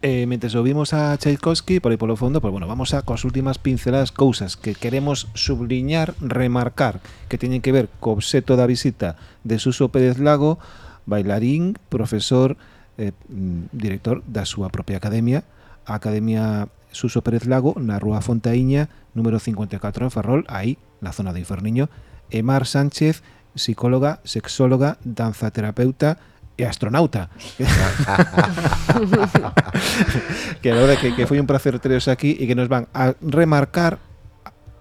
S1: Eh, mentres ouvimos a Tchaikovsky, por aí polo fondo, pues bueno, vamos a coas últimas pinceladas cousas que queremos subliñar, remarcar, que teñen que ver co obxeto da visita de Suso Pérez Lago, bailarín, profesor, eh, mm, director da súa propia academia, a Academia Suso Pérez Lago, na Rúa Fontaíña, número 54 en Ferrol, aí, na zona de Inferniño, e Mar Sánchez, psicóloga, sexóloga, danzaterapeuta, e astronauta. que a verdade que, que foi un placer teres aquí e que nos van a remarcar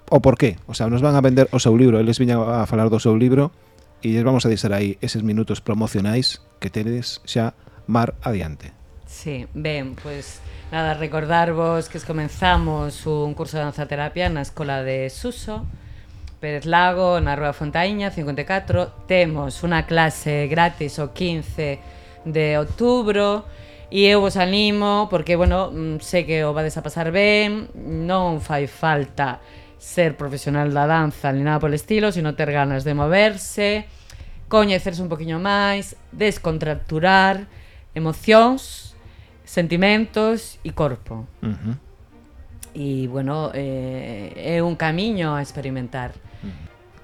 S1: o porqué. O sea, nos van a vender o seu libro. Eles viñan a falar do seu libro e les vamos a deixar aí eses minutos promocionais que tedes xa mar adiante.
S9: Sí, ben, pois pues, nada, recordarvos que comenzamos un curso de danza terapia na Escola de Suso, Pérez Lago, na Rúa Fontaíña, 54. Temos unha clase gratis o 15 de outubro. E eu vos animo, porque, bueno, mm, sei que o vades a pasar ben, non fai falta ser profesional da danza ni nada polo estilo, sino ter ganas de moverse, coñecerse un poquinho máis, descontracturar emocións, sentimentos e corpo.
S1: Uh -huh.
S9: E, bueno, eh, é un camiño a experimentar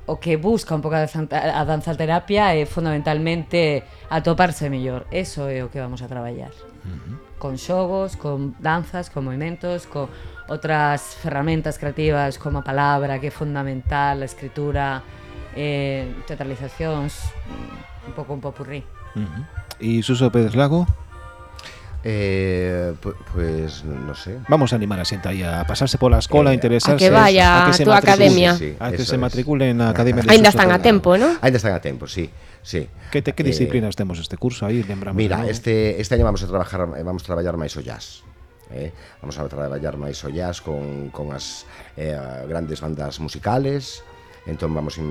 S9: o que busca un pouco a danza, a danza terapia é fundamentalmente atoparse mellor. Eso é o que vamos a traballar. Uh -huh. Con xogos, con danzas, con movimentos, con outras ferramentas creativas como a palabra, que é fundamental, a escritura, eh, teatralizacións, un pouco un popurrí.
S1: Uh -huh. E Suso Pérez Lago?
S8: Eh, pu- pues no sé.
S1: vamos a animar a xente aí a pasarse pola escola, a
S8: Eh,
S1: interesarse,
S2: a que vaya
S1: a que
S2: a
S1: se matricule-
S2: academia.
S8: Sí, sí,
S1: a que se
S8: es.
S1: matriculen na Academia de
S2: Ainda están a tempo, ¿no?
S8: Ainda están a tempo, sí, sí.
S1: Que, te,
S8: Eh,
S1: disciplinas temos este curso lembramos.
S8: Mira,
S1: ¿no?
S8: este, este año vamos a trabajar eh, vamos a traballar máis o jazz. Eh? Vamos a traballar máis o jazz con, con as eh, grandes bandas musicales. Entón vamos e,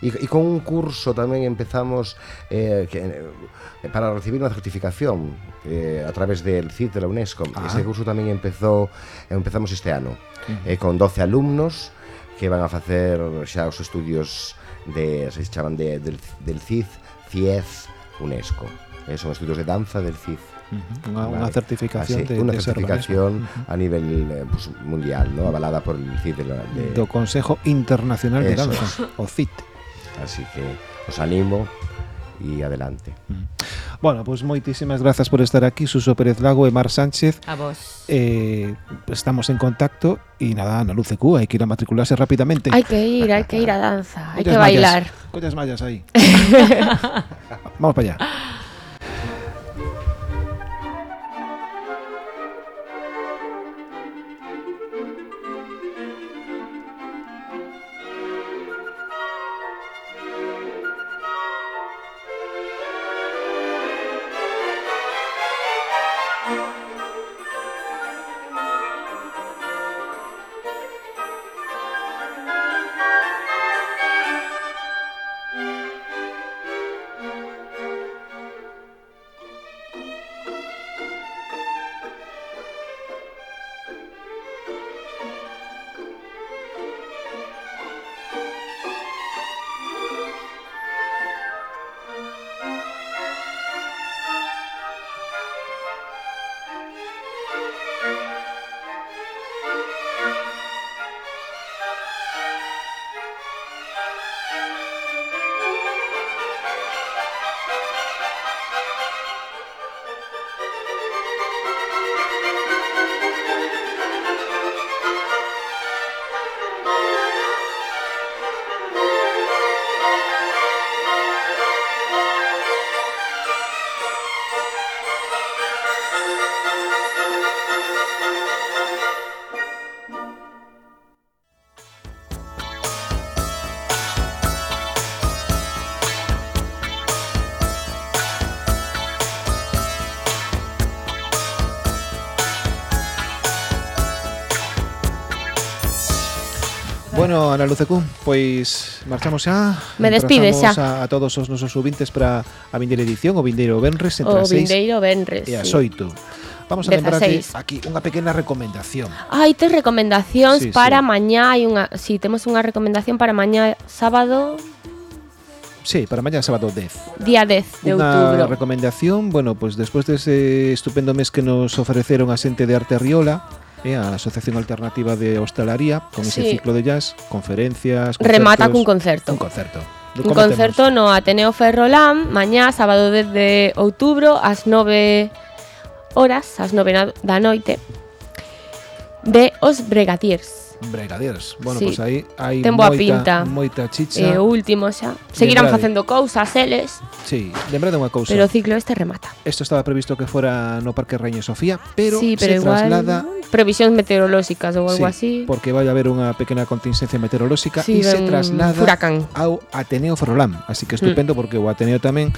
S8: e con un curso tamén empezamos eh, que, eh, para recibir unha certificación eh, a través del CID de la UNESCO.
S1: Ah.
S8: Ese curso tamén empezou empezamos este ano eh, con 12 alumnos que van a facer xa os estudios de, se chaman de, del, del CID, CIEZ, UNESCO. Eh, son estudios de danza del CID.
S1: Uh -huh. unha,
S8: unha
S1: certificación ah,
S8: Así,
S1: de,
S8: unha
S1: de
S8: certificación a nivel eh, pues, mundial, ¿no? avalada por el CID de, de...
S1: do Consejo Internacional
S8: Eso.
S1: de Danza, o CIT
S8: Así que os animo e adelante.
S1: Bueno, pois pues moitísimas grazas por estar aquí, Suso Pérez Lago e Mar Sánchez.
S9: A vos.
S1: Eh, estamos en contacto e nada, na Luce Q, hai que ir a matricularse rapidamente.
S2: Hai que ir, hai que ir a danza, hai que bailar.
S1: Collas mallas aí. Vamos para allá. Ana Lucecún, pois marchamos xa
S2: Me despide xa
S1: a, a todos os nosos subintes para a vindeira edición O vindeiro Benres entre
S2: o
S1: as 6
S2: vindeiro Benres,
S1: e as 8 sí. Vamos a lembrar
S2: aquí,
S1: aquí unha pequena recomendación.
S2: Hai tes recomendacións
S1: sí,
S2: para
S1: sí.
S2: mañá, hai unha, si sí, temos unha recomendación para mañá sábado
S1: Sí, para mañá sábado 10.
S2: Día 10 de
S1: Una
S2: outubro.
S1: recomendación, bueno, pues despois dese estupendo mes que nos ofreceron a xente de Arte Riola, é a Asociación Alternativa de Hostalaría con ese
S2: sí.
S1: ciclo de jazz, conferencias, concertos, remata
S2: cun concerto.
S1: Un concerto.
S2: Un concerto no Ateneo Ferrolán, mañá, sábado 10 de outubro, ás 9 horas, ás 9 da noite, de Os Bregatiers.
S1: Brigadiers. Bueno,
S2: sí.
S1: pois aí hai
S2: Ten boa
S1: moita,
S2: pinta.
S1: moita chicha.
S2: E o último xa. Seguirán
S1: Lembrade.
S2: facendo cousas eles.
S1: Sí, lembrade unha cousa.
S2: Pero o ciclo este remata.
S1: Isto estaba previsto que fora no Parque Reina Sofía, pero,
S2: sí, pero se igual,
S1: traslada...
S2: Previsións meteorolóxicas ou algo
S1: sí,
S2: así.
S1: porque vai haber unha pequena contingencia meteorolóxica
S2: sí,
S1: e se traslada
S2: furacán.
S1: ao Ateneo Ferrolán. Así que estupendo mm. porque o Ateneo tamén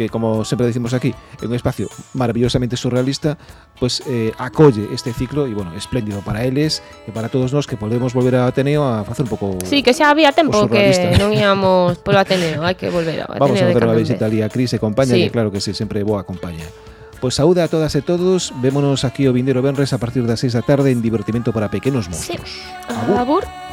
S1: que como sempre decimos aquí, é un espacio maravillosamente surrealista, pues eh, acolle este ciclo e, bueno, espléndido para eles e para todos nós que podemos volver a Ateneo a facer un pouco
S2: Sí, que xa había tempo que non íamos polo Ateneo, hai que volver ao Ateneo
S1: Vamos a facer unha visita ali a Cris e compañía,
S2: sí.
S1: que claro que sí, sempre boa compañía. Pois pues saúde a todas e todos, vémonos aquí o Vindeiro Benres a partir das 6 da tarde en Divertimento para Pequenos
S2: Monstruos.
S1: Sí. Abur.
S2: Abur.